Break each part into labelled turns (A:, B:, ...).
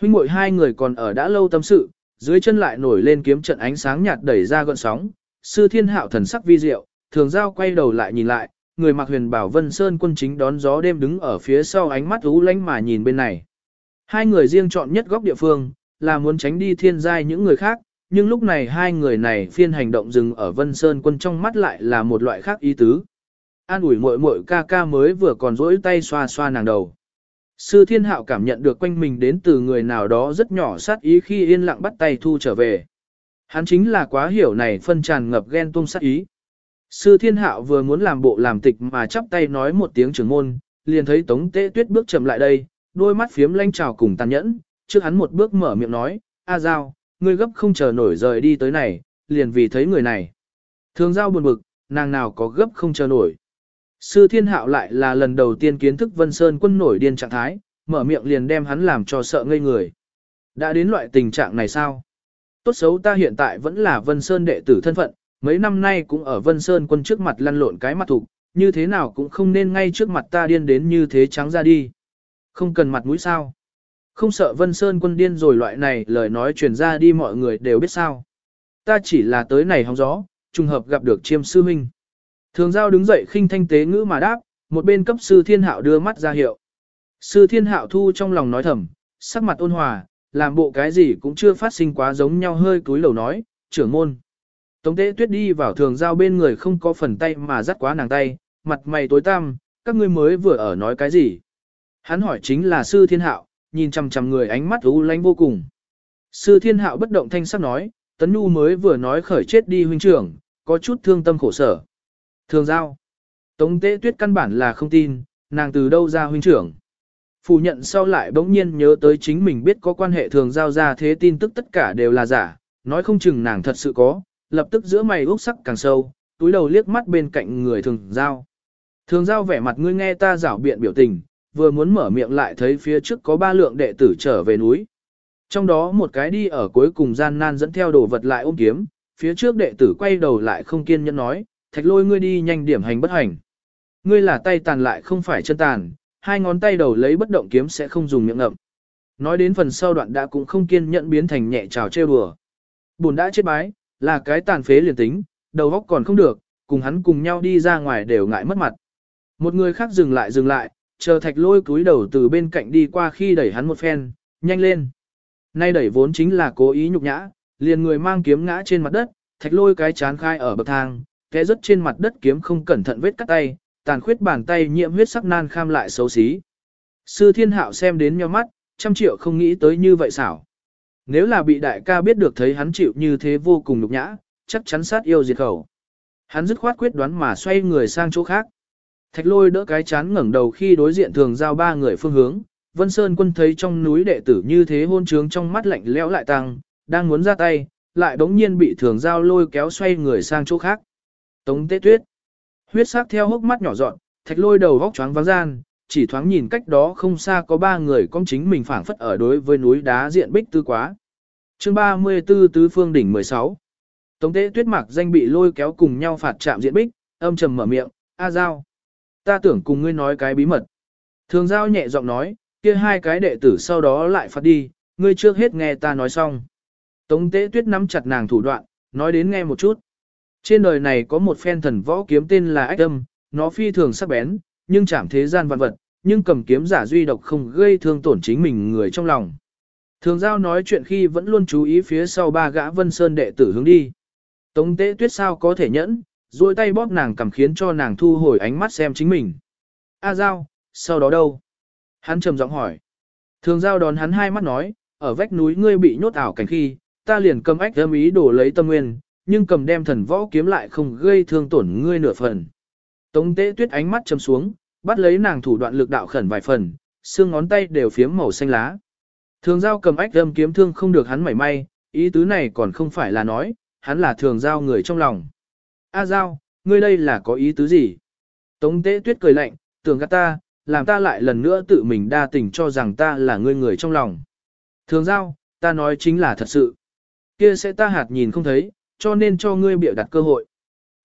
A: huynh muội hai người còn ở đã lâu tâm sự, dưới chân lại nổi lên kiếm trận ánh sáng nhạt đẩy ra gợn sóng, sư thiên hạo thần sắc vi diệu, thường giao quay đầu lại nhìn lại, người mặc huyền bảo vân sơn quân chính đón gió đêm đứng ở phía sau ánh mắt ú lánh mà nhìn bên này. Hai người riêng chọn nhất góc địa phương, là muốn tránh đi thiên giai những người khác, nhưng lúc này hai người này phiên hành động dừng ở vân sơn quân trong mắt lại là một loại khác ý tứ. An ủi muội muội ca ca mới vừa còn rỗi tay xoa xoa nàng đầu. Sư thiên hạo cảm nhận được quanh mình đến từ người nào đó rất nhỏ sát ý khi yên lặng bắt tay thu trở về. Hắn chính là quá hiểu này phân tràn ngập ghen tung sát ý. Sư thiên hạo vừa muốn làm bộ làm tịch mà chắp tay nói một tiếng trưởng môn, liền thấy tống tế tuyết bước chậm lại đây, đôi mắt phiếm lanh trào cùng tàn nhẫn, trước hắn một bước mở miệng nói, A Giao, ngươi gấp không chờ nổi rời đi tới này, liền vì thấy người này. Thường Giao buồn bực, nàng nào có gấp không chờ nổi. Sư thiên hạo lại là lần đầu tiên kiến thức Vân Sơn quân nổi điên trạng thái, mở miệng liền đem hắn làm cho sợ ngây người. Đã đến loại tình trạng này sao? Tốt xấu ta hiện tại vẫn là Vân Sơn đệ tử thân phận, mấy năm nay cũng ở Vân Sơn quân trước mặt lăn lộn cái mặt thục, như thế nào cũng không nên ngay trước mặt ta điên đến như thế trắng ra đi. Không cần mặt mũi sao. Không sợ Vân Sơn quân điên rồi loại này lời nói truyền ra đi mọi người đều biết sao. Ta chỉ là tới này hóng gió, trùng hợp gặp được chiêm sư huynh. Thường giao đứng dậy khinh thanh tế ngữ mà đáp, một bên cấp sư thiên hạo đưa mắt ra hiệu. Sư thiên hạo thu trong lòng nói thầm, sắc mặt ôn hòa, làm bộ cái gì cũng chưa phát sinh quá giống nhau hơi cúi lầu nói, trưởng môn. Tống tế tuyết đi vào thường giao bên người không có phần tay mà dắt quá nàng tay, mặt mày tối tăm, các ngươi mới vừa ở nói cái gì. Hắn hỏi chính là sư thiên hạo, nhìn chằm chằm người ánh mắt u lánh vô cùng. Sư thiên hạo bất động thanh sắc nói, tấn nhu mới vừa nói khởi chết đi huynh trưởng, có chút thương tâm khổ sở. Thường giao. Tống tế tuyết căn bản là không tin, nàng từ đâu ra huynh trưởng. Phủ nhận sau lại bỗng nhiên nhớ tới chính mình biết có quan hệ thường giao ra thế tin tức tất cả đều là giả, nói không chừng nàng thật sự có, lập tức giữa mày úc sắc càng sâu, túi đầu liếc mắt bên cạnh người thường giao. Thường giao vẻ mặt ngươi nghe ta rảo biện biểu tình, vừa muốn mở miệng lại thấy phía trước có ba lượng đệ tử trở về núi. Trong đó một cái đi ở cuối cùng gian nan dẫn theo đồ vật lại ôm kiếm, phía trước đệ tử quay đầu lại không kiên nhẫn nói, thạch lôi ngươi đi nhanh điểm hành bất hành. Ngươi là tay tàn lại không phải chân tàn, hai ngón tay đầu lấy bất động kiếm sẽ không dùng miệng ngậm. Nói đến phần sau đoạn đã cũng không kiên nhẫn biến thành nhẹ trào trêu đùa. Bùn đã chết bái, là cái tàn phế liền tính, đầu óc còn không được, cùng hắn cùng nhau đi ra ngoài đều ngại mất mặt. Một người khác dừng lại dừng lại, chờ thạch lôi cúi đầu từ bên cạnh đi qua khi đẩy hắn một phen, nhanh lên. Nay đẩy vốn chính là cố ý nhục nhã, liền người mang kiếm ngã trên mặt đất, thạch lôi cái chán khai ở bậc thang, té rớt trên mặt đất kiếm không cẩn thận vết cắt tay, tàn khuyết bàn tay nhiễm huyết sắc nan kham lại xấu xí. Sư thiên hạo xem đến nhau mắt, trăm triệu không nghĩ tới như vậy xảo. Nếu là bị đại ca biết được thấy hắn chịu như thế vô cùng nhục nhã, chắc chắn sát yêu diệt khẩu. Hắn dứt khoát quyết đoán mà xoay người sang chỗ khác. Thạch lôi đỡ cái chán ngẩng đầu khi đối diện thường giao ba người phương hướng, Vân Sơn quân thấy trong núi đệ tử như thế hôn trướng trong mắt lạnh lẽo lại tăng, đang muốn ra tay, lại bỗng nhiên bị thường giao lôi kéo xoay người sang chỗ khác. Tống tế tuyết. Huyết sắc theo hốc mắt nhỏ dọn, thạch lôi đầu góc choáng váng gian, chỉ thoáng nhìn cách đó không xa có ba người con chính mình phảng phất ở đối với núi đá diện bích tư quá. chương 34 Tứ Phương Đỉnh 16 Tống tế tuyết mặc danh bị lôi kéo cùng nhau phạt chạm diện bích, âm trầm mở miệng, A Giao. Ta tưởng cùng ngươi nói cái bí mật. Thường Giao nhẹ giọng nói, kia hai cái đệ tử sau đó lại phạt đi, ngươi trước hết nghe ta nói xong. Tống tế tuyết nắm chặt nàng thủ đoạn, nói đến nghe một chút. Trên đời này có một phen thần võ kiếm tên là ách âm, nó phi thường sắc bén, nhưng chạm thế gian vạn vật, nhưng cầm kiếm giả duy độc không gây thương tổn chính mình người trong lòng. Thường giao nói chuyện khi vẫn luôn chú ý phía sau ba gã vân sơn đệ tử hướng đi. Tống tế tuyết sao có thể nhẫn, duỗi tay bóp nàng cầm khiến cho nàng thu hồi ánh mắt xem chính mình. A giao, sau đó đâu? Hắn trầm giọng hỏi. Thường giao đón hắn hai mắt nói, ở vách núi ngươi bị nhốt ảo cảnh khi, ta liền cầm ách âm ý đổ lấy tâm nguyên, nhưng cầm đem thần võ kiếm lại không gây thương tổn ngươi nửa phần. Tống tế tuyết ánh mắt châm xuống, bắt lấy nàng thủ đoạn lực đạo khẩn vài phần, xương ngón tay đều phiếm màu xanh lá. Thường giao cầm ách âm kiếm thương không được hắn mảy may, ý tứ này còn không phải là nói, hắn là thường giao người trong lòng. A giao, ngươi đây là có ý tứ gì? Tống tế tuyết cười lạnh, tưởng gắt ta, làm ta lại lần nữa tự mình đa tình cho rằng ta là ngươi người trong lòng. Thường giao, ta nói chính là thật sự. Kia sẽ ta hạt nhìn không thấy, cho nên cho ngươi bịa đặt cơ hội.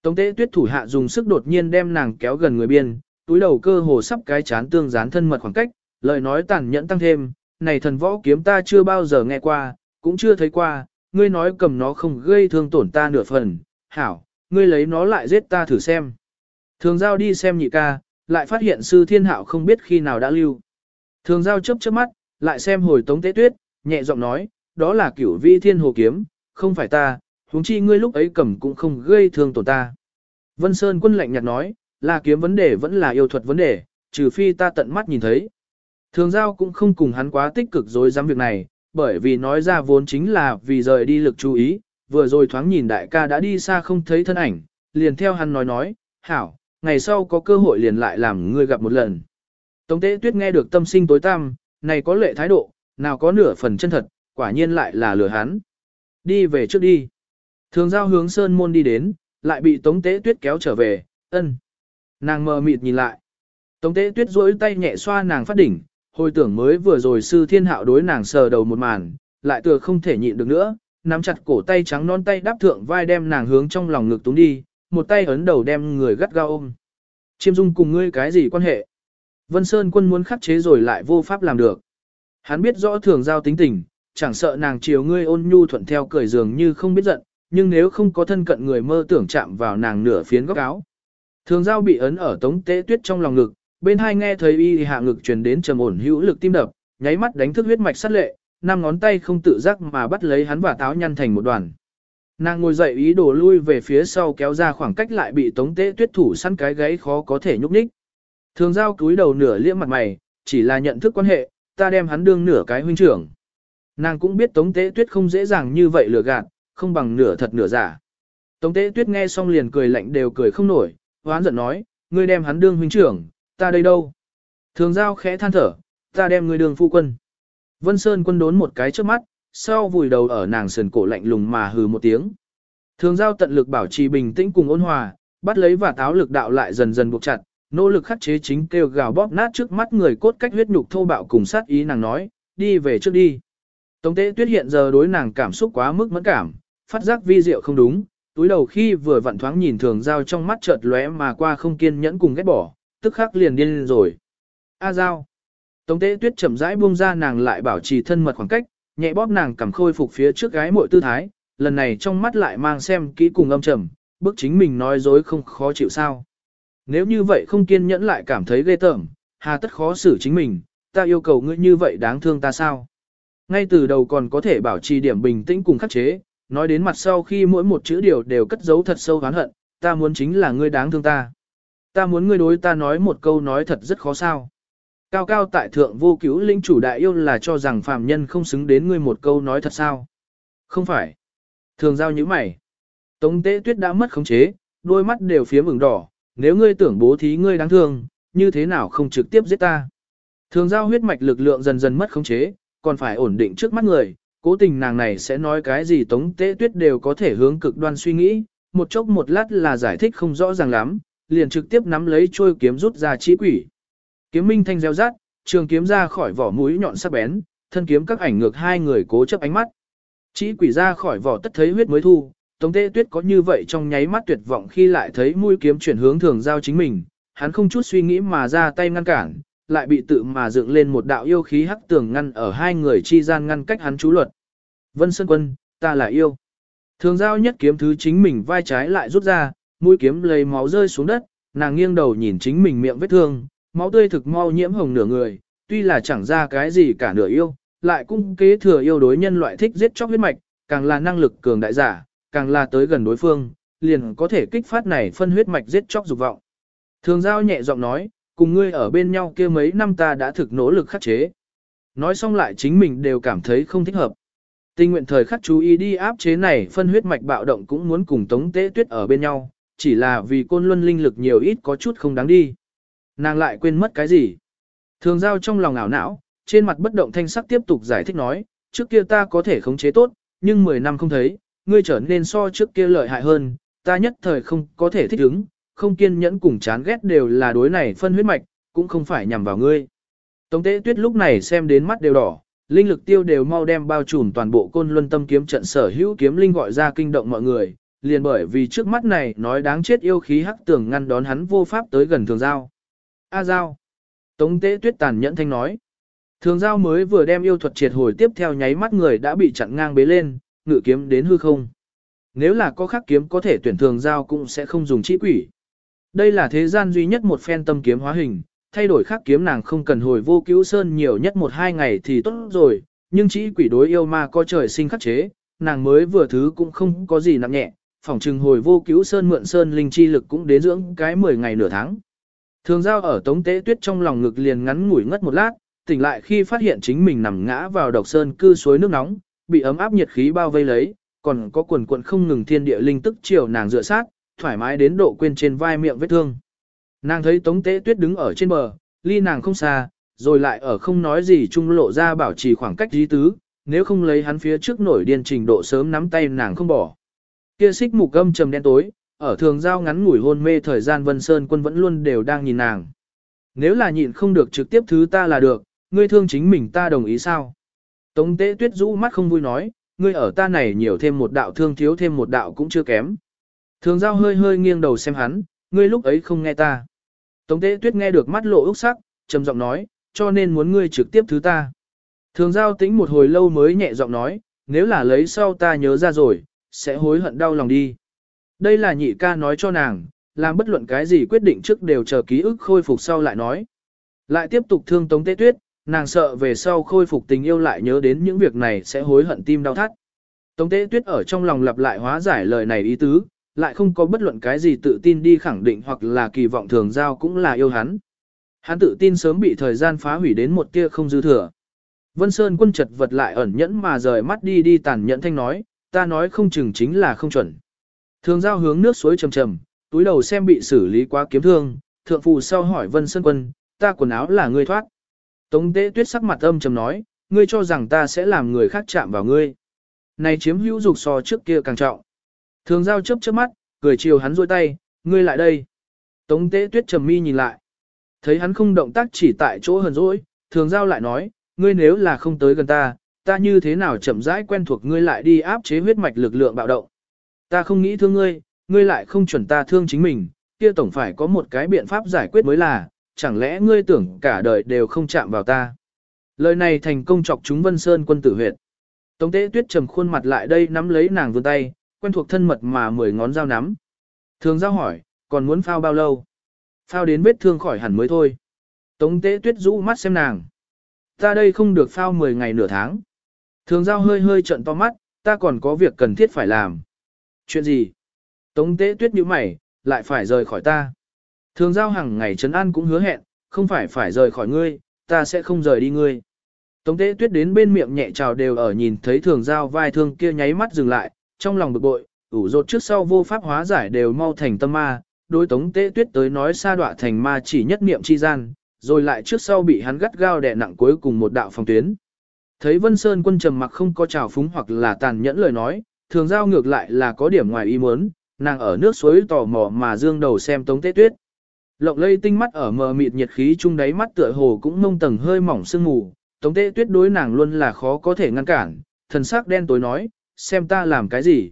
A: Tống tế tuyết thủ hạ dùng sức đột nhiên đem nàng kéo gần người biên, túi đầu cơ hồ sắp cái chán tương dán thân mật khoảng cách, lời nói tàn nhẫn tăng thêm, này thần võ kiếm ta chưa bao giờ nghe qua, cũng chưa thấy qua, ngươi nói cầm nó không gây thương tổn ta nửa phần, hảo, ngươi lấy nó lại giết ta thử xem. Thường giao đi xem nhị ca, lại phát hiện sư thiên hạo không biết khi nào đã lưu. Thường giao chớp chớp mắt, lại xem hồi tống tế tuyết, nhẹ giọng nói, đó là cửu vi thiên hồ kiếm, không phải ta, huống chi ngươi lúc ấy cầm cũng không gây thương tổn ta. Vân Sơn quân lạnh nhạt nói, là kiếm vấn đề vẫn là yêu thuật vấn đề, trừ phi ta tận mắt nhìn thấy. Thường giao cũng không cùng hắn quá tích cực dối dám việc này, bởi vì nói ra vốn chính là vì rời đi lực chú ý, vừa rồi thoáng nhìn đại ca đã đi xa không thấy thân ảnh, liền theo hắn nói nói, hảo, ngày sau có cơ hội liền lại làm ngươi gặp một lần. Tống tế tuyết nghe được tâm sinh tối tăm, này có lệ thái độ, nào có nửa phần chân thật, quả nhiên lại là lừa hắn. Đi về trước đi. Thường giao hướng sơn môn đi đến, lại bị tống tế tuyết kéo trở về, ân. Nàng mờ mịt nhìn lại. Tống tế tuyết duỗi tay nhẹ xoa nàng phát đỉnh, hồi tưởng mới vừa rồi sư thiên hạo đối nàng sờ đầu một màn, lại tựa không thể nhịn được nữa, nắm chặt cổ tay trắng non tay đáp thượng vai đem nàng hướng trong lòng ngực túng đi, một tay ấn đầu đem người gắt gao ôm. Chiêm dung cùng ngươi cái gì quan hệ? Vân Sơn quân muốn khắc chế rồi lại vô pháp làm được. Hắn biết rõ thường giao tính tình, chẳng sợ nàng chiều ngươi ôn nhu thuận theo cười dường như không biết giận, nhưng nếu không có thân cận người mơ tưởng chạm vào nàng nửa phiến góc áo. Thường giao bị ấn ở tống tế tuyết trong lòng ngực, bên hai nghe thấy y hạ ngực truyền đến trầm ổn hữu lực tim đập, nháy mắt đánh thức huyết mạch sát lệ, năm ngón tay không tự giác mà bắt lấy hắn và táo nhăn thành một đoàn. Nàng ngồi dậy ý đồ lui về phía sau kéo ra khoảng cách lại bị tống tế tuyết thủ săn cái gáy khó có thể nhúc nhích. Thường giao cúi đầu nửa liễm mặt mày, chỉ là nhận thức quan hệ, ta đem hắn đương nửa cái huynh trưởng. Nàng cũng biết tống tế tuyết không dễ dàng như vậy lừa gạt, không bằng nửa thật nửa giả. Tống tế tuyết nghe xong liền cười lạnh đều cười không nổi, hoán giận nói, ngươi đem hắn đương huynh trưởng, ta đây đâu? Thường giao khẽ than thở, ta đem ngươi đường phu quân. Vân Sơn quân đốn một cái trước mắt, sau vùi đầu ở nàng sườn cổ lạnh lùng mà hừ một tiếng. Thường giao tận lực bảo trì bình tĩnh cùng ôn hòa, bắt lấy và táo lực đạo lại dần dần buộc chặt, nỗ lực khắc chế chính kêu gào bóp nát trước mắt người cốt cách huyết nhục thô bạo cùng sát ý nàng nói, đi về trước đi. Tống tế tuyết hiện giờ đối nàng cảm xúc quá mức mẫn cảm, phát giác vi diệu không đúng, túi đầu khi vừa vặn thoáng nhìn thường giao trong mắt chợt lóe mà qua không kiên nhẫn cùng ghét bỏ, tức khắc liền điên lên rồi. A giao. Tống tế tuyết chậm rãi buông ra nàng lại bảo trì thân mật khoảng cách, nhẹ bóp nàng cầm khôi phục phía trước gái muội tư thái, lần này trong mắt lại mang xem kỹ cùng âm trầm, bức chính mình nói dối không khó chịu sao. Nếu như vậy không kiên nhẫn lại cảm thấy ghê tởm, hà tất khó xử chính mình, ta yêu cầu ngươi như vậy đáng thương ta sao? Ngay từ đầu còn có thể bảo trì điểm bình tĩnh cùng khắc chế, nói đến mặt sau khi mỗi một chữ điều đều cất giấu thật sâu oán hận, ta muốn chính là ngươi đáng thương ta. Ta muốn ngươi đối ta nói một câu nói thật rất khó sao. Cao cao tại thượng vô cứu linh chủ đại yêu là cho rằng phàm nhân không xứng đến ngươi một câu nói thật sao. Không phải. Thường giao như mày. Tống tế tuyết đã mất khống chế, đôi mắt đều phía mừng đỏ, nếu ngươi tưởng bố thí ngươi đáng thương, như thế nào không trực tiếp giết ta. Thường giao huyết mạch lực lượng dần dần mất khống chế, còn phải ổn định trước mắt người, cố tình nàng này sẽ nói cái gì tống tế tuyết đều có thể hướng cực đoan suy nghĩ, một chốc một lát là giải thích không rõ ràng lắm, liền trực tiếp nắm lấy trôi kiếm rút ra chi quỷ. Kiếm minh thanh reo rát, trường kiếm ra khỏi vỏ mũi nhọn sắc bén, thân kiếm các ảnh ngược hai người cố chấp ánh mắt. chi quỷ ra khỏi vỏ tất thấy huyết mới thu, Tống Tế Tuyết có như vậy trong nháy mắt tuyệt vọng khi lại thấy mũi kiếm chuyển hướng thường giao chính mình, hắn không chút suy nghĩ mà ra tay ngăn cản, lại bị tự mà dựng lên một đạo yêu khí hắc tường ngăn ở hai người chi gian ngăn cách hắn chú luật. Vân Sơn Quân, ta là yêu. Thường giao nhất kiếm thứ chính mình vai trái lại rút ra, mũi kiếm lấy máu rơi xuống đất, nàng nghiêng đầu nhìn chính mình miệng vết thương, máu tươi thực mau nhiễm hồng nửa người, tuy là chẳng ra cái gì cả nửa yêu, lại cũng kế thừa yêu đối nhân loại thích giết chóc huyết mạch, càng là năng lực cường đại giả, càng là tới gần đối phương, liền có thể kích phát này phân huyết mạch giết chóc dục vọng. Thường giao nhẹ giọng nói, cùng ngươi ở bên nhau kia mấy năm ta đã thực nỗ lực khắc chế. Nói xong lại chính mình đều cảm thấy không thích hợp. Tình nguyện thời khắc chú ý đi áp chế này phân huyết mạch bạo động cũng muốn cùng tống tế tuyết ở bên nhau, chỉ là vì côn luân linh lực nhiều ít có chút không đáng đi. Nàng lại quên mất cái gì? Thường giao trong lòng ảo não, trên mặt bất động thanh sắc tiếp tục giải thích nói, trước kia ta có thể khống chế tốt, nhưng 10 năm không thấy, ngươi trở nên so trước kia lợi hại hơn, ta nhất thời không có thể thích ứng, không kiên nhẫn cùng chán ghét đều là đối này phân huyết mạch, cũng không phải nhằm vào ngươi. Tống tế tuyết lúc này xem đến mắt đều đỏ, linh lực tiêu đều mau đem bao trùm toàn bộ côn luân tâm kiếm trận sở hữu kiếm linh gọi ra kinh động mọi người, liền bởi vì trước mắt này nói đáng chết yêu khí hắc tưởng ngăn đón hắn vô pháp tới gần thường giao. A giao. Tống tế tuyết tàn nhẫn thanh nói. Thường giao mới vừa đem yêu thuật triệt hồi tiếp theo nháy mắt người đã bị chặn ngang bế lên, ngự kiếm đến hư không. Nếu là có khắc kiếm có thể tuyển thường giao cũng sẽ không dùng chỉ quỷ. Đây là thế gian duy nhất một phen tâm kiếm hóa hình, thay đổi khắc kiếm nàng không cần hồi vô cứu sơn nhiều nhất một hai ngày thì tốt rồi, nhưng chỉ quỷ đối yêu ma có trời sinh khắc chế, nàng mới vừa thứ cũng không có gì nặng nhẹ, phỏng trừng hồi vô cứu sơn mượn sơn linh chi lực cũng đến dưỡng cái 10 ngày nửa tháng. Thường giao ở tống tế tuyết trong lòng ngực liền ngắn ngủi ngất một lát, tỉnh lại khi phát hiện chính mình nằm ngã vào độc sơn cư suối nước nóng, bị ấm áp nhiệt khí bao vây lấy, còn có quần quận không ngừng thiên địa linh tức chiều nàng dựa sát, thoải mái đến độ quên trên vai miệng vết thương. Nàng thấy tống tế tuyết đứng ở trên bờ, ly nàng không xa, rồi lại ở không nói gì trung lộ ra bảo trì khoảng cách dí tứ, nếu không lấy hắn phía trước nổi điên trình độ sớm nắm tay nàng không bỏ. Kia xích mục âm trầm đen tối, ở thường giao ngắn ngủi hôn mê thời gian Vân Sơn quân vẫn luôn đều đang nhìn nàng. Nếu là nhịn không được trực tiếp thứ ta là được, ngươi thương chính mình ta đồng ý sao? Tống tế tuyết rũ mắt không vui nói, ngươi ở ta này nhiều thêm một đạo thương thiếu thêm một đạo cũng chưa kém. Thường giao hơi hơi nghiêng đầu xem hắn, ngươi lúc ấy không nghe ta. Tống tế tuyết nghe được mắt lộ úc sắc, trầm giọng nói, cho nên muốn ngươi trực tiếp thứ ta. Thường giao tĩnh một hồi lâu mới nhẹ giọng nói, nếu là lấy sau ta nhớ ra rồi, sẽ hối hận đau lòng đi. Đây là nhị ca nói cho nàng, làm bất luận cái gì quyết định trước đều chờ ký ức khôi phục sau lại nói. Lại tiếp tục thương tống tế tuyết, nàng sợ về sau khôi phục tình yêu lại nhớ đến những việc này sẽ hối hận tim đau thắt. Tống tế tuyết ở trong lòng lặp lại hóa giải lời này ý tứ, lại không có bất luận cái gì tự tin đi khẳng định hoặc là kỳ vọng thường giao cũng là yêu hắn. Hắn tự tin sớm bị thời gian phá hủy đến một tia không dư thừa. Vân Sơn quân chật vật lại ẩn nhẫn mà rời mắt đi đi tàn nhẫn thanh nói, ta nói không chừng chính là không chuẩn. Thường giao hướng nước suối trầm trầm, túi đầu xem bị xử lý quá kiếm thương, thượng phù sau hỏi Vân Sơn quân, ta quần áo là ngươi thoát. Tống tế tuyết sắc mặt âm trầm nói, ngươi cho rằng ta sẽ làm người khác chạm vào ngươi. Này chiếm hữu dục so trước kia càng trọng. Thường giao chớp chớp mắt, cười chiều hắn rôi tay, ngươi lại đây. Tống tế tuyết trầm mi nhìn lại. Thấy hắn không động tác chỉ tại chỗ hờn dỗi, thường giao lại nói, ngươi nếu là không tới gần ta, ta như thế nào chậm rãi quen thuộc ngươi lại đi áp chế huyết mạch lực lượng bạo động. Ta không nghĩ thương ngươi, ngươi lại không chuẩn ta thương chính mình, kia tổng phải có một cái biện pháp giải quyết mới là, chẳng lẽ ngươi tưởng cả đời đều không chạm vào ta. Lời này thành công chọc chúng Vân Sơn quân tử huyệt. Tống tế tuyết trầm khuôn mặt lại đây nắm lấy nàng vươn tay, quen thuộc thân mật mà mười ngón dao nắm. Thường giao hỏi, còn muốn phao bao lâu? Phao đến vết thương khỏi hẳn mới thôi. Tống tế tuyết rũ mắt xem nàng. Ta đây không được phao 10 ngày nửa tháng. Thường giao hơi hơi trận to mắt, ta còn có việc cần thiết phải làm. Chuyện gì? Tống tế tuyết nhíu mày, lại phải rời khỏi ta. Thường giao hàng ngày trấn an cũng hứa hẹn, không phải phải rời khỏi ngươi, ta sẽ không rời đi ngươi. Tống tế tuyết đến bên miệng nhẹ trào đều ở nhìn thấy thường giao vai thương kia nháy mắt dừng lại, trong lòng bực bội, ủ rột trước sau vô pháp hóa giải đều mau thành tâm ma, đối tống tế tuyết tới nói xa đọa thành ma chỉ nhất niệm chi gian, rồi lại trước sau bị hắn gắt gao đè nặng cuối cùng một đạo phòng tuyến. Thấy Vân Sơn quân trầm mặc không có trào phúng hoặc là tàn nhẫn lời nói, thường giao ngược lại là có điểm ngoài ý muốn, nàng ở nước suối tò mò mà dương đầu xem tống tế tuyết. Lộng lây tinh mắt ở mờ mịt nhiệt khí chung đáy mắt tựa hồ cũng mông tầng hơi mỏng sương mù, tống tế tuyết đối nàng luôn là khó có thể ngăn cản, thần sắc đen tối nói, xem ta làm cái gì.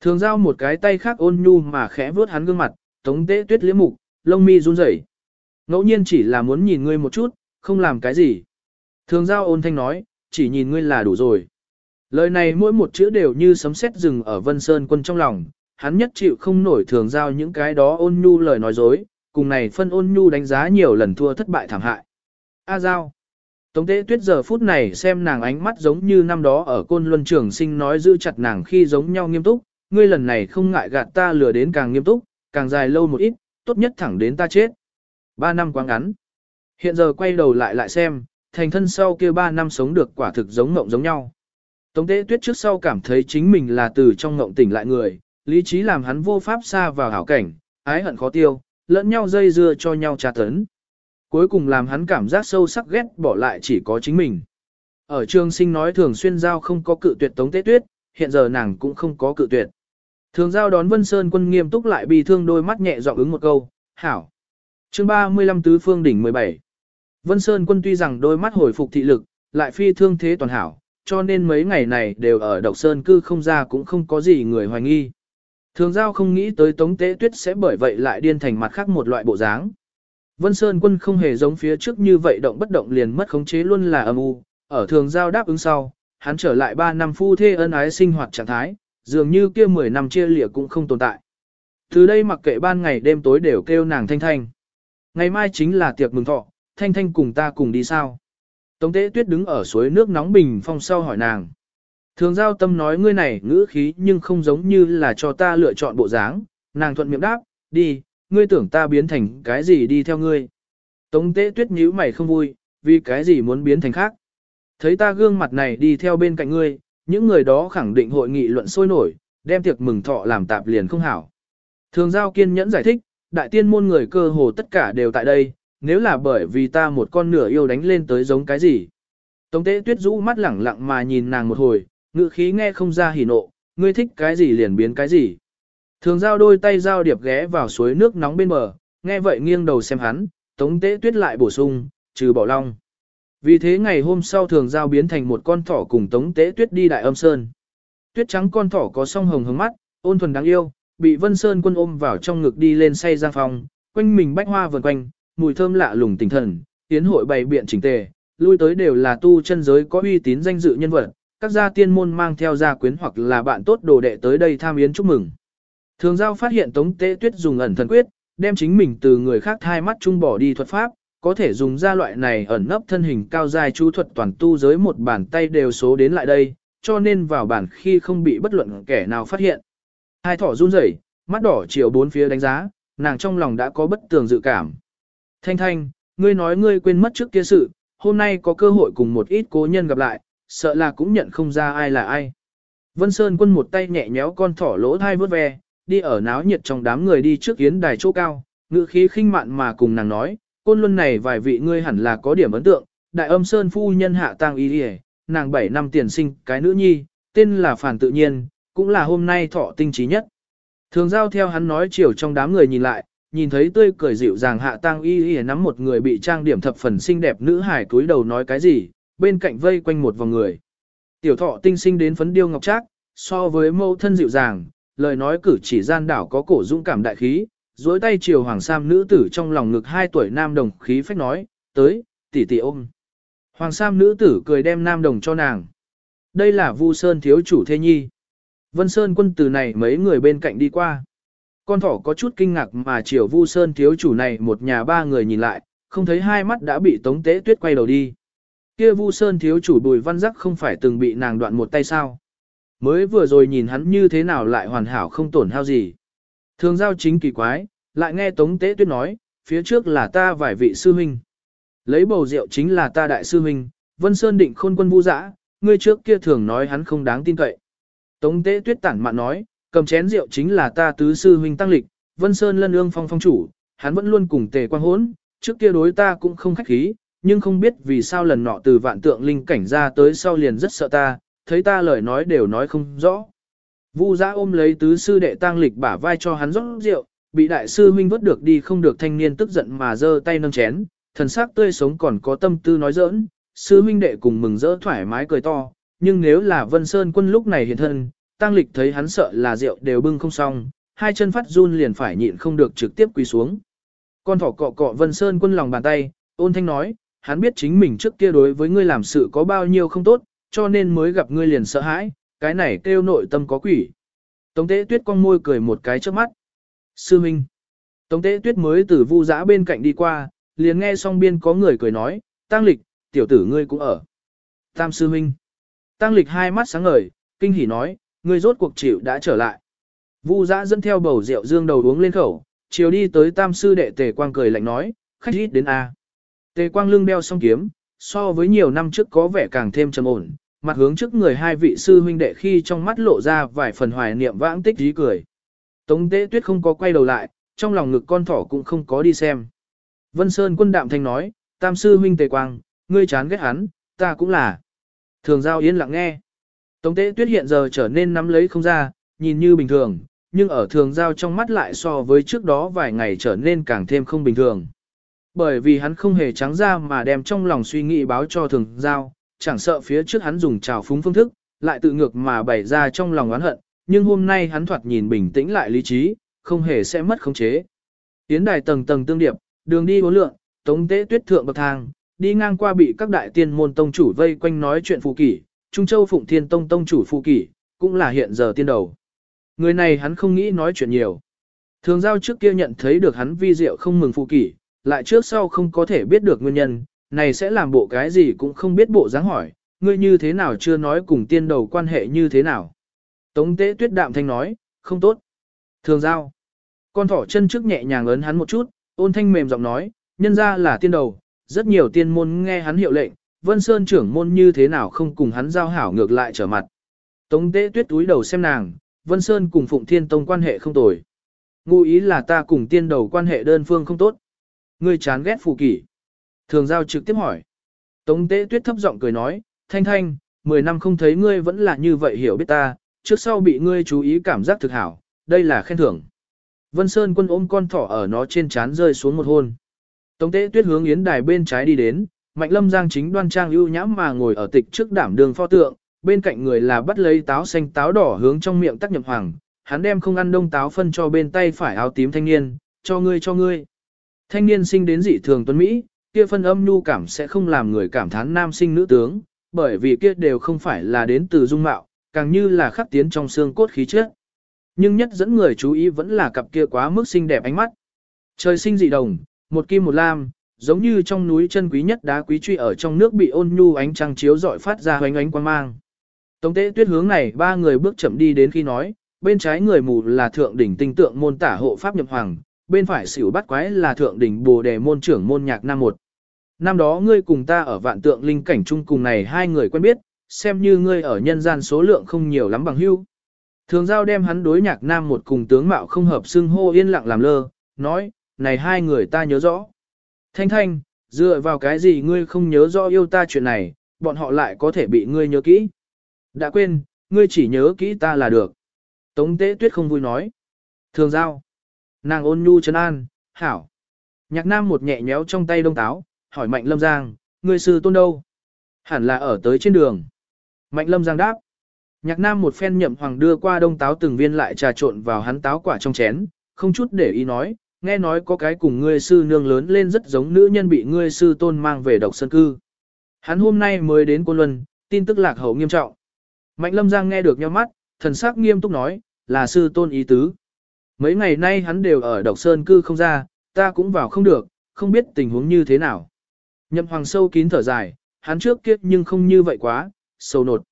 A: Thường giao một cái tay khác ôn nhu mà khẽ vuốt hắn gương mặt, tống tế tuyết liễm mục, lông mi run rẩy. Ngẫu nhiên chỉ là muốn nhìn ngươi một chút, không làm cái gì. Thường giao ôn thanh nói, chỉ nhìn ngươi là đủ rồi. Lời này mỗi một chữ đều như sấm sét rừng ở Vân Sơn quân trong lòng, hắn nhất chịu không nổi thường giao những cái đó ôn nhu lời nói dối, cùng này phân ôn nhu đánh giá nhiều lần thua thất bại thảm hại. A giao. Tống tế tuyết giờ phút này xem nàng ánh mắt giống như năm đó ở côn luân trường sinh nói giữ chặt nàng khi giống nhau nghiêm túc, ngươi lần này không ngại gạt ta lừa đến càng nghiêm túc, càng dài lâu một ít, tốt nhất thẳng đến ta chết. Ba năm quá ngắn. Hiện giờ quay đầu lại lại xem, thành thân sau kia ba năm sống được quả thực giống ngộng giống nhau. Tống tế tuyết trước sau cảm thấy chính mình là từ trong ngộng tỉnh lại người, lý trí làm hắn vô pháp xa vào hảo cảnh, ái hận khó tiêu, lẫn nhau dây dưa cho nhau tra tấn. Cuối cùng làm hắn cảm giác sâu sắc ghét bỏ lại chỉ có chính mình. Ở trường sinh nói thường xuyên giao không có cự tuyệt tống tế tuyết, hiện giờ nàng cũng không có cự tuyệt. Thường giao đón Vân Sơn quân nghiêm túc lại bị thương đôi mắt nhẹ giọng ứng một câu, hảo. chương 35 tứ phương đỉnh 17. Vân Sơn quân tuy rằng đôi mắt hồi phục thị lực, lại phi thương thế toàn hảo, cho nên mấy ngày này đều ở độc sơn cư không ra cũng không có gì người hoài nghi. Thường giao không nghĩ tới tống tế tuyết sẽ bởi vậy lại điên thành mặt khác một loại bộ dáng. Vân Sơn quân không hề giống phía trước như vậy động bất động liền mất khống chế luôn là âm u, ở thường giao đáp ứng sau, hắn trở lại 3 năm phu thê ân ái sinh hoạt trạng thái, dường như kia 10 năm chia lìa cũng không tồn tại. Từ đây mặc kệ ban ngày đêm tối đều kêu nàng Thanh Thanh. Ngày mai chính là tiệc mừng thọ, Thanh Thanh cùng ta cùng đi sao? Tống tế tuyết đứng ở suối nước nóng bình phong sau hỏi nàng. Thường giao tâm nói ngươi này ngữ khí nhưng không giống như là cho ta lựa chọn bộ dáng, nàng thuận miệng đáp, đi, ngươi tưởng ta biến thành cái gì đi theo ngươi. Tống tế tuyết nhíu mày không vui, vì cái gì muốn biến thành khác. Thấy ta gương mặt này đi theo bên cạnh ngươi, những người đó khẳng định hội nghị luận sôi nổi, đem tiệc mừng thọ làm tạp liền không hảo. Thường giao kiên nhẫn giải thích, đại tiên môn người cơ hồ tất cả đều tại đây, nếu là bởi vì ta một con nửa yêu đánh lên tới giống cái gì. Tống tế tuyết rũ mắt lẳng lặng mà nhìn nàng một hồi, ngự khí nghe không ra hỉ nộ, ngươi thích cái gì liền biến cái gì. Thường giao đôi tay giao điệp ghé vào suối nước nóng bên bờ, nghe vậy nghiêng đầu xem hắn, tống tế tuyết lại bổ sung, trừ bỏ long. Vì thế ngày hôm sau thường giao biến thành một con thỏ cùng tống tế tuyết đi đại âm sơn. Tuyết trắng con thỏ có song hồng hướng mắt, ôn thuần đáng yêu, bị vân sơn quân ôm vào trong ngực đi lên say giang phòng, quanh mình bách hoa vần quanh, mùi thơm lạ lùng tinh thần, tiến hội bày biện chỉnh tề, lui tới đều là tu chân giới có uy tín danh dự nhân vật, các gia tiên môn mang theo gia quyến hoặc là bạn tốt đồ đệ tới đây tham yến chúc mừng. Thường giao phát hiện Tống Tế Tuyết dùng ẩn thần quyết, đem chính mình từ người khác thai mắt chung bỏ đi thuật pháp, có thể dùng ra loại này ẩn nấp thân hình cao dài chú thuật toàn tu giới một bàn tay đều số đến lại đây, cho nên vào bản khi không bị bất luận kẻ nào phát hiện. Hai thỏ run rẩy, mắt đỏ chiều bốn phía đánh giá, nàng trong lòng đã có bất tường dự cảm. Thanh thanh, ngươi nói ngươi quên mất trước kia sự, hôm nay có cơ hội cùng một ít cố nhân gặp lại, sợ là cũng nhận không ra ai là ai. Vân Sơn quân một tay nhẹ nhéo con thỏ lỗ thai vớt ve, đi ở náo nhiệt trong đám người đi trước yến đài chỗ cao, ngữ khí khinh mạn mà cùng nàng nói, côn luân này vài vị ngươi hẳn là có điểm ấn tượng, đại âm Sơn phu nhân hạ tang y đi nàng 7 năm tiền sinh cái nữ nhi, tên là Phản tự nhiên, cũng là hôm nay thọ tinh trí nhất. Thường giao theo hắn nói chiều trong đám người nhìn lại, nhìn thấy tươi cười dịu dàng hạ tang y y nắm một người bị trang điểm thập phần xinh đẹp nữ hải cúi đầu nói cái gì, bên cạnh vây quanh một vòng người. Tiểu thọ tinh sinh đến phấn điêu ngọc trác, so với mâu thân dịu dàng, lời nói cử chỉ gian đảo có cổ dũng cảm đại khí, duỗi tay chiều hoàng sam nữ tử trong lòng ngực hai tuổi nam đồng khí phách nói, tới, tỷ tỷ ôm. Hoàng sam nữ tử cười đem nam đồng cho nàng. Đây là Vu Sơn thiếu chủ Thê Nhi. Vân Sơn quân từ này mấy người bên cạnh đi qua. Con thỏ có chút kinh ngạc mà chiều Vu Sơn thiếu chủ này một nhà ba người nhìn lại, không thấy hai mắt đã bị Tống Tế Tuyết quay đầu đi. Kia Vu Sơn thiếu chủ Bùi Văn Giác không phải từng bị nàng đoạn một tay sao? Mới vừa rồi nhìn hắn như thế nào lại hoàn hảo không tổn hao gì. Thường giao chính kỳ quái, lại nghe Tống Tế Tuyết nói, phía trước là ta vài vị sư huynh. Lấy bầu rượu chính là ta đại sư huynh, Vân Sơn định khôn quân vũ dã, ngươi trước kia thường nói hắn không đáng tin cậy. Tống Tế Tuyết tản mạn nói, cầm chén rượu chính là ta tứ sư huynh tăng lịch, Vân Sơn lân ương phong phong chủ, hắn vẫn luôn cùng tề quang hỗn, trước kia đối ta cũng không khách khí, nhưng không biết vì sao lần nọ từ vạn tượng linh cảnh ra tới sau liền rất sợ ta, thấy ta lời nói đều nói không rõ. Vu giã ôm lấy tứ sư đệ tang lịch bả vai cho hắn rót rượu, bị đại sư huynh vớt được đi không được thanh niên tức giận mà giơ tay nâng chén, thần sắc tươi sống còn có tâm tư nói giỡn, sư huynh đệ cùng mừng rỡ thoải mái cười to, nhưng nếu là Vân Sơn quân lúc này hiện thân, tang lịch thấy hắn sợ là rượu đều bưng không xong, hai chân phát run liền phải nhịn không được trực tiếp quỳ xuống. Con thỏ cọ cọ Vân Sơn quân lòng bàn tay, ôn thanh nói, hắn biết chính mình trước kia đối với ngươi làm sự có bao nhiêu không tốt, cho nên mới gặp ngươi liền sợ hãi, cái này kêu nội tâm có quỷ. Tống tế tuyết con môi cười một cái trước mắt. Sư Minh. Tống tế tuyết mới từ vu giã bên cạnh đi qua, liền nghe song biên có người cười nói, tăng lịch, tiểu tử ngươi cũng ở. Tam sư Minh. Tăng lịch hai mắt sáng ngời, kinh hỉ nói, ngươi rốt cuộc chịu đã trở lại. Vu giã dẫn theo bầu rượu dương đầu uống lên khẩu, chiều đi tới tam sư đệ tề quang cười lạnh nói, khách ít đến A. Tề quang lưng đeo song kiếm, so với nhiều năm trước có vẻ càng thêm trầm ổn, mặt hướng trước người hai vị sư huynh đệ khi trong mắt lộ ra vài phần hoài niệm vãng tích dí cười. Tống tế tuyết không có quay đầu lại, trong lòng ngực con thỏ cũng không có đi xem. Vân Sơn quân đạm thanh nói, tam sư huynh tề quang, ngươi chán ghét hắn, ta cũng là. Thường giao yên lặng nghe. Tống tế tuyết hiện giờ trở nên nắm lấy không ra, nhìn như bình thường, nhưng ở thường giao trong mắt lại so với trước đó vài ngày trở nên càng thêm không bình thường. Bởi vì hắn không hề trắng ra mà đem trong lòng suy nghĩ báo cho thường giao, chẳng sợ phía trước hắn dùng trào phúng phương thức, lại tự ngược mà bày ra trong lòng oán hận, nhưng hôm nay hắn thoạt nhìn bình tĩnh lại lý trí, không hề sẽ mất khống chế. Tiến đài tầng tầng tương điệp, đường đi bốn lượng, tống tế tuyết thượng bậc thang, đi ngang qua bị các đại tiên môn tông chủ vây quanh nói chuyện phù kỷ, Trung Châu Phụng Thiên Tông tông chủ phù kỷ, cũng là hiện giờ tiên đầu. Người này hắn không nghĩ nói chuyện nhiều. Thường giao trước kia nhận thấy được hắn vi diệu không mừng phù kỷ, lại trước sau không có thể biết được nguyên nhân, này sẽ làm bộ cái gì cũng không biết bộ dáng hỏi, ngươi như thế nào chưa nói cùng tiên đầu quan hệ như thế nào. Tống tế tuyết đạm thanh nói, không tốt. Thường giao. Con thỏ chân trước nhẹ nhàng ấn hắn một chút, ôn thanh mềm giọng nói, nhân ra là tiên đầu, rất nhiều tiên môn nghe hắn hiệu lệnh, Vân Sơn trưởng môn như thế nào không cùng hắn giao hảo ngược lại trở mặt. Tống tế tuyết túi đầu xem nàng, Vân Sơn cùng Phụng Thiên Tông quan hệ không tồi. Ngụ ý là ta cùng tiên đầu quan hệ đơn phương không tốt. Ngươi chán ghét phù kỷ. Thường giao trực tiếp hỏi. Tống tế tuyết thấp giọng cười nói, thanh thanh, 10 năm không thấy ngươi vẫn là như vậy hiểu biết ta, trước sau bị ngươi chú ý cảm giác thực hảo, đây là khen thưởng. Vân Sơn quân ôm con thỏ ở nó trên chán rơi xuống một hôn. Tống tế tuyết hướng yến đài bên trái đi đến, Mạnh Lâm Giang chính đoan trang ưu nhãm mà ngồi ở tịch trước đảm đường pho tượng, bên cạnh người là bắt lấy táo xanh táo đỏ hướng trong miệng tắc nhậm hoàng, hắn đem không ăn đông táo phân cho bên tay phải áo tím thanh niên, cho ngươi cho ngươi. Thanh niên sinh đến dị thường tuấn Mỹ, kia phân âm nhu cảm sẽ không làm người cảm thán nam sinh nữ tướng, bởi vì kia đều không phải là đến từ dung mạo, càng như là khắc tiến trong xương cốt khí chất. Nhưng nhất dẫn người chú ý vẫn là cặp kia quá mức xinh đẹp ánh mắt. Trời sinh dị đồng, một kim một lam, giống như trong núi chân quý nhất đá quý truy ở trong nước bị ôn nhu ánh trăng chiếu rọi phát ra hoánh ánh quang mang. Tống tế tuyết hướng này ba người bước chậm đi đến khi nói, bên trái người mù là thượng đỉnh tinh tượng môn tả hộ pháp nhập hoàng, bên phải xỉu bắt quái là thượng đỉnh bồ đề môn trưởng môn nhạc nam một. Năm đó ngươi cùng ta ở vạn tượng linh cảnh chung cùng này hai người quen biết, xem như ngươi ở nhân gian số lượng không nhiều lắm bằng hưu. Thường giao đem hắn đối nhạc nam một cùng tướng mạo không hợp xưng hô yên lặng làm lơ, nói, này hai người ta nhớ rõ. Thanh thanh, dựa vào cái gì ngươi không nhớ rõ yêu ta chuyện này, bọn họ lại có thể bị ngươi nhớ kỹ. Đã quên, ngươi chỉ nhớ kỹ ta là được. Tống tế tuyết không vui nói. Thường giao. Nàng ôn nhu chân an, hảo. Nhạc nam một nhẹ nhéo trong tay đông táo, hỏi Mạnh Lâm Giang, ngươi sư tôn đâu? Hẳn là ở tới trên đường. Mạnh Lâm Giang đáp. Nhạc nam một phen nhậm hoàng đưa qua đông táo từng viên lại trà trộn vào hắn táo quả trong chén, không chút để ý nói, nghe nói có cái cùng ngươi sư nương lớn lên rất giống nữ nhân bị ngươi sư tôn mang về độc sân cư. Hắn hôm nay mới đến Côn Luân, tin tức lạc hậu nghiêm trọng. Mạnh Lâm Giang nghe được nhau mắt, thần sắc nghiêm túc nói, là sư tôn ý tứ. Mấy ngày nay hắn đều ở độc sơn cư không ra, ta cũng vào không được, không biết tình huống như thế nào. Nhậm hoàng sâu kín thở dài, hắn trước kiếp nhưng không như vậy quá, sâu nột.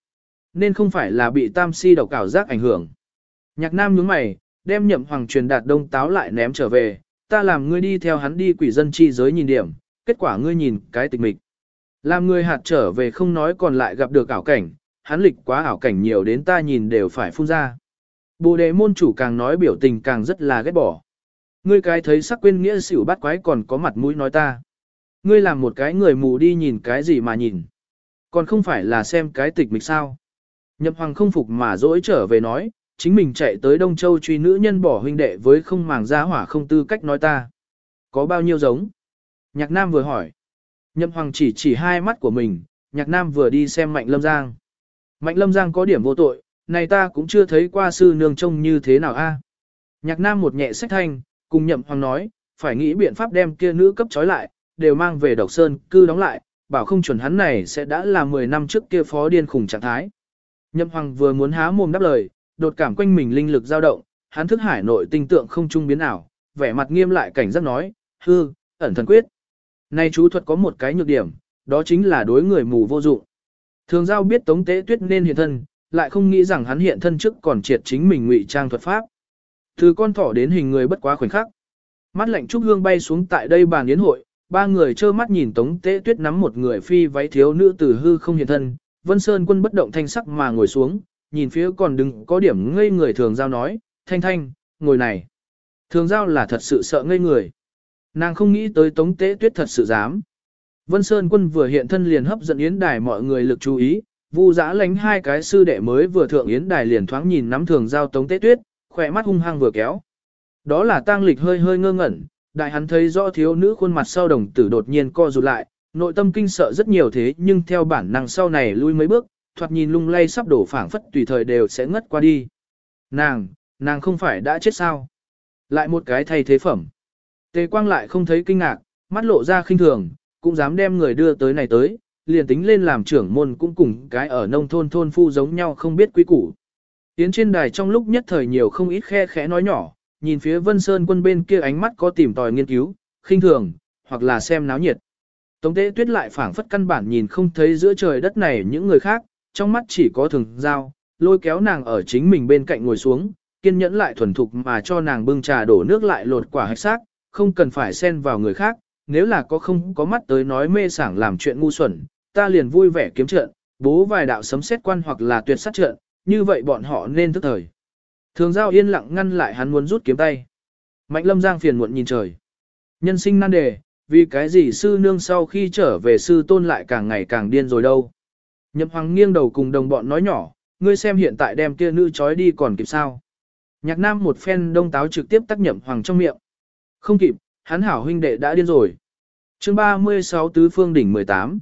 A: Nên không phải là bị tam si độc cảo giác ảnh hưởng. Nhạc nam nhướng mày, đem nhậm hoàng truyền đạt đông táo lại ném trở về, ta làm ngươi đi theo hắn đi quỷ dân chi giới nhìn điểm, kết quả ngươi nhìn cái tịch mịch. Làm ngươi hạt trở về không nói còn lại gặp được ảo cảnh, hắn lịch quá ảo cảnh nhiều đến ta nhìn đều phải phun ra. Bồ đề môn chủ càng nói biểu tình càng rất là ghét bỏ. Ngươi cái thấy sắc quên nghĩa xỉu bắt quái còn có mặt mũi nói ta. Ngươi làm một cái người mù đi nhìn cái gì mà nhìn. Còn không phải là xem cái tịch mịch sao. Nhậm hoàng không phục mà dỗi trở về nói, chính mình chạy tới Đông Châu truy nữ nhân bỏ huynh đệ với không màng ra hỏa không tư cách nói ta. Có bao nhiêu giống? Nhạc Nam vừa hỏi. Nhậm hoàng chỉ chỉ hai mắt của mình, Nhạc Nam vừa đi xem Mạnh Lâm Giang. Mạnh Lâm Giang có điểm vô tội, này ta cũng chưa thấy qua sư nương trông như thế nào a. Nhạc Nam một nhẹ sách thanh, cùng Nhậm hoàng nói, phải nghĩ biện pháp đem kia nữ cấp trói lại, đều mang về độc sơn, cư đóng lại, bảo không chuẩn hắn này sẽ đã là 10 năm trước kia phó điên khủng trạng thái. Nhậm Hoàng vừa muốn há mồm đáp lời, đột cảm quanh mình linh lực dao động, hắn thức hải nội tinh tượng không trung biến ảo, vẻ mặt nghiêm lại cảnh giác nói, hư, ẩn thần quyết. Nay chú thuật có một cái nhược điểm, đó chính là đối người mù vô dụng. Thường giao biết Tống Tế Tuyết nên hiện thân, lại không nghĩ rằng hắn hiện thân trước còn triệt chính mình ngụy trang thuật pháp. Từ con thỏ đến hình người bất quá khoảnh khắc. Mắt lạnh trúc hương bay xuống tại đây bàn yến hội, ba người trơ mắt nhìn Tống Tế Tuyết nắm một người phi váy thiếu nữ từ hư không hiện thân, Vân Sơn quân bất động thanh sắc mà ngồi xuống, nhìn phía còn đừng có điểm ngây người thường giao nói, thanh thanh, ngồi này. Thường giao là thật sự sợ ngây người. Nàng không nghĩ tới tống tế tuyết thật sự dám. Vân Sơn quân vừa hiện thân liền hấp dẫn yến đài mọi người lực chú ý, vu giã lánh hai cái sư đệ mới vừa thượng yến đài liền thoáng nhìn nắm thường giao tống tế tuyết, khỏe mắt hung hăng vừa kéo. Đó là tang lịch hơi hơi ngơ ngẩn, đại hắn thấy rõ thiếu nữ khuôn mặt sau đồng tử đột nhiên co rụt lại, nội tâm kinh sợ rất nhiều thế nhưng theo bản năng sau này lui mấy bước, thoạt nhìn lung lay sắp đổ phảng phất tùy thời đều sẽ ngất qua đi. Nàng, nàng không phải đã chết sao? Lại một cái thay thế phẩm. Tề quang lại không thấy kinh ngạc, mắt lộ ra khinh thường, cũng dám đem người đưa tới này tới, liền tính lên làm trưởng môn cũng cùng cái ở nông thôn thôn phu giống nhau không biết quý củ. Tiến trên đài trong lúc nhất thời nhiều không ít khe khẽ nói nhỏ, nhìn phía Vân Sơn quân bên kia ánh mắt có tìm tòi nghiên cứu, khinh thường, hoặc là xem náo nhiệt. Tống tế tuyết lại phảng phất căn bản nhìn không thấy giữa trời đất này những người khác, trong mắt chỉ có thường giao, lôi kéo nàng ở chính mình bên cạnh ngồi xuống, kiên nhẫn lại thuần thục mà cho nàng bưng trà đổ nước lại lột quả hạch xác, không cần phải xen vào người khác, nếu là có không có mắt tới nói mê sảng làm chuyện ngu xuẩn, ta liền vui vẻ kiếm trận, bố vài đạo sấm xét quan hoặc là tuyệt sát trận, như vậy bọn họ nên thức thời. Thường giao yên lặng ngăn lại hắn muốn rút kiếm tay. Mạnh lâm giang phiền muộn nhìn trời. Nhân sinh nan đề, vì cái gì sư nương sau khi trở về sư tôn lại càng ngày càng điên rồi đâu. Nhậm hoàng nghiêng đầu cùng đồng bọn nói nhỏ, ngươi xem hiện tại đem kia nữ trói đi còn kịp sao. Nhạc nam một phen đông táo trực tiếp tắc nhậm hoàng trong miệng. Không kịp, hắn hảo huynh đệ đã điên rồi. chương 36 tứ phương đỉnh 18.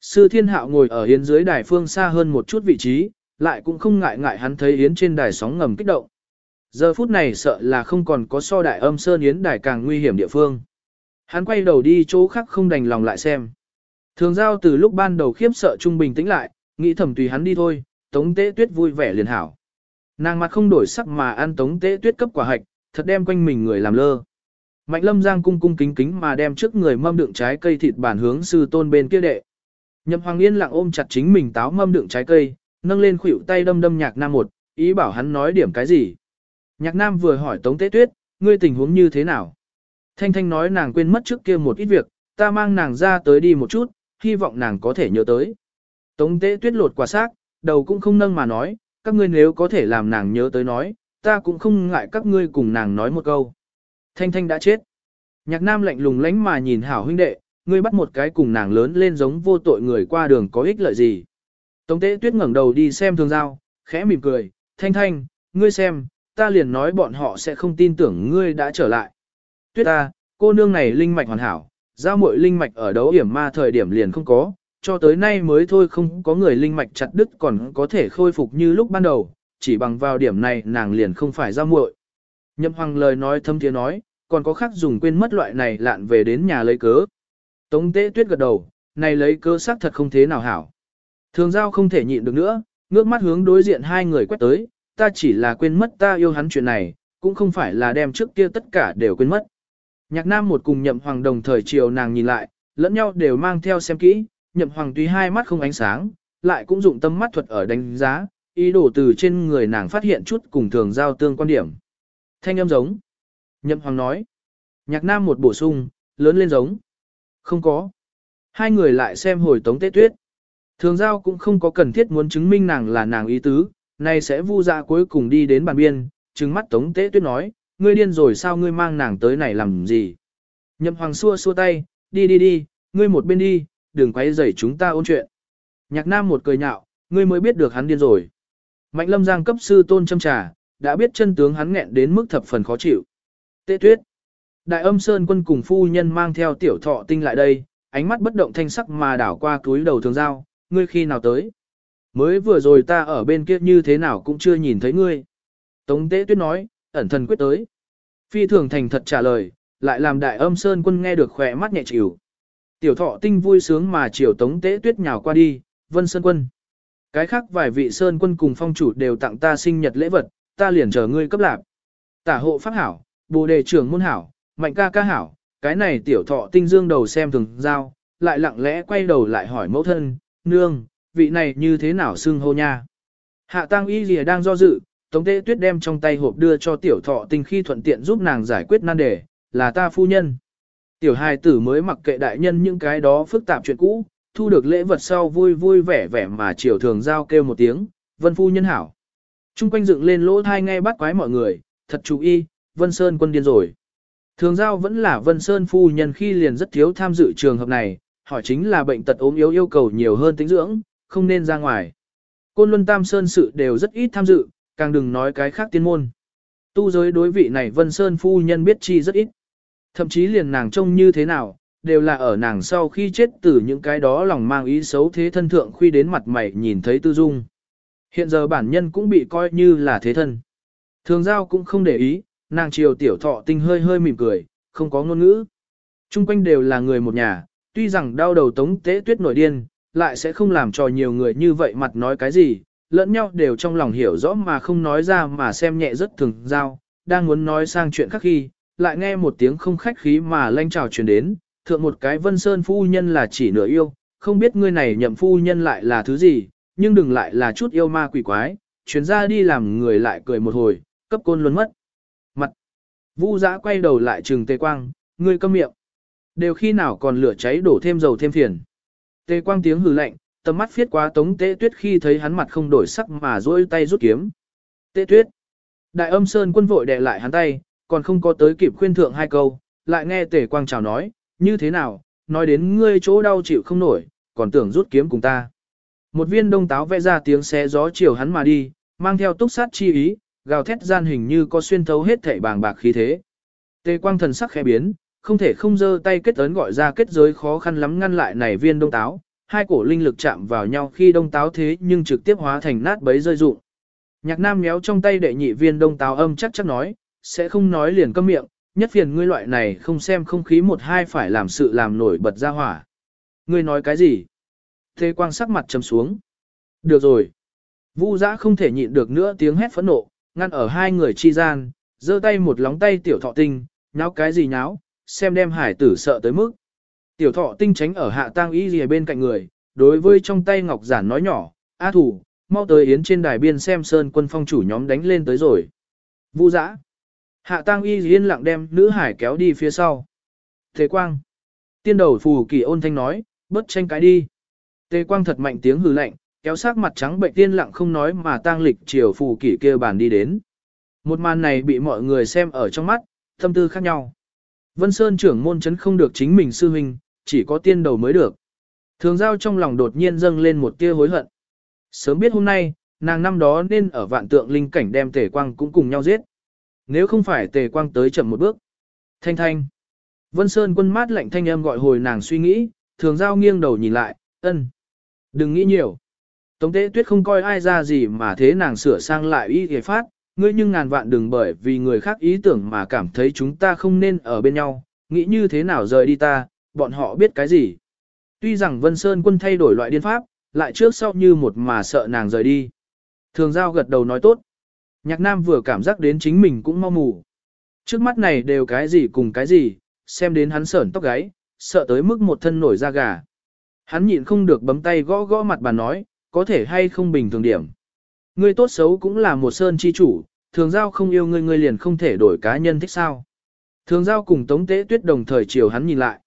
A: Sư thiên hạo ngồi ở hiến dưới đài phương xa hơn một chút vị trí, lại cũng không ngại ngại hắn thấy yến trên đài sóng ngầm kích động. Giờ phút này sợ là không còn có so đại âm sơn yến đài càng nguy hiểm địa phương. Hắn quay đầu đi chỗ khác không đành lòng lại xem. Thường giao từ lúc ban đầu khiếp sợ trung bình tĩnh lại, nghĩ thầm tùy hắn đi thôi, tống tế tuyết vui vẻ liền hảo. Nàng mặt không đổi sắc mà ăn tống tế tuyết cấp quả hạch, thật đem quanh mình người làm lơ. Mạnh lâm giang cung cung kính kính mà đem trước người mâm đựng trái cây thịt bản hướng sư tôn bên kia đệ. Nhậm hoàng yên lặng ôm chặt chính mình táo mâm đựng trái cây, nâng lên khuỷu tay đâm đâm nhạc nam một, ý bảo hắn nói điểm cái gì. Nhạc nam vừa hỏi tống tế tuyết, ngươi tình huống như thế nào? Thanh thanh nói nàng quên mất trước kia một ít việc, ta mang nàng ra tới đi một chút, hy vọng nàng có thể nhớ tới. Tống tế tuyết lột quả xác, đầu cũng không nâng mà nói, các ngươi nếu có thể làm nàng nhớ tới nói, ta cũng không ngại các ngươi cùng nàng nói một câu. Thanh thanh đã chết. Nhạc nam lạnh lùng lánh mà nhìn hảo huynh đệ, ngươi bắt một cái cùng nàng lớn lên giống vô tội người qua đường có ích lợi gì. Tống tế tuyết ngẩng đầu đi xem thường giao, khẽ mỉm cười, thanh thanh, ngươi xem, ta liền nói bọn họ sẽ không tin tưởng ngươi đã trở lại. Tuyết ta, cô nương này linh mạch hoàn hảo, giao muội linh mạch ở đấu hiểm ma thời điểm liền không có, cho tới nay mới thôi không có người linh mạch chặt đứt còn có thể khôi phục như lúc ban đầu, chỉ bằng vào điểm này nàng liền không phải giao muội. Nhậm hoàng lời nói thâm tiếng nói, còn có khác dùng quên mất loại này lạn về đến nhà lấy cớ. Tống tế tuyết gật đầu, này lấy cớ xác thật không thế nào hảo. Thường giao không thể nhịn được nữa, ngước mắt hướng đối diện hai người quét tới, ta chỉ là quên mất ta yêu hắn chuyện này, cũng không phải là đem trước kia tất cả đều quên mất. Nhạc nam một cùng nhậm hoàng đồng thời chiều nàng nhìn lại, lẫn nhau đều mang theo xem kỹ, nhậm hoàng tuy hai mắt không ánh sáng, lại cũng dụng tâm mắt thuật ở đánh giá, ý đồ từ trên người nàng phát hiện chút cùng thường giao tương quan điểm. Thanh âm giống. Nhậm hoàng nói. Nhạc nam một bổ sung, lớn lên giống. Không có. Hai người lại xem hồi tống tế tuyết. Thường giao cũng không có cần thiết muốn chứng minh nàng là nàng ý tứ, nay sẽ vu dạ cuối cùng đi đến bàn biên, trừng mắt tống tế tuyết nói, ngươi điên rồi sao ngươi mang nàng tới này làm gì. Nhậm hoàng xua xua tay, đi đi đi, ngươi một bên đi, đừng quấy rầy chúng ta ôn chuyện. Nhạc nam một cười nhạo, ngươi mới biết được hắn điên rồi. Mạnh lâm giang cấp sư tôn châm trà, đã biết chân tướng hắn nghẹn đến mức thập phần khó chịu. Tế tuyết. Đại âm sơn quân cùng phu nhân mang theo tiểu thọ tinh lại đây, ánh mắt bất động thanh sắc mà đảo qua túi đầu thường giao, ngươi khi nào tới? Mới vừa rồi ta ở bên kia như thế nào cũng chưa nhìn thấy ngươi. Tống tế tuyết nói, ẩn thần quyết tới. Phi thường thành thật trả lời, lại làm đại âm sơn quân nghe được khỏe mắt nhẹ chịu. Tiểu thọ tinh vui sướng mà chiều tống tế tuyết nhào qua đi, vân sơn quân. Cái khác vài vị sơn quân cùng phong chủ đều tặng ta sinh nhật lễ vật, ta liền chờ ngươi cấp lạc. Tả hộ pháp hảo, bồ đề trưởng môn hảo, mạnh ca ca hảo, cái này tiểu thọ tinh dương đầu xem thường giao, lại lặng lẽ quay đầu lại hỏi mẫu thân, nương, vị này như thế nào xưng hô nha. Hạ tăng y lìa đang do dự, Tống Tế Tuyết đem trong tay hộp đưa cho tiểu thọ tình khi thuận tiện giúp nàng giải quyết nan đề, là ta phu nhân. Tiểu hài tử mới mặc kệ đại nhân những cái đó phức tạp chuyện cũ, thu được lễ vật sau vui vui vẻ vẻ mà chiều thường giao kêu một tiếng, vân phu nhân hảo. Trung quanh dựng lên lỗ thai ngay bắt quái mọi người, thật chú ý, vân sơn quân điên rồi. Thường giao vẫn là vân sơn phu nhân khi liền rất thiếu tham dự trường hợp này, hỏi chính là bệnh tật ốm yếu yêu cầu nhiều hơn tính dưỡng, không nên ra ngoài. Côn Luân Tam Sơn sự đều rất ít tham dự, càng đừng nói cái khác tiên môn. Tu giới đối vị này Vân Sơn phu nhân biết chi rất ít. Thậm chí liền nàng trông như thế nào, đều là ở nàng sau khi chết từ những cái đó lòng mang ý xấu thế thân thượng khi đến mặt mày nhìn thấy tư dung. Hiện giờ bản nhân cũng bị coi như là thế thân. Thường giao cũng không để ý, nàng chiều tiểu thọ tinh hơi hơi mỉm cười, không có ngôn ngữ. Trung quanh đều là người một nhà, tuy rằng đau đầu tống tế tuyết nổi điên, lại sẽ không làm cho nhiều người như vậy mặt nói cái gì, lẫn nhau đều trong lòng hiểu rõ mà không nói ra mà xem nhẹ rất thường giao, đang muốn nói sang chuyện khác khi, lại nghe một tiếng không khách khí mà lanh trào truyền đến, thượng một cái vân sơn phu nhân là chỉ nửa yêu, không biết ngươi này nhậm phu nhân lại là thứ gì, nhưng đừng lại là chút yêu ma quỷ quái, chuyến ra đi làm người lại cười một hồi, cấp côn luôn mất. Mặt. Vu giã quay đầu lại trừng tề quang, ngươi câm miệng. Đều khi nào còn lửa cháy đổ thêm dầu thêm phiền. Tề quang tiếng hừ lạnh, tầm mắt phiết qua tống tế tuyết khi thấy hắn mặt không đổi sắc mà duỗi tay rút kiếm. Tế tuyết. Đại âm sơn quân vội đè lại hắn tay, còn không có tới kịp khuyên thượng hai câu, lại nghe tề quang chào nói, như thế nào, nói đến ngươi chỗ đau chịu không nổi, còn tưởng rút kiếm cùng ta. Một viên đông táo vẽ ra tiếng xé gió chiều hắn mà đi, mang theo túc sát chi ý, gào thét gian hình như có xuyên thấu hết thảy bàng bạc khí thế. Tề quang thần sắc khẽ biến, không thể không giơ tay kết ấn gọi ra kết giới khó khăn lắm ngăn lại này viên đông táo, hai cổ linh lực chạm vào nhau khi đông táo thế nhưng trực tiếp hóa thành nát bấy rơi rụng. Nhạc nam méo trong tay đệ nhị viên đông táo âm chắc chắc nói, sẽ không nói liền câm miệng, nhất phiền ngươi loại này không xem không khí một hai phải làm sự làm nổi bật ra hỏa. Ngươi nói cái gì? Thế quang sắc mặt trầm xuống. Được rồi. vũ giã không thể nhịn được nữa tiếng hét phẫn nộ, ngăn ở hai người chi gian, giơ tay một lóng tay tiểu thọ tinh, nháo cái gì nháo, xem đem hải tử sợ tới mức. Tiểu thọ tinh tránh ở hạ tang y gì bên cạnh người, đối với trong tay ngọc giản nói nhỏ, A thủ, mau tới yến trên đài biên xem sơn quân phong chủ nhóm đánh lên tới rồi. Vu dã. Hạ tang y yên lặng đem nữ hải kéo đi phía sau. Thế quang. Tiên đầu phù kỳ ôn thanh nói, bớt tranh cái đi. Tề quang thật mạnh tiếng hừ lạnh, kéo sát mặt trắng bệnh tiên lặng không nói mà tang lịch chiều phù kỷ kia bàn đi đến. Một màn này bị mọi người xem ở trong mắt, tâm tư khác nhau. Vân Sơn trưởng môn chấn không được chính mình sư huynh, chỉ có tiên đầu mới được. Thường giao trong lòng đột nhiên dâng lên một tia hối hận. Sớm biết hôm nay, nàng năm đó nên ở vạn tượng linh cảnh đem tề quang cũng cùng nhau giết. Nếu không phải tề quang tới chậm một bước. Thanh thanh. Vân Sơn quân mát lạnh thanh âm gọi hồi nàng suy nghĩ, thường giao nghiêng đầu nhìn lại, ân. Đừng nghĩ nhiều. Tống tế tuyết không coi ai ra gì mà thế nàng sửa sang lại y ghề phát, ngươi nhưng ngàn vạn đừng bởi vì người khác ý tưởng mà cảm thấy chúng ta không nên ở bên nhau, nghĩ như thế nào rời đi ta, bọn họ biết cái gì. Tuy rằng Vân Sơn quân thay đổi loại điên pháp, lại trước sau như một mà sợ nàng rời đi. Thường giao gật đầu nói tốt. Nhạc nam vừa cảm giác đến chính mình cũng mau mù. Trước mắt này đều cái gì cùng cái gì, xem đến hắn sởn tóc gáy, sợ tới mức một thân nổi da gà. Hắn nhịn không được bấm tay gõ gõ mặt bà nói, có thể hay không bình thường điểm. Ngươi tốt xấu cũng là một sơn chi chủ, thường giao không yêu ngươi ngươi liền không thể đổi cá nhân thích sao. Thường giao cùng tống tế tuyết đồng thời chiều hắn nhìn lại.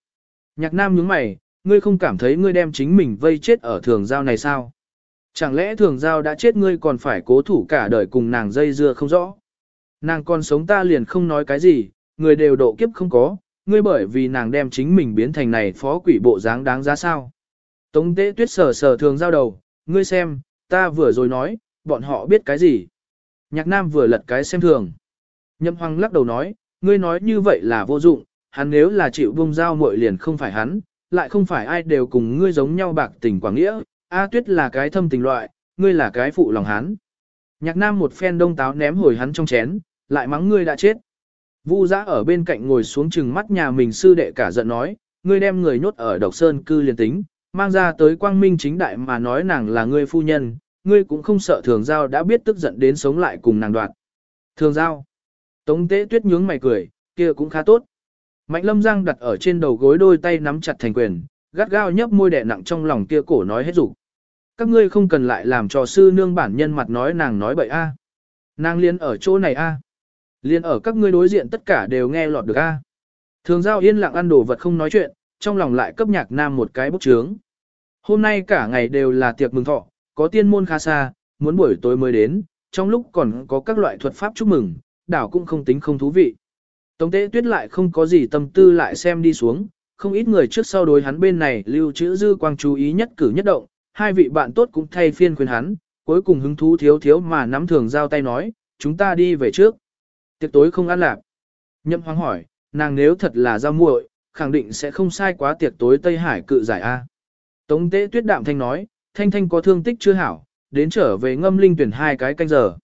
A: Nhạc nam nhướng mày, ngươi không cảm thấy ngươi đem chính mình vây chết ở thường giao này sao? Chẳng lẽ thường giao đã chết ngươi còn phải cố thủ cả đời cùng nàng dây dưa không rõ? Nàng còn sống ta liền không nói cái gì, người đều độ kiếp không có, ngươi bởi vì nàng đem chính mình biến thành này phó quỷ bộ dáng đáng giá sao? Tống tế tuyết sờ sờ thường giao đầu, ngươi xem, ta vừa rồi nói, bọn họ biết cái gì? Nhạc nam vừa lật cái xem thường. Nhậm hoàng lắc đầu nói, ngươi nói như vậy là vô dụng, hắn nếu là chịu bông giao muội liền không phải hắn, lại không phải ai đều cùng ngươi giống nhau bạc tình quảng nghĩa, A tuyết là cái thâm tình loại, ngươi là cái phụ lòng hắn. Nhạc nam một phen đông táo ném hồi hắn trong chén, lại mắng ngươi đã chết. Vu giã ở bên cạnh ngồi xuống chừng mắt nhà mình sư đệ cả giận nói, ngươi đem người nhốt ở độc sơn cư liền tính, mang ra tới quang minh chính đại mà nói nàng là ngươi phu nhân, ngươi cũng không sợ thường giao đã biết tức giận đến sống lại cùng nàng đoạt. Thường giao. Tống tế tuyết nhướng mày cười, kia cũng khá tốt. Mạnh lâm giang đặt ở trên đầu gối đôi tay nắm chặt thành quyền, gắt gao nhấp môi đẻ nặng trong lòng kia cổ nói hết rủ. Các ngươi không cần lại làm cho sư nương bản nhân mặt nói nàng nói bậy a. Nàng liên ở chỗ này a. Liên ở các ngươi đối diện tất cả đều nghe lọt được a. Thường giao yên lặng ăn đồ vật không nói chuyện, trong lòng lại cấp nhạc nam một cái bốc trướng. Hôm nay cả ngày đều là tiệc mừng thọ, có tiên môn khá xa, muốn buổi tối mới đến, trong lúc còn có các loại thuật pháp chúc mừng, đảo cũng không tính không thú vị. Tống tế tuyết lại không có gì tâm tư lại xem đi xuống, không ít người trước sau đối hắn bên này lưu trữ dư quang chú ý nhất cử nhất động, hai vị bạn tốt cũng thay phiên khuyên hắn, cuối cùng hứng thú thiếu thiếu mà nắm thường giao tay nói, chúng ta đi về trước. Tiệc tối không ăn lạp. Nhậm hoang hỏi, nàng nếu thật là giao muội, khẳng định sẽ không sai quá tiệc tối Tây Hải cự giải A. Tống tế tuyết đạm thanh nói, thanh thanh có thương tích chưa hảo, đến trở về ngâm linh tuyển hai cái canh giờ.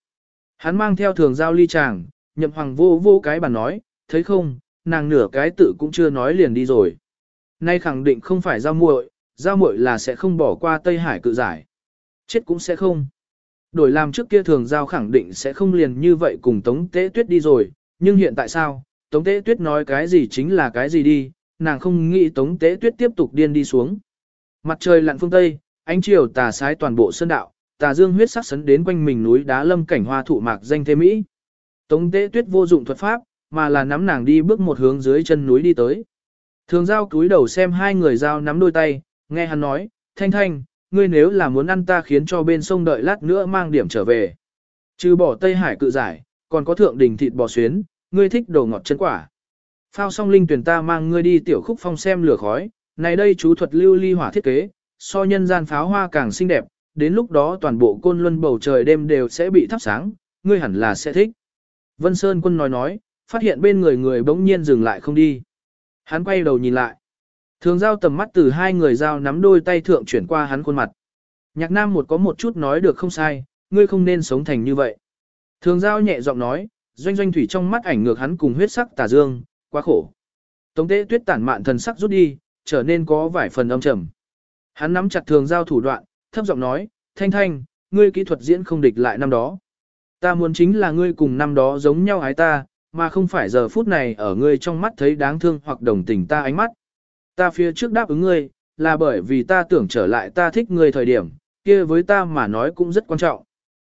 A: Hắn mang theo thường giao ly chàng, nhậm hoàng vô vô cái bàn nói, thấy không, nàng nửa cái tự cũng chưa nói liền đi rồi. Nay khẳng định không phải giao muội, giao muội là sẽ không bỏ qua Tây Hải cự giải. Chết cũng sẽ không. Đổi làm trước kia thường giao khẳng định sẽ không liền như vậy cùng Tống Tế Tuyết đi rồi, nhưng hiện tại sao, Tống Tế Tuyết nói cái gì chính là cái gì đi, nàng không nghĩ Tống Tế Tuyết tiếp tục điên đi xuống. Mặt trời lặn phương Tây, ánh chiều tà sái toàn bộ sơn đạo, tà dương huyết sắc sấn đến quanh mình núi đá lâm cảnh hoa thụ mạc danh thế Mỹ. Tống Tế Tuyết vô dụng thuật pháp, mà là nắm nàng đi bước một hướng dưới chân núi đi tới. Thường giao cúi đầu xem hai người giao nắm đôi tay, nghe hắn nói, thanh thanh, ngươi nếu là muốn ăn ta khiến cho bên sông đợi lát nữa mang điểm trở về. Trừ bỏ Tây Hải cự giải, còn có thượng đỉnh thịt bò xuyến, ngươi thích đồ ngọt chân quả. Phao song linh tuyển ta mang ngươi đi tiểu khúc phong xem lửa khói, này đây chú thuật lưu ly hỏa thiết kế, so nhân gian pháo hoa càng xinh đẹp, đến lúc đó toàn bộ côn luân bầu trời đêm đều sẽ bị thắp sáng, ngươi hẳn là sẽ thích. Vân Sơn quân nói nói, phát hiện bên người người bỗng nhiên dừng lại không đi. Hắn quay đầu nhìn lại. Thường giao tầm mắt từ hai người giao nắm đôi tay thượng chuyển qua hắn khuôn mặt. Nhạc nam một có một chút nói được không sai, ngươi không nên sống thành như vậy. Thường giao nhẹ giọng nói, doanh doanh thủy trong mắt ảnh ngược hắn cùng huyết sắc tà dương, quá khổ. Tống tế tuyết tản mạn thần sắc rút đi, trở nên có vài phần âm trầm. Hắn nắm chặt thường giao thủ đoạn, thấp giọng nói, thanh thanh, ngươi kỹ thuật diễn không địch lại năm đó. Ta muốn chính là ngươi cùng năm đó giống nhau ái ta, mà không phải giờ phút này ở ngươi trong mắt thấy đáng thương hoặc đồng tình ta ánh mắt. Ta phía trước đáp ứng ngươi, là bởi vì ta tưởng trở lại ta thích ngươi thời điểm, kia với ta mà nói cũng rất quan trọng.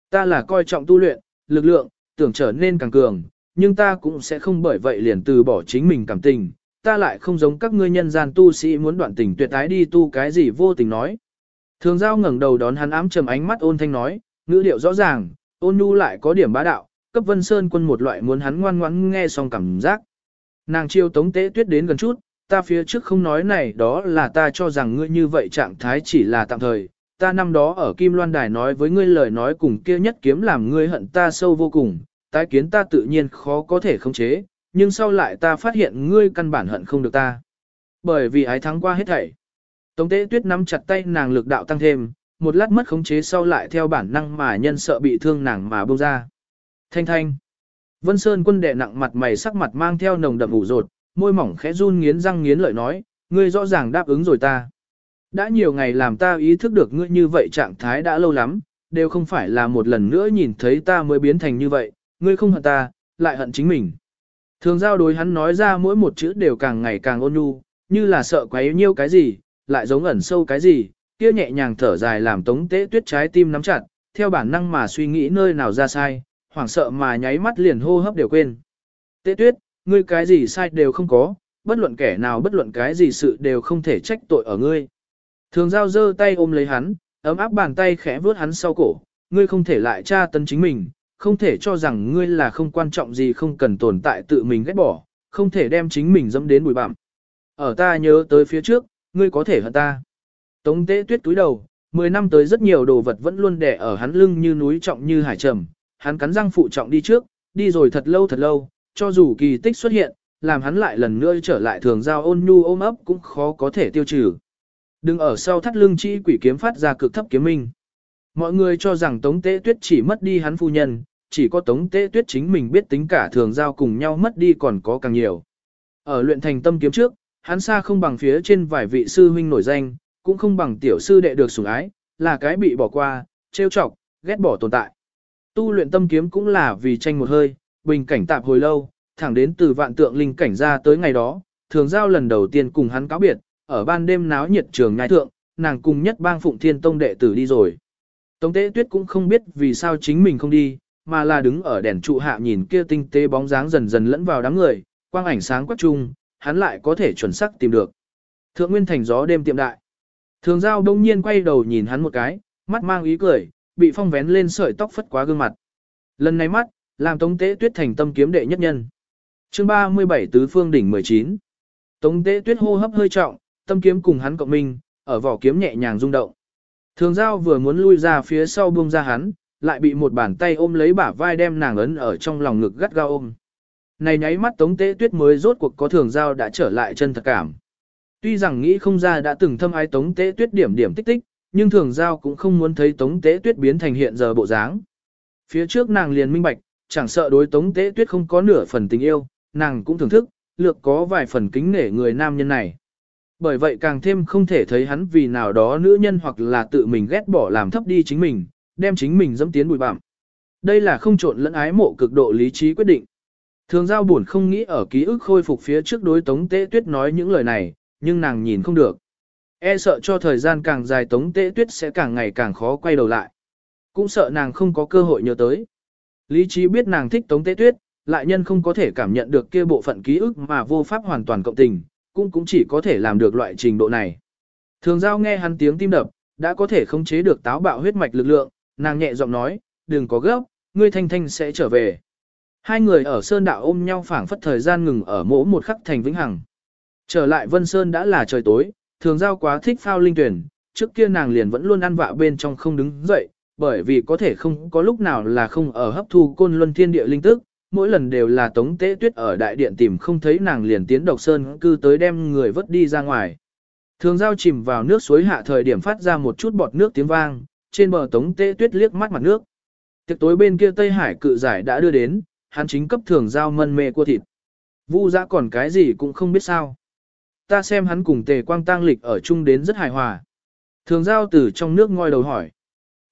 A: Ta là coi trọng tu luyện, lực lượng, tưởng trở nên càng cường, nhưng ta cũng sẽ không bởi vậy liền từ bỏ chính mình cảm tình. Ta lại không giống các ngươi nhân gian tu sĩ muốn đoạn tình tuyệt tái đi tu cái gì vô tình nói. Thường giao ngẩng đầu đón hắn ám trầm ánh mắt ôn thanh nói, ngữ điệu rõ ràng, ôn nhu lại có điểm bá đạo, cấp vân sơn quân một loại muốn hắn ngoan ngoãn nghe xong cảm giác. Nàng chiêu tống tế tuyết đến gần chút, ta phía trước không nói này đó là ta cho rằng ngươi như vậy trạng thái chỉ là tạm thời. Ta năm đó ở Kim Loan Đài nói với ngươi lời nói cùng kia nhất kiếm làm ngươi hận ta sâu vô cùng, tái kiến ta tự nhiên khó có thể khống chế, nhưng sau lại ta phát hiện ngươi căn bản hận không được ta. Bởi vì ái thắng qua hết thảy. Tống tế tuyết nắm chặt tay nàng lực đạo tăng thêm, một lát mất khống chế sau lại theo bản năng mà nhân sợ bị thương nàng mà bông ra. Thanh thanh. Vân Sơn quân đệ nặng mặt mày sắc mặt mang theo nồng đậm ủ rột, môi mỏng khẽ run nghiến răng nghiến lợi nói, ngươi rõ ràng đáp ứng rồi ta. Đã nhiều ngày làm ta ý thức được ngươi như vậy trạng thái đã lâu lắm, đều không phải là một lần nữa nhìn thấy ta mới biến thành như vậy, ngươi không hận ta, lại hận chính mình. Thường giao đối hắn nói ra mỗi một chữ đều càng ngày càng ôn nhu, như là sợ quấy nhiêu cái gì, lại giống ẩn sâu cái gì, kia nhẹ nhàng thở dài làm tống tế tuyết trái tim nắm chặt, theo bản năng mà suy nghĩ nơi nào ra sai, hoảng sợ mà nháy mắt liền hô hấp đều quên. Tế tuyết, ngươi cái gì sai đều không có, bất luận kẻ nào bất luận cái gì sự đều không thể trách tội ở ngươi. Thường giao giơ tay ôm lấy hắn, ấm áp bàn tay khẽ vuốt hắn sau cổ, ngươi không thể lại tra tấn chính mình, không thể cho rằng ngươi là không quan trọng gì không cần tồn tại tự mình ghét bỏ, không thể đem chính mình dẫm đến bụi bặm. Ở ta nhớ tới phía trước, ngươi có thể hận ta. Tống tế tuyết túi đầu, mười năm tới rất nhiều đồ vật vẫn luôn đè ở hắn lưng như núi trọng như hải trầm, hắn cắn răng phụ trọng đi trước, đi rồi thật lâu thật lâu, cho dù kỳ tích xuất hiện, làm hắn lại lần nữa trở lại thường giao ôn nhu ôm ấp cũng khó có thể tiêu trừ. Đừng ở sau thắt lưng chi quỷ kiếm phát ra cực thấp kiếm minh. Mọi người cho rằng Tống Tế Tuyết chỉ mất đi hắn phu nhân, chỉ có Tống Tế Tuyết chính mình biết tính cả thường giao cùng nhau mất đi còn có càng nhiều. Ở luyện thành tâm kiếm trước, hắn xa không bằng phía trên vài vị sư huynh nổi danh, cũng không bằng tiểu sư đệ được sủng ái, là cái bị bỏ qua, trêu chọc, ghét bỏ tồn tại. Tu luyện tâm kiếm cũng là vì tranh một hơi, bình cảnh tạp hồi lâu, thẳng đến từ vạn tượng linh cảnh ra tới ngày đó, thường giao lần đầu tiên cùng hắn cáo biệt, ở ban đêm náo nhiệt trường nhai thượng, nàng cùng nhất bang phụng thiên tông đệ tử đi rồi. Tống tế tuyết cũng không biết vì sao chính mình không đi, mà là đứng ở đèn trụ hạ nhìn kia tinh tế bóng dáng dần dần lẫn vào đám người, quang ảnh sáng quắc chung, hắn lại có thể chuẩn xác tìm được. Thượng Nguyên Thành gió đêm tiệm đại. Thường giao đông nhiên quay đầu nhìn hắn một cái, mắt mang ý cười, bị phong vén lên sợi tóc phất quá gương mặt. Lần này mắt, làm Tống Tế Tuyết thành tâm kiếm đệ nhất nhân. Chương 37 Tứ Phương đỉnh 19. Tống Tế Tuyết hô hấp hơi trọng, tâm kiếm cùng hắn cộng minh, ở vỏ kiếm nhẹ nhàng rung động. Thường Giao vừa muốn lui ra phía sau buông ra hắn, lại bị một bàn tay ôm lấy bả vai đem nàng ấn ở trong lòng ngực gắt gao ôm. Này nháy mắt Tống Tế Tuyết mới rốt cuộc có Thường Giao đã trở lại chân thật cảm. Tuy rằng nghĩ không ra đã từng thâm ai Tống Tế Tuyết điểm điểm tích tích, nhưng Thường Giao cũng không muốn thấy Tống Tế Tuyết biến thành hiện giờ bộ dáng. Phía trước nàng liền minh bạch, chẳng sợ đối tống tế tuyết không có nửa phần tình yêu, nàng cũng thưởng thức, lược có vài phần kính nể người nam nhân này. Bởi vậy càng thêm không thể thấy hắn vì nào đó nữ nhân hoặc là tự mình ghét bỏ làm thấp đi chính mình, đem chính mình dẫm tiến bụi bặm. Đây là không trộn lẫn ái mộ cực độ lý trí quyết định. Thường giao buồn không nghĩ ở ký ức khôi phục phía trước đối Tống Tế Tuyết nói những lời này, nhưng nàng nhìn không được. E sợ cho thời gian càng dài Tống Tế Tuyết sẽ càng ngày càng khó quay đầu lại. Cũng sợ nàng không có cơ hội nhớ tới. Lý trí biết nàng thích Tống Tế Tuyết, lại nhân không có thể cảm nhận được kia bộ phận ký ức mà vô pháp hoàn toàn cộng tình, cũng cũng chỉ có thể làm được loại trình độ này. Thường giao nghe hắn tiếng tim đập, đã có thể khống chế được táo bạo huyết mạch lực lượng, nàng nhẹ giọng nói, đừng có gấp, ngươi thanh thanh sẽ trở về. Hai người ở Sơn Đạo ôm nhau phảng phất thời gian ngừng ở mỗ một khắc thành vĩnh hằng. Trở lại Vân Sơn đã là trời tối, thường giao quá thích phao linh tuyển, trước kia nàng liền vẫn luôn ăn vạ bên trong không đứng dậy, bởi vì có thể không có lúc nào là không ở hấp thu côn luân thiên địa linh tức, mỗi lần đều là tống tế tuyết ở đại điện tìm không thấy nàng liền tiến độc sơn cư tới đem người vớt đi ra ngoài. Thường giao chìm vào nước suối hạ thời điểm phát ra một chút bọt nước tiếng vang, trên bờ tống tế tuyết liếc mắt mặt nước. Tiệc tối bên kia Tây Hải cự giải đã đưa đến, hắn chính cấp thường giao mân mê cua thịt. Vu giã còn cái gì cũng không biết sao. Ta xem hắn cùng tề quang tang lịch ở chung đến rất hài hòa. Thường giao từ trong nước ngoi đầu hỏi.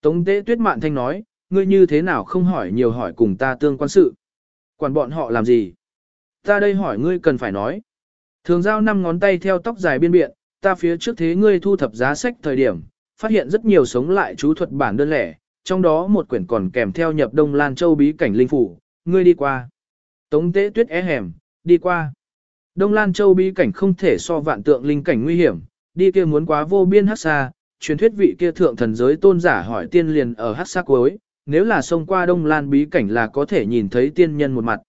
A: Tống tế tuyết mạn thanh nói, ngươi như thế nào không hỏi nhiều hỏi cùng ta tương quan sự. Quản bọn họ làm gì? Ta đây hỏi ngươi cần phải nói. Thường giao năm ngón tay theo tóc dài biên biện, ta phía trước thế ngươi thu thập giá sách thời điểm, phát hiện rất nhiều sống lại chú thuật bản đơn lẻ, trong đó một quyển còn kèm theo nhập Đông Lan Châu bí cảnh linh phủ, ngươi đi qua. Tống tế tuyết é hẻm, đi qua. Đông Lan Châu bí cảnh không thể so vạn tượng linh cảnh nguy hiểm, đi kia muốn quá vô biên hát xa, truyền thuyết vị kia thượng thần giới tôn giả hỏi tiên liền ở hát xa cuối, nếu là xông qua Đông Lan bí cảnh là có thể nhìn thấy tiên nhân một mặt.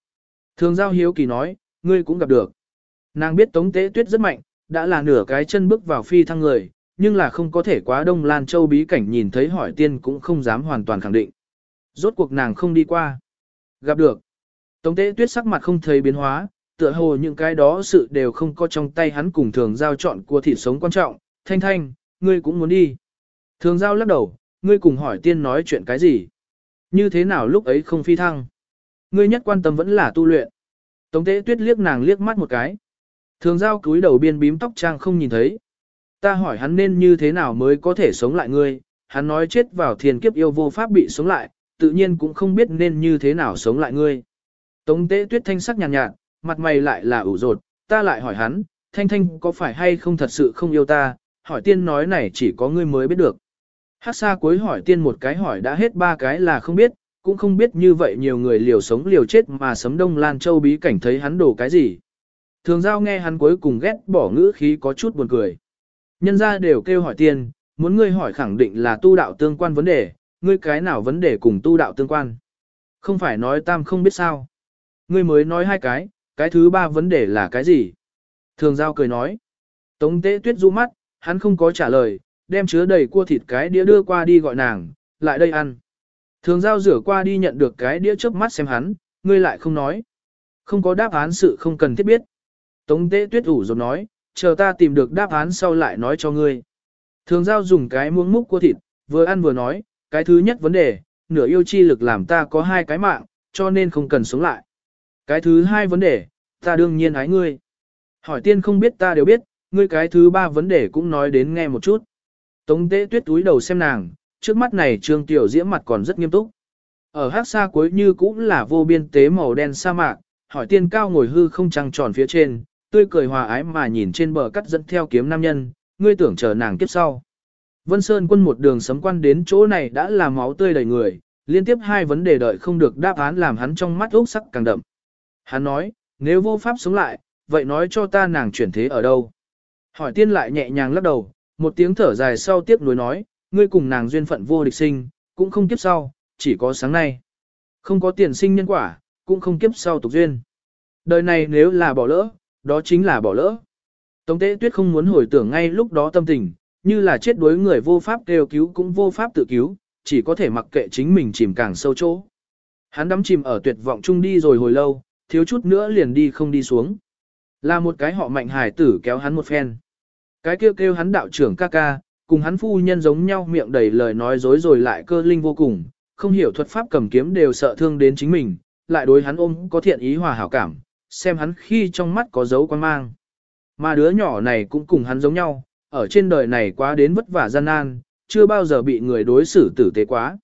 A: Thường giao hiếu kỳ nói, ngươi cũng gặp được. Nàng biết Tống Tế Tuyết rất mạnh, đã là nửa cái chân bước vào phi thăng người, nhưng là không có thể quá Đông Lan Châu bí cảnh nhìn thấy hỏi tiên cũng không dám hoàn toàn khẳng định. Rốt cuộc nàng không đi qua. Gặp được. Tống Tế Tuyết sắc mặt không thấy biến hóa, tựa hồ những cái đó sự đều không có trong tay hắn cùng thường giao chọn của thịt sống quan trọng. Thanh thanh, ngươi cũng muốn đi. Thường giao lắc đầu, ngươi cùng hỏi tiên nói chuyện cái gì? Như thế nào lúc ấy không phi thăng? Ngươi nhất quan tâm vẫn là tu luyện. Tống tế tuyết liếc nàng liếc mắt một cái. Thường giao cúi đầu biên bím tóc trang không nhìn thấy. Ta hỏi hắn nên như thế nào mới có thể sống lại ngươi, hắn nói chết vào thiền kiếp yêu vô pháp bị sống lại, tự nhiên cũng không biết nên như thế nào sống lại ngươi. Tống tế tuyết thanh sắc nhàn nhạt, nhạt, mặt mày lại là ủ rột, ta lại hỏi hắn, thanh thanh có phải hay không thật sự không yêu ta, hỏi tiên nói này chỉ có ngươi mới biết được. Hát xa cuối hỏi tiên một cái hỏi đã hết ba cái là không biết, cũng không biết như vậy nhiều người liều sống liều chết mà sấm đông Lan Châu bí cảnh thấy hắn đổ cái gì. Thường giao nghe hắn cuối cùng ghét bỏ ngữ khí có chút buồn cười. Nhân ra đều kêu hỏi tiên, muốn ngươi hỏi khẳng định là tu đạo tương quan vấn đề, ngươi cái nào vấn đề cùng tu đạo tương quan. Không phải nói tam không biết sao. Ngươi mới nói hai cái, cái thứ ba vấn đề là cái gì? Thường giao cười nói. Tống tế tuyết du mắt, hắn không có trả lời, đem chứa đầy cua thịt cái đĩa đưa qua đi gọi nàng, lại đây ăn. Thường giao rửa qua đi nhận được cái đĩa chớp mắt xem hắn, ngươi lại không nói. Không có đáp án sự không cần thiết biết. Tống tế tuyết ủ rồi nói, chờ ta tìm được đáp án sau lại nói cho ngươi. Thường giao dùng cái muỗng múc cua thịt, vừa ăn vừa nói, cái thứ nhất vấn đề, nửa yêu chi lực làm ta có hai cái mạng, cho nên không cần sống lại. Cái thứ hai vấn đề, ta đương nhiên ái ngươi. Hỏi tiên không biết ta đều biết, ngươi cái thứ ba vấn đề cũng nói đến nghe một chút. Tống tế tuyết túi đầu xem nàng, trước mắt này trương tiểu diễm mặt còn rất nghiêm túc. Ở hát xa cuối như cũng là vô biên tế màu đen sa mạc, hỏi tiên cao ngồi hư không trăng tròn phía trên, tươi cười hòa ái mà nhìn trên bờ cắt dẫn theo kiếm nam nhân, ngươi tưởng chờ nàng kiếp sau. Vân Sơn quân một đường sấm quan đến chỗ này đã là máu tươi đầy người, liên tiếp hai vấn đề đợi không được đáp án làm hắn trong mắt ốc sắc càng đậm. Hắn nói, nếu vô pháp sống lại, vậy nói cho ta nàng chuyển thế ở đâu. Hỏi tiên lại nhẹ nhàng lắc đầu, một tiếng thở dài sau tiếp nối nói, ngươi cùng nàng duyên phận vô địch sinh, cũng không kiếp sau, chỉ có sáng nay. Không có tiền sinh nhân quả, cũng không kiếp sau tục duyên. Đời này nếu là bỏ lỡ, đó chính là bỏ lỡ. Tống tế tuyết không muốn hồi tưởng ngay lúc đó tâm tình, như là chết đuối người vô pháp kêu cứu cũng vô pháp tự cứu, chỉ có thể mặc kệ chính mình chìm càng sâu chỗ. Hắn đắm chìm ở tuyệt vọng chung đi rồi hồi lâu, thiếu chút nữa liền đi không đi xuống. Là một cái họ mạnh hải tử kéo hắn một phen. Cái kêu kêu hắn đạo trưởng ca ca, cùng hắn phu nhân giống nhau miệng đầy lời nói dối rồi lại cơ linh vô cùng, không hiểu thuật pháp cầm kiếm đều sợ thương đến chính mình, lại đối hắn ôm có thiện ý hòa hảo cảm, xem hắn khi trong mắt có dấu quan mang. Mà đứa nhỏ này cũng cùng hắn giống nhau, ở trên đời này quá đến vất vả gian nan, chưa bao giờ bị người đối xử tử tế quá.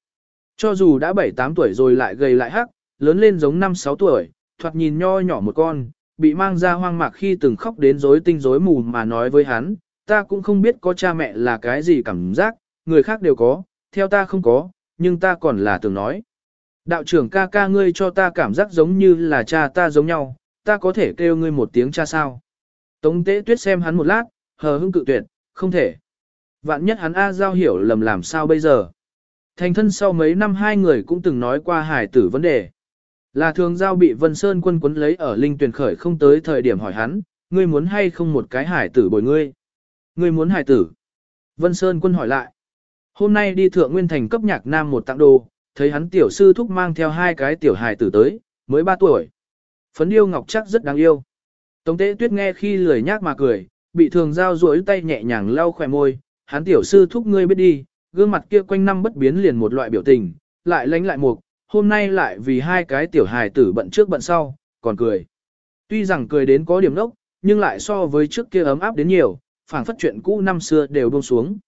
A: Cho dù đã 7-8 tuổi rồi lại gầy lại hắc, lớn lên giống 5-6 tuổi, thoạt nhìn nho nhỏ một con, bị mang ra hoang mạc khi từng khóc đến rối tinh rối mù mà nói với hắn, ta cũng không biết có cha mẹ là cái gì cảm giác, người khác đều có, theo ta không có, nhưng ta còn là tưởng nói. Đạo trưởng ca ca ngươi cho ta cảm giác giống như là cha ta giống nhau, ta có thể kêu ngươi một tiếng cha sao. Tống tế tuyết xem hắn một lát, hờ hững cự tuyệt, không thể. Vạn nhất hắn A giao hiểu lầm làm sao bây giờ. Thành thân sau mấy năm hai người cũng từng nói qua hải tử vấn đề. Là thường giao bị Vân Sơn quân quấn lấy ở linh tuyển khởi không tới thời điểm hỏi hắn, ngươi muốn hay không một cái hải tử bồi ngươi? Ngươi muốn hài tử? Vân Sơn quân hỏi lại. Hôm nay đi thượng nguyên thành cấp nhạc nam một tặng đồ, thấy hắn tiểu sư thúc mang theo hai cái tiểu hài tử tới, mới ba tuổi. Phấn yêu ngọc chắc rất đáng yêu. Tống tế tuyết nghe khi lười nhác mà cười, bị thường giao duỗi tay nhẹ nhàng lau khỏe môi, hắn tiểu sư thúc ngươi biết đi, gương mặt kia quanh năm bất biến liền một loại biểu tình, lại lánh lại mục, hôm nay lại vì hai cái tiểu hài tử bận trước bận sau, còn cười. Tuy rằng cười đến có điểm nốc, nhưng lại so với trước kia ấm áp đến nhiều, phảng phất chuyện cũ năm xưa đều buông xuống.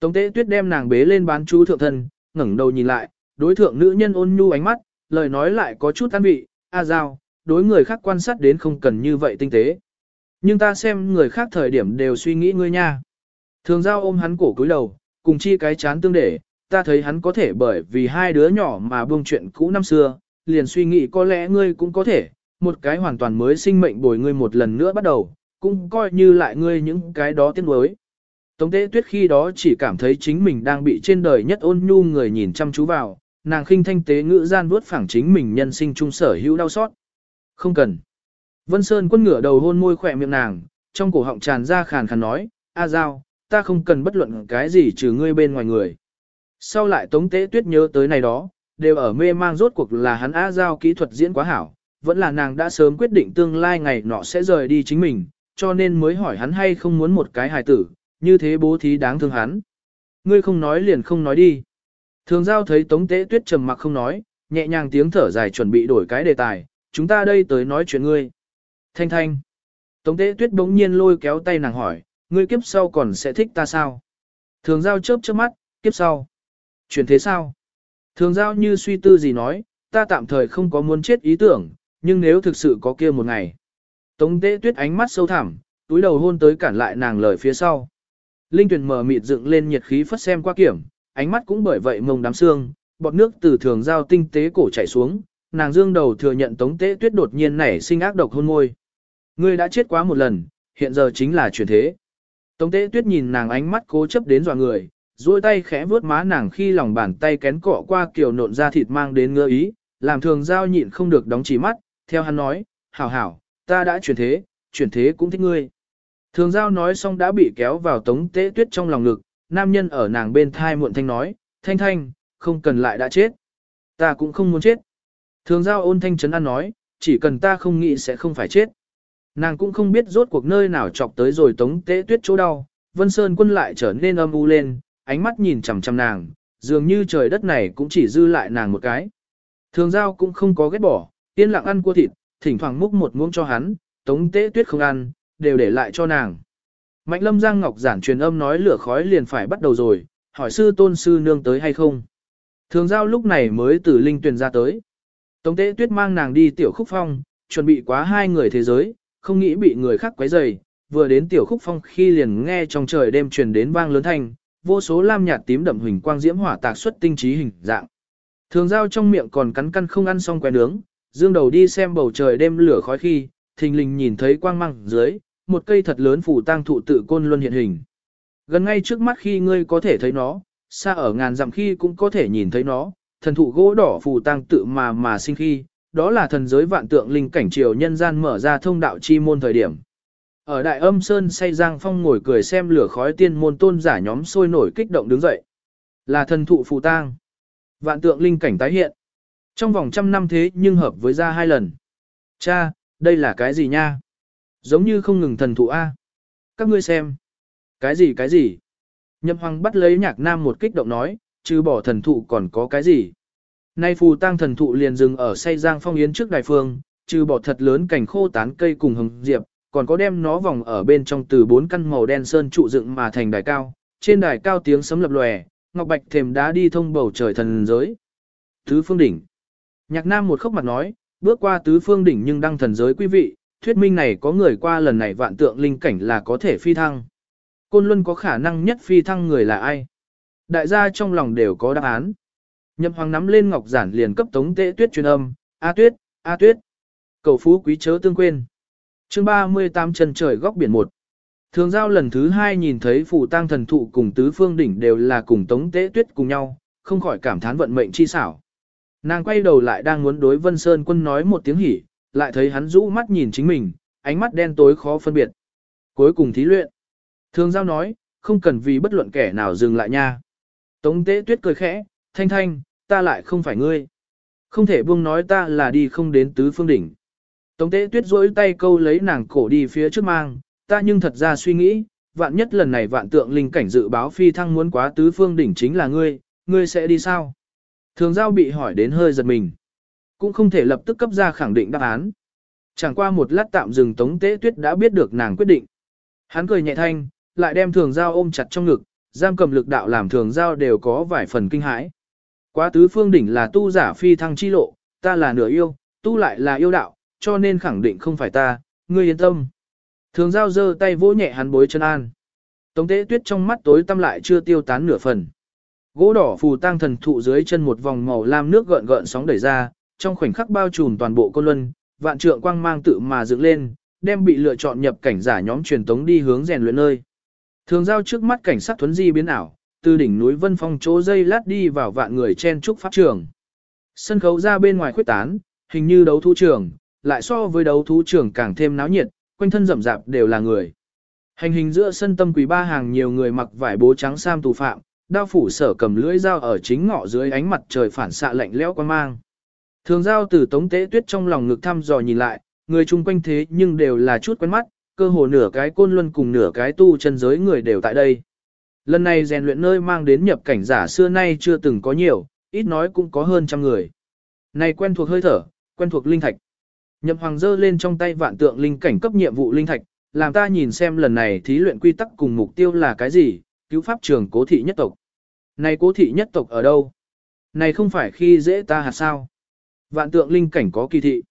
A: Tống tế tuyết đem nàng bế lên bán chú thượng thân, ngẩng đầu nhìn lại, đối thượng nữ nhân ôn nhu ánh mắt, lời nói lại có chút an vị, a giao, đối người khác quan sát đến không cần như vậy tinh tế. Nhưng ta xem người khác thời điểm đều suy nghĩ ngươi nha. Thường giao ôm hắn cổ cúi đầu, cùng chi cái chán tương để, ta thấy hắn có thể bởi vì hai đứa nhỏ mà buông chuyện cũ năm xưa, liền suy nghĩ có lẽ ngươi cũng có thể, một cái hoàn toàn mới sinh mệnh bồi ngươi một lần nữa bắt đầu, cũng coi như lại ngươi những cái đó tiếc nuối. Tống tế tuyết khi đó chỉ cảm thấy chính mình đang bị trên đời nhất ôn nhu người nhìn chăm chú vào, nàng khinh thanh tế ngữ gian vuốt phẳng chính mình nhân sinh trung sở hữu đau xót. Không cần. Vân Sơn quân ngửa đầu hôn môi khỏe miệng nàng, trong cổ họng tràn ra khàn khàn nói, A Giao, ta không cần bất luận cái gì trừ ngươi bên ngoài người. Sau lại Tống Tế Tuyết nhớ tới này đó, đều ở mê mang rốt cuộc là hắn A Giao kỹ thuật diễn quá hảo, vẫn là nàng đã sớm quyết định tương lai ngày nọ sẽ rời đi chính mình, cho nên mới hỏi hắn hay không muốn một cái hài tử, như thế bố thí đáng thương hắn. Ngươi không nói liền không nói đi. Thường giao thấy Tống Tế Tuyết trầm mặc không nói, nhẹ nhàng tiếng thở dài chuẩn bị đổi cái đề tài, chúng ta đây tới nói chuyện ngươi. Thanh thanh. Tống Tế Tuyết bỗng nhiên lôi kéo tay nàng hỏi, ngươi kiếp sau còn sẽ thích ta sao? Thường giao chớp chớp mắt, kiếp sau. Chuyển thế sao? Thường giao như suy tư gì nói, ta tạm thời không có muốn chết ý tưởng, nhưng nếu thực sự có kia một ngày. Tống tế tuyết ánh mắt sâu thẳm, túi đầu hôn tới cản lại nàng lời phía sau. Linh tuyển mở mịt dựng lên nhiệt khí phất xem qua kiểm, ánh mắt cũng bởi vậy mông đám xương, bọt nước từ thường giao tinh tế cổ chảy xuống, nàng dương đầu thừa nhận tống tế tuyết đột nhiên nảy sinh ác độc hôn môi. Ngươi đã chết quá một lần, hiện giờ chính là chuyển thế. Tống tế tuyết nhìn nàng ánh mắt cố chấp đến dọa người, duỗi tay khẽ vuốt má nàng khi lòng bàn tay kén cọ qua kiểu nộn ra thịt mang đến ngơ ý, làm thường giao nhịn không được đóng chỉ mắt, theo hắn nói, hảo hảo, ta đã chuyển thế, chuyển thế cũng thích ngươi. Thường giao nói xong đã bị kéo vào tống tế tuyết trong lòng ngực, nam nhân ở nàng bên thai muộn thanh nói, thanh thanh, không cần lại đã chết. Ta cũng không muốn chết. Thường giao ôn thanh trấn an nói, chỉ cần ta không nghĩ sẽ không phải chết. Nàng cũng không biết rốt cuộc nơi nào chọc tới rồi tống tế tuyết chỗ đau, Vân Sơn quân lại trở nên âm u lên, ánh mắt nhìn chằm chằm nàng, dường như trời đất này cũng chỉ dư lại nàng một cái. Thường giao cũng không có ghét bỏ, yên lặng ăn cua thịt, thỉnh thoảng múc một muỗng cho hắn, tống tế tuyết không ăn, đều để lại cho nàng. Mạnh lâm giang ngọc giản truyền âm nói lửa khói liền phải bắt đầu rồi, hỏi sư tôn sư nương tới hay không. Thường giao lúc này mới từ linh tuyển ra tới. Tống tế tuyết mang nàng đi tiểu khúc phong, chuẩn bị quá hai người thế giới, không nghĩ bị người khác quấy rầy. vừa đến tiểu khúc phong khi liền nghe trong trời đêm truyền đến vang lớn thanh, vô số lam nhạt tím đậm huỳnh quang diễm hỏa tạc xuất tinh trí hình dạng. Thường giao trong miệng còn cắn căn không ăn xong que nướng, dương đầu đi xem bầu trời đêm lửa khói khi, thình lình nhìn thấy quang măng dưới, một cây thật lớn phủ tang thụ tự côn luân hiện hình. Gần ngay trước mắt khi ngươi có thể thấy nó, xa ở ngàn dặm khi cũng có thể nhìn thấy nó, thần thụ gỗ đỏ phù tang tự mà mà sinh khi, đó là thần giới vạn tượng linh cảnh triều nhân gian mở ra thông đạo chi môn thời điểm. Ở đại âm sơn say giang phong ngồi cười xem lửa khói tiên môn tôn giả nhóm sôi nổi kích động đứng dậy. Là thần thụ phù tang. Vạn tượng linh cảnh tái hiện. Trong vòng trăm năm thế nhưng hợp với ra hai lần. Cha, đây là cái gì nha? Giống như không ngừng thần thụ A. Các ngươi xem. Cái gì cái gì? Nhậm hoàng bắt lấy nhạc nam một kích động nói, chứ bỏ thần thụ còn có cái gì? Nay phù tang thần thụ liền dừng ở say giang phong yến trước đại phương, trừ bỏ thật lớn cành khô tán cây cùng hồng diệp, còn có đem nó vòng ở bên trong từ bốn căn màu đen sơn trụ dựng mà thành đài cao, trên đài cao tiếng sấm lập lòe, ngọc bạch thềm đá đi thông bầu trời thần giới. Tứ phương đỉnh. Nhạc Nam một khóc mặt nói, bước qua tứ phương đỉnh nhưng đăng thần giới quý vị, thuyết minh này có người qua lần này vạn tượng linh cảnh là có thể phi thăng. Côn Luân có khả năng nhất phi thăng người là ai? Đại gia trong lòng đều có đáp án. Nhậm Hoàng nắm lên ngọc giản liền cấp Tống Tế Tuyết truyền âm, "A Tuyết, A Tuyết, cầu phú quý chớ tương quên." Chương 38 chân trời góc biển một. Thường giao lần thứ hai nhìn thấy phù tang thần thụ cùng tứ phương đỉnh đều là cùng Tống Tế Tuyết cùng nhau, không khỏi cảm thán vận mệnh chi xảo. Nàng quay đầu lại đang muốn đối Vân Sơn quân nói một tiếng hỉ, lại thấy hắn rũ mắt nhìn chính mình, ánh mắt đen tối khó phân biệt. Cuối cùng thí luyện. Thường giao nói, không cần vì bất luận kẻ nào dừng lại nha. Tống tế tuyết cười khẽ, thanh thanh, ta lại không phải ngươi. Không thể buông nói ta là đi không đến tứ phương đỉnh. Tống tế tuyết rỗi tay câu lấy nàng cổ đi phía trước mang, ta nhưng thật ra suy nghĩ, vạn nhất lần này vạn tượng linh cảnh dự báo phi thăng muốn quá tứ phương đỉnh chính là ngươi, ngươi sẽ đi sao? Thường giao bị hỏi đến hơi giật mình. Cũng không thể lập tức cấp ra khẳng định đáp án. Chẳng qua một lát tạm dừng tống tế tuyết đã biết được nàng quyết định. Hắn cười nhẹ thanh, lại đem thường giao ôm chặt trong ngực, giam cầm lực đạo làm thường giao đều có vài phần kinh hãi. Quá tứ phương đỉnh là tu giả phi thăng chi lộ, ta là nửa yêu, tu lại là yêu đạo, cho nên khẳng định không phải ta, ngươi yên tâm. Thường giao giơ tay vỗ nhẹ hắn bối chân an. Tống tế tuyết trong mắt tối tăm lại chưa tiêu tán nửa phần. Gỗ đỏ phù tang thần thụ dưới chân một vòng màu lam nước gợn gợn sóng đẩy ra, trong khoảnh khắc bao trùm toàn bộ côn luân, vạn trượng quang mang tự mà dựng lên, đem bị lựa chọn nhập cảnh giả nhóm truyền tống đi hướng rèn luyện nơi. Thường giao trước mắt cảnh sát thuấn di biến ảo, từ đỉnh núi Vân Phong chỗ dây lát đi vào vạn người chen trúc pháp trường. Sân khấu ra bên ngoài khuyết tán, hình như đấu thú trường, lại so với đấu thú trường càng thêm náo nhiệt, quanh thân rậm rạp đều là người. Hành hình giữa sân tâm quỷ ba hàng nhiều người mặc vải bố trắng sam tù phạm, đao phủ sở cầm lưỡi dao ở chính ngọ dưới ánh mặt trời phản xạ lạnh lẽo quan mang. Thường giao từ tống tế tuyết trong lòng ngực thăm dò nhìn lại, người chung quanh thế nhưng đều là chút quen mắt, cơ hồ nửa cái côn luân cùng nửa cái tu chân giới người đều tại đây. Lần này rèn luyện nơi mang đến nhập cảnh giả xưa nay chưa từng có nhiều, ít nói cũng có hơn trăm người. Này quen thuộc hơi thở, quen thuộc linh thạch. Nhậm hoàng giơ lên trong tay vạn tượng linh cảnh cấp nhiệm vụ linh thạch, làm ta nhìn xem lần này thí luyện quy tắc cùng mục tiêu là cái gì, cứu pháp trường cố thị nhất tộc. Này cố thị nhất tộc ở đâu? Này không phải khi dễ ta hạt sao? Vạn tượng linh cảnh có kỳ thị.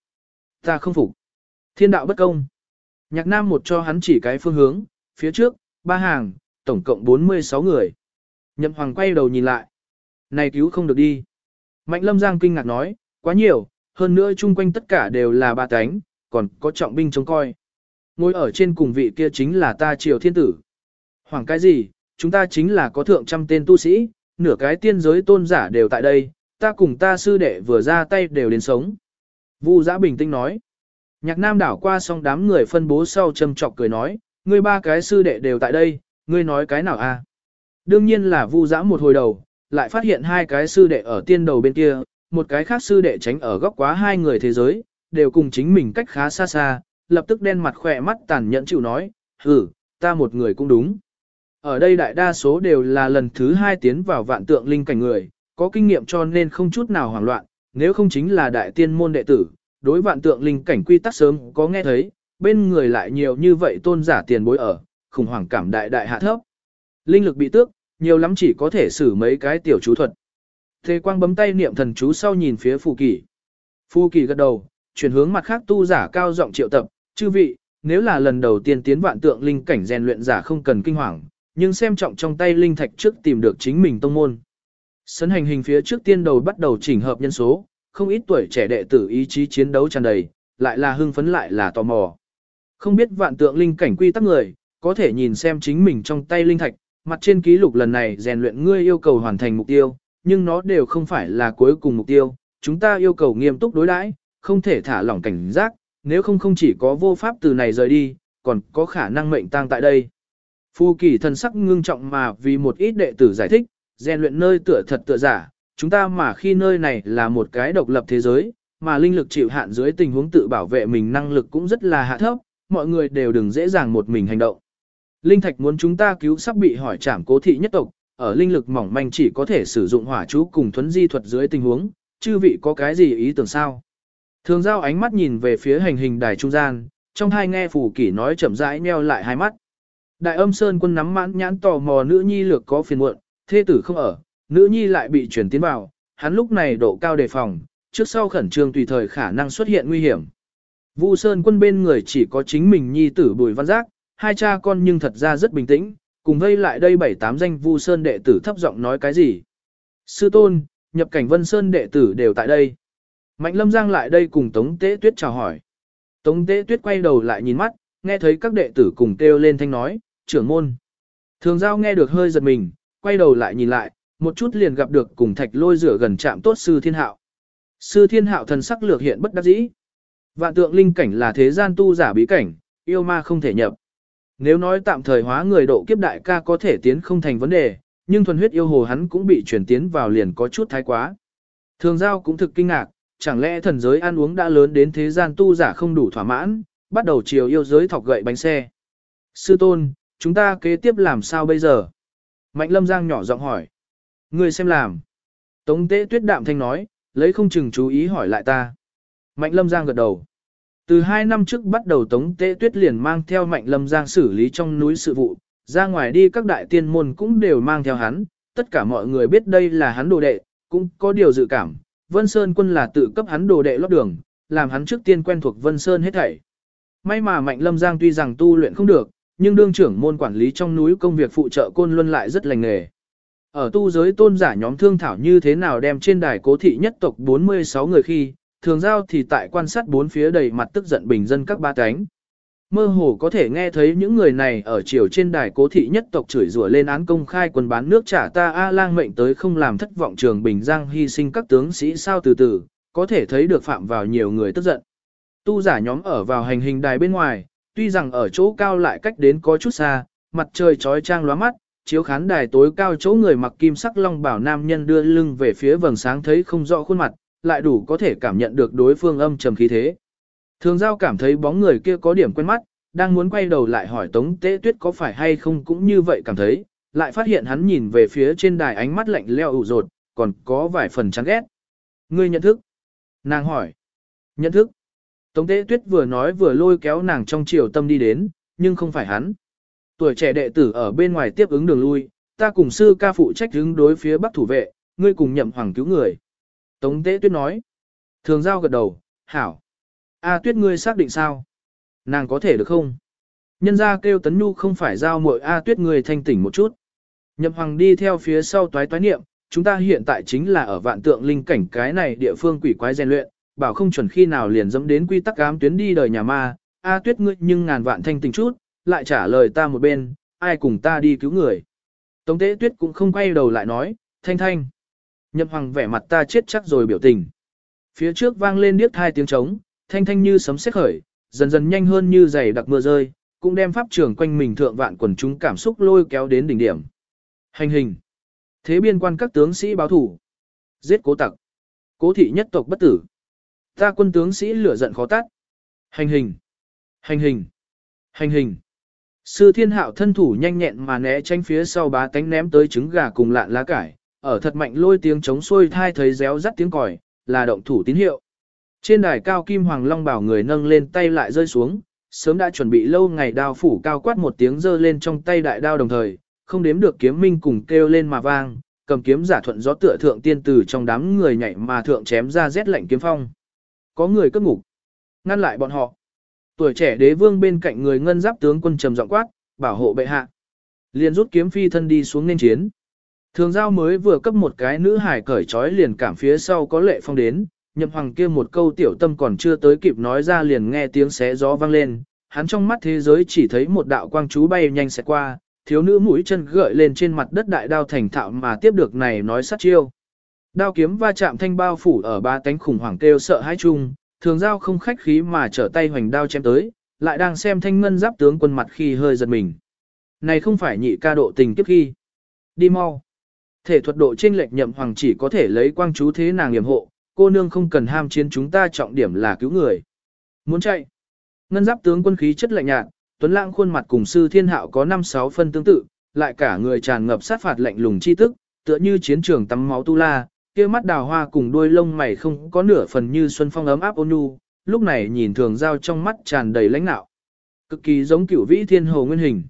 A: Ta không phục. Thiên đạo bất công. Nhạc nam một cho hắn chỉ cái phương hướng, phía trước, ba hàng, tổng cộng 46 người. Nhậm hoàng quay đầu nhìn lại. Này cứu không được đi. Mạnh lâm giang kinh ngạc nói, quá nhiều, hơn nữa chung quanh tất cả đều là ba cánh, còn có trọng binh trông coi. Ngồi ở trên cùng vị kia chính là ta triều thiên tử. Hoàng cái gì, chúng ta chính là có thượng trăm tên tu sĩ, nửa cái tiên giới tôn giả đều tại đây, ta cùng ta sư đệ vừa ra tay đều đến sống. Vu giã bình tĩnh nói. Nhạc nam đảo qua xong đám người phân bố sau châm trọc cười nói, ngươi ba cái sư đệ đều tại đây, ngươi nói cái nào a? Đương nhiên là vu giã một hồi đầu, lại phát hiện hai cái sư đệ ở tiên đầu bên kia, một cái khác sư đệ tránh ở góc quá hai người thế giới, đều cùng chính mình cách khá xa xa, lập tức đen mặt khỏe mắt tàn nhẫn chịu nói, hử, ta một người cũng đúng. Ở đây đại đa số đều là lần thứ hai tiến vào vạn tượng linh cảnh người, có kinh nghiệm cho nên không chút nào hoảng loạn, nếu không chính là đại tiên môn đệ tử, đối vạn tượng linh cảnh quy tắc sớm có nghe thấy, bên người lại nhiều như vậy tôn giả tiền bối ở, khủng hoảng cảm đại đại hạ thấp. Linh lực bị tước, nhiều lắm chỉ có thể xử mấy cái tiểu chú thuật. Thế quang bấm tay niệm thần chú sau nhìn phía phù kỳ. Phù kỳ gật đầu, chuyển hướng mặt khác tu giả cao giọng triệu tập, chư vị, nếu là lần đầu tiên tiến vạn tượng linh cảnh rèn luyện giả không cần kinh hoàng, nhưng xem trọng trong tay linh thạch trước tìm được chính mình tông môn. Sấn hành hình phía trước tiên đầu bắt đầu chỉnh hợp nhân số, không ít tuổi trẻ đệ tử ý chí chiến đấu tràn đầy, lại là hưng phấn lại là tò mò. Không biết vạn tượng linh cảnh quy tắc người, có thể nhìn xem chính mình trong tay linh thạch, mặt trên ký lục lần này rèn luyện ngươi yêu cầu hoàn thành mục tiêu, nhưng nó đều không phải là cuối cùng mục tiêu, chúng ta yêu cầu nghiêm túc đối đãi, không thể thả lỏng cảnh giác, nếu không không chỉ có vô pháp từ này rời đi, còn có khả năng mệnh tang tại đây. Phu kỳ thần sắc ngưng trọng mà vì một ít đệ tử giải thích, rèn luyện nơi tựa thật tựa giả, chúng ta mà khi nơi này là một cái độc lập thế giới, mà linh lực chịu hạn dưới tình huống tự bảo vệ mình năng lực cũng rất là hạ thấp, mọi người đều đừng dễ dàng một mình hành động. Linh thạch muốn chúng ta cứu sắp bị hỏi trảm cố thị nhất tộc, ở linh lực mỏng manh chỉ có thể sử dụng hỏa chú cùng thuấn di thuật dưới tình huống, chư vị có cái gì ý tưởng sao? Thường giao ánh mắt nhìn về phía hành hình đài trung gian, trong hai nghe phủ kỷ nói chậm rãi nheo lại hai mắt. Đại âm sơn quân nắm mãn nhãn tò mò nữ nhi lược có phiền muộn, thê tử không ở, nữ nhi lại bị chuyển tiến vào, hắn lúc này độ cao đề phòng, trước sau khẩn trương tùy thời khả năng xuất hiện nguy hiểm. Vu Sơn quân bên người chỉ có chính mình nhi tử Bùi Văn Giác, hai cha con nhưng thật ra rất bình tĩnh, cùng vây lại đây bảy tám danh Vu Sơn đệ tử thấp giọng nói cái gì. Sư tôn, nhập cảnh Vân Sơn đệ tử đều tại đây. Mạnh Lâm Giang lại đây cùng Tống Tế Tuyết chào hỏi. Tống Tế Tuyết quay đầu lại nhìn mắt, nghe thấy các đệ tử cùng kêu lên thanh nói, trưởng môn. Thường giao nghe được hơi giật mình, quay đầu lại nhìn lại, một chút liền gặp được cùng thạch lôi rửa gần chạm tốt sư thiên hạo. Sư thiên hạo thần sắc lược hiện bất đắc dĩ. Vạn tượng linh cảnh là thế gian tu giả bí cảnh, yêu ma không thể nhập. Nếu nói tạm thời hóa người độ kiếp đại ca có thể tiến không thành vấn đề, nhưng thuần huyết yêu hồ hắn cũng bị chuyển tiến vào liền có chút thái quá. Thường giao cũng thực kinh ngạc, chẳng lẽ thần giới ăn uống đã lớn đến thế gian tu giả không đủ thỏa mãn, bắt đầu chiều yêu giới thọc gậy bánh xe. Sư tôn, chúng ta kế tiếp làm sao bây giờ? Mạnh lâm giang nhỏ giọng hỏi. Người xem làm. Tống tế tuyết đạm thanh nói, lấy không chừng chú ý hỏi lại ta. Mạnh lâm giang gật đầu. Từ hai năm trước bắt đầu Tống Tế Tuyết liền mang theo Mạnh Lâm Giang xử lý trong núi sự vụ, ra ngoài đi các đại tiên môn cũng đều mang theo hắn, tất cả mọi người biết đây là hắn đồ đệ, cũng có điều dự cảm, Vân Sơn quân là tự cấp hắn đồ đệ lót đường, làm hắn trước tiên quen thuộc Vân Sơn hết thảy. May mà Mạnh Lâm Giang tuy rằng tu luyện không được, nhưng đương trưởng môn quản lý trong núi công việc phụ trợ côn luân lại rất lành nghề. Ở tu giới tôn giả nhóm thương thảo như thế nào đem trên đài cố thị nhất tộc 46 người khi, thường giao thì tại quan sát bốn phía đầy mặt tức giận bình dân các ba cánh. Mơ hồ có thể nghe thấy những người này ở chiều trên đài cố thị nhất tộc chửi rủa lên án công khai quân bán nước trả ta A lang mệnh tới không làm thất vọng trường Bình Giang hy sinh các tướng sĩ sao từ từ, có thể thấy được phạm vào nhiều người tức giận. Tu giả nhóm ở vào hành hình đài bên ngoài, tuy rằng ở chỗ cao lại cách đến có chút xa, mặt trời trói trang lóa mắt, chiếu khán đài tối cao chỗ người mặc kim sắc long bảo nam nhân đưa lưng về phía vầng sáng thấy không rõ khuôn mặt, lại đủ có thể cảm nhận được đối phương âm trầm khí thế. Thường giao cảm thấy bóng người kia có điểm quen mắt, đang muốn quay đầu lại hỏi Tống Tế Tuyết có phải hay không cũng như vậy cảm thấy, lại phát hiện hắn nhìn về phía trên đài ánh mắt lạnh leo ủ rột, còn có vài phần chán ghét. Ngươi nhận thức? Nàng hỏi. Nhận thức. Tống Tế Tuyết vừa nói vừa lôi kéo nàng trong chiều tâm đi đến, nhưng không phải hắn. Tuổi trẻ đệ tử ở bên ngoài tiếp ứng đường lui, ta cùng sư ca phụ trách đứng đối phía bắc thủ vệ, ngươi cùng nhậm hoàng cứu người. Tống Tế Tuyết nói. Thường giao gật đầu, hảo. A Tuyết ngươi xác định sao? Nàng có thể được không? Nhân ra kêu Tấn Nhu không phải giao muội A Tuyết ngươi thanh tỉnh một chút. Nhậm Hoàng đi theo phía sau toái toái niệm, chúng ta hiện tại chính là ở vạn tượng linh cảnh cái này địa phương quỷ quái rèn luyện, bảo không chuẩn khi nào liền dẫm đến quy tắc ám tuyến đi đời nhà ma. A Tuyết ngươi nhưng ngàn vạn thanh tình chút, lại trả lời ta một bên, ai cùng ta đi cứu người. Tống Tế Tuyết cũng không quay đầu lại nói, thanh thanh. Nhậm Hoàng vẻ mặt ta chết chắc rồi biểu tình. Phía trước vang lên điếc hai tiếng trống, thanh thanh như sấm sét khởi, dần dần nhanh hơn như giày đặc mưa rơi, cũng đem pháp trường quanh mình thượng vạn quần chúng cảm xúc lôi kéo đến đỉnh điểm. Hành hình. Thế biên quan các tướng sĩ báo thủ. Giết cố tặc. Cố thị nhất tộc bất tử. Ta quân tướng sĩ lửa giận khó tắt. Hành hình. Hành hình. Hành hình. Sư thiên hạo thân thủ nhanh nhẹn mà né tránh phía sau bá tánh ném tới trứng gà cùng lạn lá cải, ở thật mạnh lôi tiếng chống xuôi thai thấy réo rắt tiếng còi, là động thủ tín hiệu. Trên đài cao kim hoàng long bảo người nâng lên tay lại rơi xuống, sớm đã chuẩn bị lâu ngày đao phủ cao quát một tiếng giơ lên trong tay đại đao đồng thời, không đếm được kiếm minh cùng kêu lên mà vang, cầm kiếm giả thuận gió tựa thượng tiên từ trong đám người nhảy mà thượng chém ra rét lạnh kiếm phong. Có người cất ngục, ngăn lại bọn họ. Tuổi trẻ đế vương bên cạnh người ngân giáp tướng quân trầm giọng quát, bảo hộ bệ hạ. Liền rút kiếm phi thân đi xuống nên chiến. Thường giao mới vừa cấp một cái nữ hải cởi trói liền cảm phía sau có lệ phong đến, nhậm hoàng kia một câu tiểu tâm còn chưa tới kịp nói ra liền nghe tiếng xé gió vang lên, hắn trong mắt thế giới chỉ thấy một đạo quang chú bay nhanh sẽ qua, thiếu nữ mũi chân gợi lên trên mặt đất đại đao thành thạo mà tiếp được này nói sát chiêu. Đao kiếm va chạm thanh bao phủ ở ba cánh khủng hoảng kêu sợ hãi chung, thường giao không khách khí mà trở tay hoành đao chém tới, lại đang xem thanh ngân giáp tướng quân mặt khi hơi giật mình. Này không phải nhị ca độ tình kiếp khi. Đi mau. Thể thuật độ trên lệch nhậm hoàng chỉ có thể lấy quang chú thế nàng nghiệm hộ, cô nương không cần ham chiến chúng ta trọng điểm là cứu người. Muốn chạy. Ngân giáp tướng quân khí chất lạnh nhạt, tuấn lãng khuôn mặt cùng sư thiên hạo có 5-6 phân tương tự, lại cả người tràn ngập sát phạt lạnh lùng chi tức, tựa như chiến trường tắm máu tu la, kia mắt đào hoa cùng đuôi lông mày không có nửa phần như xuân phong ấm áp ôn nhu, lúc này nhìn thường giao trong mắt tràn đầy lãnh nạo. Cực kỳ giống cửu vĩ thiên hồ nguyên hình.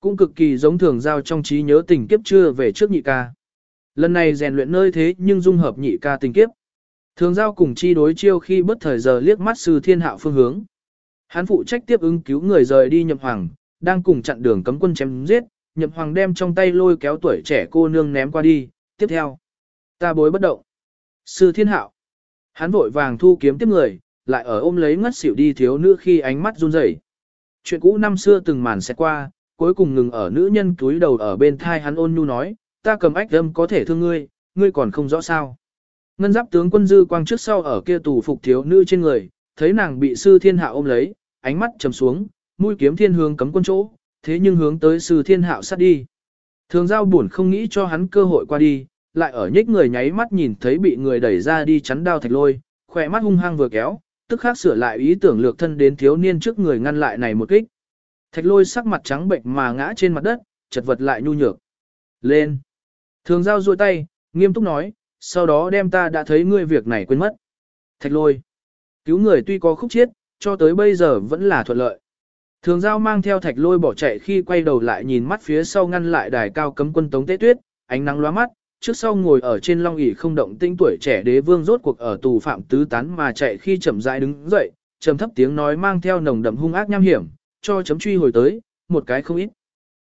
A: Cũng cực kỳ giống thường giao trong trí nhớ tình kiếp chưa về trước nhị ca. Lần này rèn luyện nơi thế nhưng dung hợp nhị ca tình kiếp. Thường giao cùng chi đối chiêu khi bất thời giờ liếc mắt sư thiên hạo phương hướng. Hắn phụ trách tiếp ứng cứu người rời đi nhậm hoàng, đang cùng chặn đường cấm quân chém giết, nhậm hoàng đem trong tay lôi kéo tuổi trẻ cô nương ném qua đi, tiếp theo. Ta bối bất động. Sư thiên hạo. Hắn vội vàng thu kiếm tiếp người, lại ở ôm lấy ngất xỉu đi thiếu nữ khi ánh mắt run rẩy. Chuyện cũ năm xưa từng màn sẽ qua, cuối cùng ngừng ở nữ nhân túi đầu ở bên thai hắn ôn nhu nói, ta cầm ách âm có thể thương ngươi, ngươi còn không rõ sao. Ngân giáp tướng quân dư quang trước sau ở kia tù phục thiếu nữ trên người, thấy nàng bị sư thiên hạ ôm lấy, ánh mắt trầm xuống, mũi kiếm thiên hướng cấm quân chỗ, thế nhưng hướng tới sư thiên hạo sát đi. Thường giao buồn không nghĩ cho hắn cơ hội qua đi, lại ở nhích người nháy mắt nhìn thấy bị người đẩy ra đi chắn đao thạch lôi, khỏe mắt hung hăng vừa kéo, tức khắc sửa lại ý tưởng lược thân đến thiếu niên trước người ngăn lại này một kích. Thạch lôi sắc mặt trắng bệnh mà ngã trên mặt đất, chật vật lại nhu nhược. Lên! Thường giao duỗi tay, nghiêm túc nói, sau đó đem ta đã thấy ngươi việc này quên mất. Thạch lôi! Cứu người tuy có khúc chiết, cho tới bây giờ vẫn là thuận lợi. Thường giao mang theo thạch lôi bỏ chạy khi quay đầu lại nhìn mắt phía sau ngăn lại đài cao cấm quân tống tế tuyết, ánh nắng lóa mắt, trước sau ngồi ở trên long ỷ không động tinh tuổi trẻ đế vương rốt cuộc ở tù phạm tứ tán mà chạy khi chậm rãi đứng dậy, trầm thấp tiếng nói mang theo nồng đậm hung ác nham hiểm, cho chấm truy hồi tới, một cái không ít.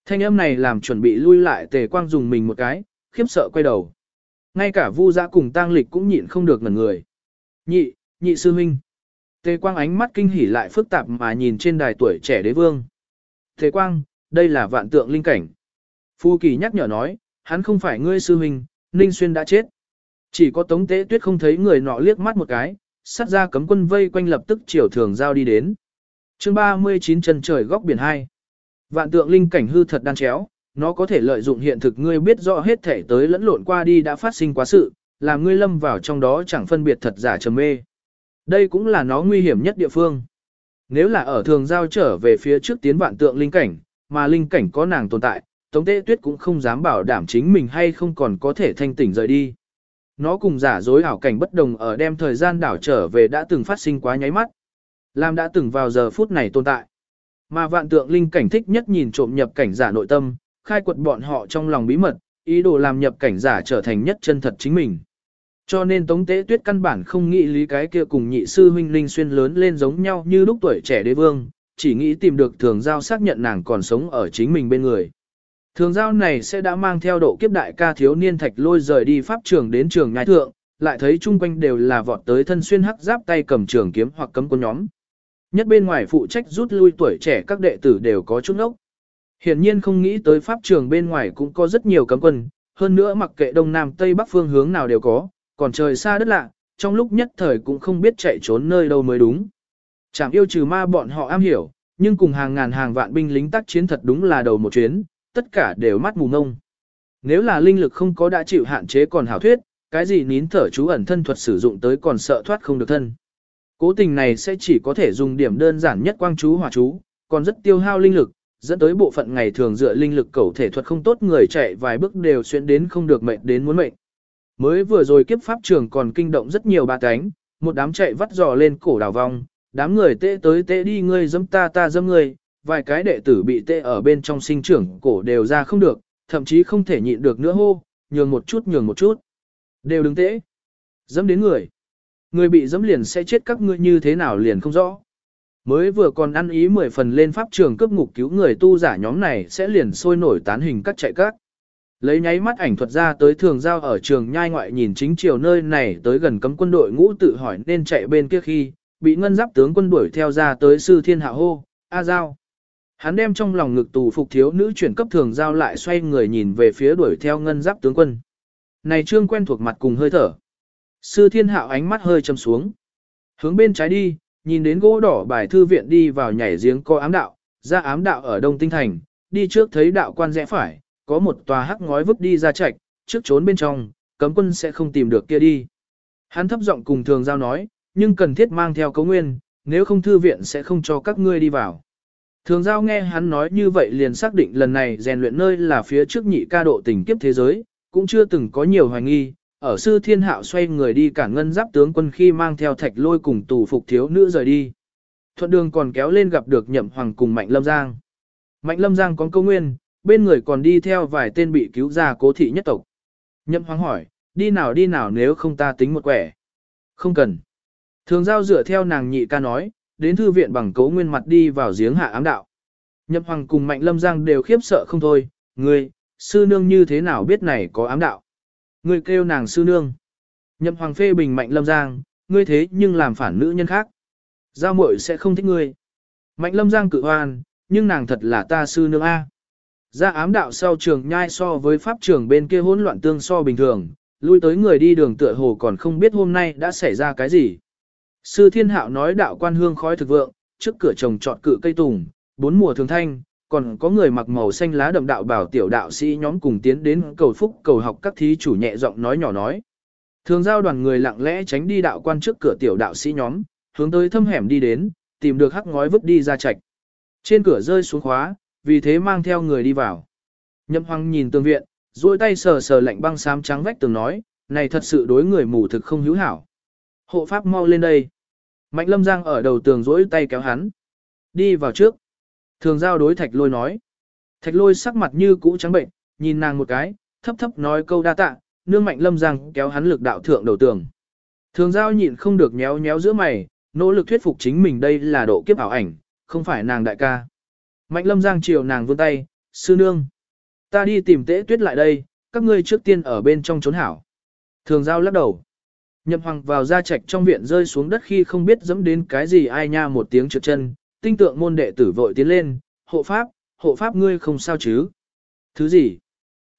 A: Thanh âm này làm chuẩn bị lui lại tề quang dùng mình một cái, khiếp sợ quay đầu. Ngay cả vu giã cùng tang lịch cũng nhịn không được ngẩn người. Nhị, nhị sư huynh. Tề quang ánh mắt kinh hỉ lại phức tạp mà nhìn trên đài tuổi trẻ đế vương. Tề quang, đây là vạn tượng linh cảnh. Phu kỳ nhắc nhở nói, hắn không phải ngươi sư huynh, Ninh Xuyên đã chết. Chỉ có Tống Tế Tuyết không thấy người nọ liếc mắt một cái, sát ra cấm quân vây quanh lập tức chiều thường giao đi đến. chương 39 chân trời góc biển 2. Vạn tượng linh cảnh hư thật đan chéo, nó có thể lợi dụng hiện thực ngươi biết rõ hết thể tới lẫn lộn qua đi đã phát sinh quá sự, làm ngươi lâm vào trong đó chẳng phân biệt thật giả trầm mê. Đây cũng là nó nguy hiểm nhất địa phương. Nếu là ở thường giao trở về phía trước tiến vạn tượng linh cảnh, mà linh cảnh có nàng tồn tại, Tống Tế Tuyết cũng không dám bảo đảm chính mình hay không còn có thể thanh tỉnh rời đi. Nó cùng giả dối ảo cảnh bất đồng ở đem thời gian đảo trở về đã từng phát sinh quá nháy mắt. Làm đã từng vào giờ phút này tồn tại. Mà vạn tượng linh cảnh thích nhất nhìn trộm nhập cảnh giả nội tâm, khai quật bọn họ trong lòng bí mật, ý đồ làm nhập cảnh giả trở thành nhất chân thật chính mình. Cho nên Tống Tế Tuyết căn bản không nghĩ lý cái kia cùng nhị sư huynh linh xuyên lớn lên giống nhau như lúc tuổi trẻ đế vương, chỉ nghĩ tìm được thường giao xác nhận nàng còn sống ở chính mình bên người. Thường giao này sẽ đã mang theo độ kiếp đại ca thiếu niên thạch lôi rời đi pháp trường đến trường nhai thượng, lại thấy chung quanh đều là vọt tới thân xuyên hắc giáp tay cầm trường kiếm hoặc cấm quân nhóm. Nhất bên ngoài phụ trách rút lui tuổi trẻ các đệ tử đều có chút ốc. Hiển nhiên không nghĩ tới pháp trường bên ngoài cũng có rất nhiều cấm quân, hơn nữa mặc kệ đông nam tây bắc phương hướng nào đều có, còn trời xa đất lạ, trong lúc nhất thời cũng không biết chạy trốn nơi đâu mới đúng. Chẳng yêu trừ ma bọn họ am hiểu, nhưng cùng hàng ngàn hàng vạn binh lính tác chiến thật đúng là đầu một chuyến, tất cả đều mắt mù ngông. Nếu là linh lực không có đã chịu hạn chế còn hảo thuyết, cái gì nín thở chú ẩn thân thuật sử dụng tới còn sợ thoát không được thân. Cố tình này sẽ chỉ có thể dùng điểm đơn giản nhất quang chú hỏa chú, còn rất tiêu hao linh lực, dẫn tới bộ phận ngày thường dựa linh lực cầu thể thuật không tốt người chạy vài bước đều xuyên đến không được mệnh đến muốn mệnh. Mới vừa rồi kiếp pháp trường còn kinh động rất nhiều ba cánh, một đám chạy vắt dò lên cổ đảo vong, đám người tê tới tê đi ngươi dâm ta ta dâm ngươi, vài cái đệ tử bị tê ở bên trong sinh trưởng cổ đều ra không được, thậm chí không thể nhịn được nữa hô, nhường một chút nhường một chút. Đều đứng tê. dẫm đến người. Người bị dẫm liền sẽ chết các ngươi như thế nào liền không rõ. Mới vừa còn ăn ý mười phần lên pháp trường cấp ngục cứu người tu giả nhóm này sẽ liền sôi nổi tán hình cắt chạy các. Lấy nháy mắt ảnh thuật ra tới thường giao ở trường nhai ngoại nhìn chính chiều nơi này tới gần cấm quân đội ngũ tự hỏi nên chạy bên kia khi, bị ngân giáp tướng quân đuổi theo ra tới sư thiên hạ hô, A Giao. Hắn đem trong lòng ngực tù phục thiếu nữ chuyển cấp thường giao lại xoay người nhìn về phía đuổi theo ngân giáp tướng quân. Này trương quen thuộc mặt cùng hơi thở. Sư thiên hạo ánh mắt hơi châm xuống. Hướng bên trái đi, nhìn đến gỗ đỏ bài thư viện đi vào nhảy giếng co ám đạo, ra ám đạo ở đông tinh thành, đi trước thấy đạo quan rẽ phải, có một tòa hắc ngói vứt đi ra chạy, trước trốn bên trong, cấm quân sẽ không tìm được kia đi. Hắn thấp giọng cùng thường giao nói, nhưng cần thiết mang theo cấu nguyên, nếu không thư viện sẽ không cho các ngươi đi vào. Thường giao nghe hắn nói như vậy liền xác định lần này rèn luyện nơi là phía trước nhị ca độ tình kiếp thế giới, cũng chưa từng có nhiều hoài nghi, ở sư thiên hạo xoay người đi cản ngân giáp tướng quân khi mang theo thạch lôi cùng tù phục thiếu nữ rời đi. Thuận đường còn kéo lên gặp được nhậm hoàng cùng Mạnh Lâm Giang. Mạnh Lâm Giang có câu nguyên, bên người còn đi theo vài tên bị cứu ra cố thị nhất tộc. Nhậm hoàng hỏi, đi nào đi nào nếu không ta tính một quẻ. Không cần. Thường giao dựa theo nàng nhị ca nói, đến thư viện bằng cấu nguyên mặt đi vào giếng hạ ám đạo. Nhậm hoàng cùng Mạnh Lâm Giang đều khiếp sợ không thôi, ngươi, sư nương như thế nào biết này có ám đạo. Ngươi kêu nàng sư nương. Nhậm hoàng phê bình Mạnh Lâm Giang, ngươi thế nhưng làm phản nữ nhân khác. Giao muội sẽ không thích ngươi. Mạnh lâm giang cự hoan, nhưng nàng thật là ta sư nương A. Ra ám đạo sau trường nhai so với pháp trường bên kia hỗn loạn tương so bình thường, lui tới người đi đường tựa hồ còn không biết hôm nay đã xảy ra cái gì. Sư thiên hạo nói đạo quan hương khói thực vượng, trước cửa trồng trọt cự cây tùng, bốn mùa thường thanh, còn có người mặc màu xanh lá đậm đạo bảo tiểu đạo sĩ nhóm cùng tiến đến cầu phúc cầu học các thí chủ nhẹ giọng nói nhỏ nói. Thường giao đoàn người lặng lẽ tránh đi đạo quan trước cửa tiểu đạo sĩ nhóm, hướng tới thâm hẻm đi đến, tìm được hắc ngói vứt đi ra chạch. Trên cửa rơi xuống khóa, vì thế mang theo người đi vào. Nhậm hoang nhìn tường viện, duỗi tay sờ sờ lạnh băng xám trắng vách tường nói, này thật sự đối người mù thực không hữu hảo. Hộ pháp mau lên đây. Mạnh Lâm Giang ở đầu tường rỗi tay kéo hắn. Đi vào trước. Thường giao đối thạch lôi nói. Thạch lôi sắc mặt như cũ trắng bệnh, nhìn nàng một cái, thấp thấp nói câu đa tạ, nương Mạnh Lâm Giang kéo hắn lực đạo thượng đầu tường. Thường giao nhịn không được nhéo nhéo giữa mày, nỗ lực thuyết phục chính mình đây là độ kiếp ảo ảnh, không phải nàng đại ca. Mạnh lâm giang chiều nàng vươn tay, sư nương. Ta đi tìm tế tuyết lại đây, các ngươi trước tiên ở bên trong trốn hảo. Thường giao lắc đầu. Nhậm hoàng vào ra trạch trong viện rơi xuống đất khi không biết dẫm đến cái gì ai nha một tiếng trượt chân, tinh tượng môn đệ tử vội tiến lên, hộ pháp, hộ pháp ngươi không sao chứ. Thứ gì?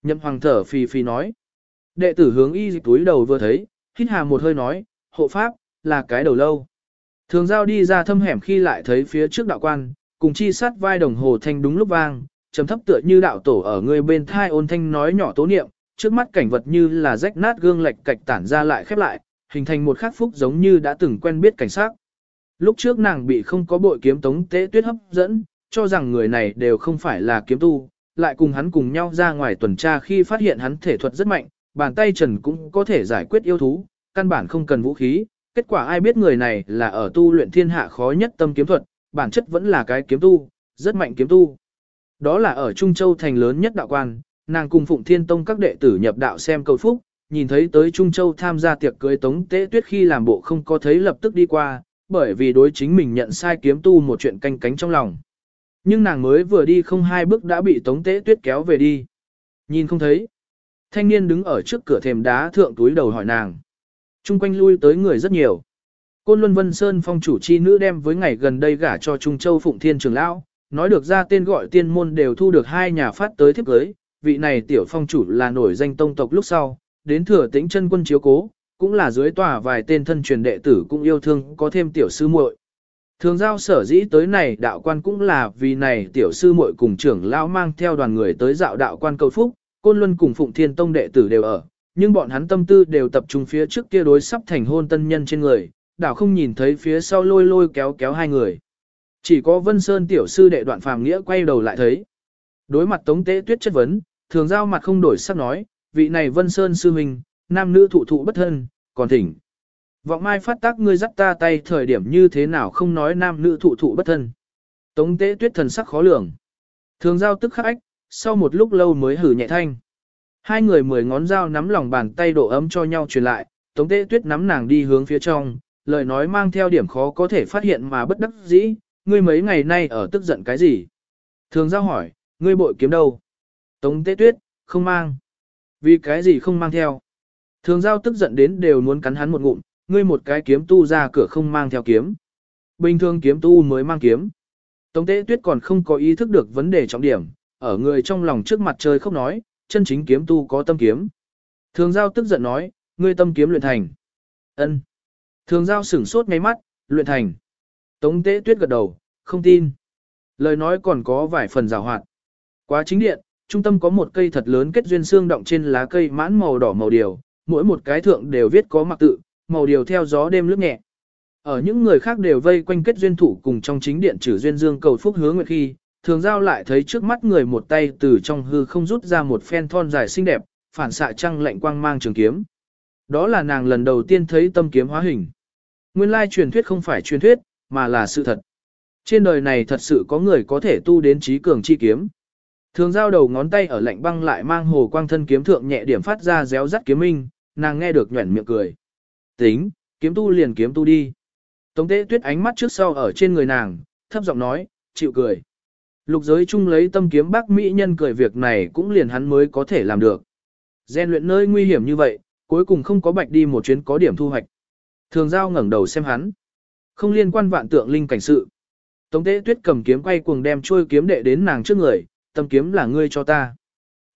A: Nhậm hoàng thở phì phì nói. Đệ tử hướng y dịch túi đầu vừa thấy, hít hà một hơi nói, hộ pháp, là cái đầu lâu. Thường giao đi ra thâm hẻm khi lại thấy phía trước đạo quan, cùng chi sát vai đồng hồ thanh đúng lúc vang, trầm thấp tựa như đạo tổ ở người bên thai ôn thanh nói nhỏ tố niệm, trước mắt cảnh vật như là rách nát gương lệch cạch tản ra lại khép lại, hình thành một khắc phúc giống như đã từng quen biết cảnh sát. Lúc trước nàng bị không có bội kiếm tống tế tuyết hấp dẫn, cho rằng người này đều không phải là kiếm tu, lại cùng hắn cùng nhau ra ngoài tuần tra khi phát hiện hắn thể thuật rất mạnh, bàn tay trần cũng có thể giải quyết yêu thú, căn bản không cần vũ khí, Kết quả ai biết người này là ở tu luyện thiên hạ khó nhất tâm kiếm thuật, bản chất vẫn là cái kiếm tu, rất mạnh kiếm tu. Đó là ở Trung Châu thành lớn nhất đạo quan, nàng cùng Phụng Thiên Tông các đệ tử nhập đạo xem cầu phúc, nhìn thấy tới Trung Châu tham gia tiệc cưới Tống Tế Tuyết khi làm bộ không có thấy lập tức đi qua, bởi vì đối chính mình nhận sai kiếm tu một chuyện canh cánh trong lòng. Nhưng nàng mới vừa đi không hai bước đã bị Tống Tế Tuyết kéo về đi. Nhìn không thấy. Thanh niên đứng ở trước cửa thềm đá thượng túi đầu hỏi nàng. Trung quanh lui tới người rất nhiều. Côn Luân Vân Sơn phong chủ chi nữ đem với ngày gần đây gả cho Trung Châu Phụng Thiên Trường Lão, nói được ra tên gọi tiên môn đều thu được hai nhà phát tới thiếp cưới, vị này tiểu phong chủ là nổi danh tông tộc lúc sau, đến thừa tĩnh chân quân chiếu cố, cũng là dưới tòa vài tên thân truyền đệ tử cũng yêu thương có thêm tiểu sư muội. Thường giao sở dĩ tới này đạo quan cũng là vì này tiểu sư muội cùng trưởng lão mang theo đoàn người tới dạo đạo quan cầu phúc, côn luân cùng phụng thiên tông đệ tử đều ở, nhưng bọn hắn tâm tư đều tập trung phía trước kia đối sắp thành hôn tân nhân trên người, đảo không nhìn thấy phía sau lôi lôi kéo kéo hai người. Chỉ có Vân Sơn tiểu sư đệ đoạn phàm nghĩa quay đầu lại thấy. Đối mặt Tống Tế Tuyết chất vấn, thường giao mặt không đổi sắc nói, vị này Vân Sơn sư huynh, nam nữ thụ thụ bất thân, còn thỉnh. Vọng mai phát tác ngươi dắt ta tay thời điểm như thế nào không nói nam nữ thụ thụ bất thân. Tống Tế Tuyết thần sắc khó lường. Thường giao tức khắc ách, sau một lúc lâu mới hử nhẹ thanh. Hai người mười ngón dao nắm lòng bàn tay độ ấm cho nhau truyền lại, Tống Tế Tuyết nắm nàng đi hướng phía trong, lời nói mang theo điểm khó có thể phát hiện mà bất đắc dĩ, ngươi mấy ngày nay ở tức giận cái gì? Thường giao hỏi, ngươi bội kiếm đâu? Tống Tế Tuyết, không mang. Vì cái gì không mang theo? Thường giao tức giận đến đều muốn cắn hắn một ngụm, ngươi một cái kiếm tu ra cửa không mang theo kiếm. Bình thường kiếm tu mới mang kiếm. Tống Tế Tuyết còn không có ý thức được vấn đề trọng điểm, ở người trong lòng trước mặt trời không nói, chân chính kiếm tu có tâm kiếm. Thường giao tức giận nói, ngươi tâm kiếm luyện thành. ân Thường giao sửng sốt ngay mắt, luyện thành. Tống tế tuyết gật đầu, không tin. Lời nói còn có vài phần rào hoạt. Quá chính điện, trung tâm có một cây thật lớn kết duyên xương động trên lá cây mãn màu đỏ màu điều, mỗi một cái thượng đều viết có mặc tự, màu điều theo gió đêm lướt nhẹ. Ở những người khác đều vây quanh kết duyên thủ cùng trong chính điện trừ duyên dương cầu phúc hướng nguyệt khi, thường giao lại thấy trước mắt người một tay từ trong hư không rút ra một phen thon dài xinh đẹp, phản xạ trăng lạnh quang mang trường kiếm. Đó là nàng lần đầu tiên thấy tâm kiếm hóa hình. Nguyên lai truyền thuyết không phải truyền thuyết, mà là sự thật. Trên đời này thật sự có người có thể tu đến trí cường chi kiếm. Thường giao đầu ngón tay ở lạnh băng lại mang hồ quang thân kiếm thượng nhẹ điểm phát ra réo rắt kiếm minh, nàng nghe được nhuẩn miệng cười. Tính, kiếm tu liền kiếm tu đi. Tống tế tuyết ánh mắt trước sau ở trên người nàng, thấp giọng nói, chịu cười. Lục giới chung lấy tâm kiếm bác Mỹ nhân cười việc này cũng liền hắn mới có thể làm được. Gen luyện nơi nguy hiểm như vậy, cuối cùng không có bạch đi một chuyến có điểm thu hoạch. Thường giao ngẩng đầu xem hắn. Không liên quan vạn tượng linh cảnh sự. Tống tế tuyết cầm kiếm quay cuồng đem trôi kiếm đệ đến nàng trước người, tâm kiếm là ngươi cho ta.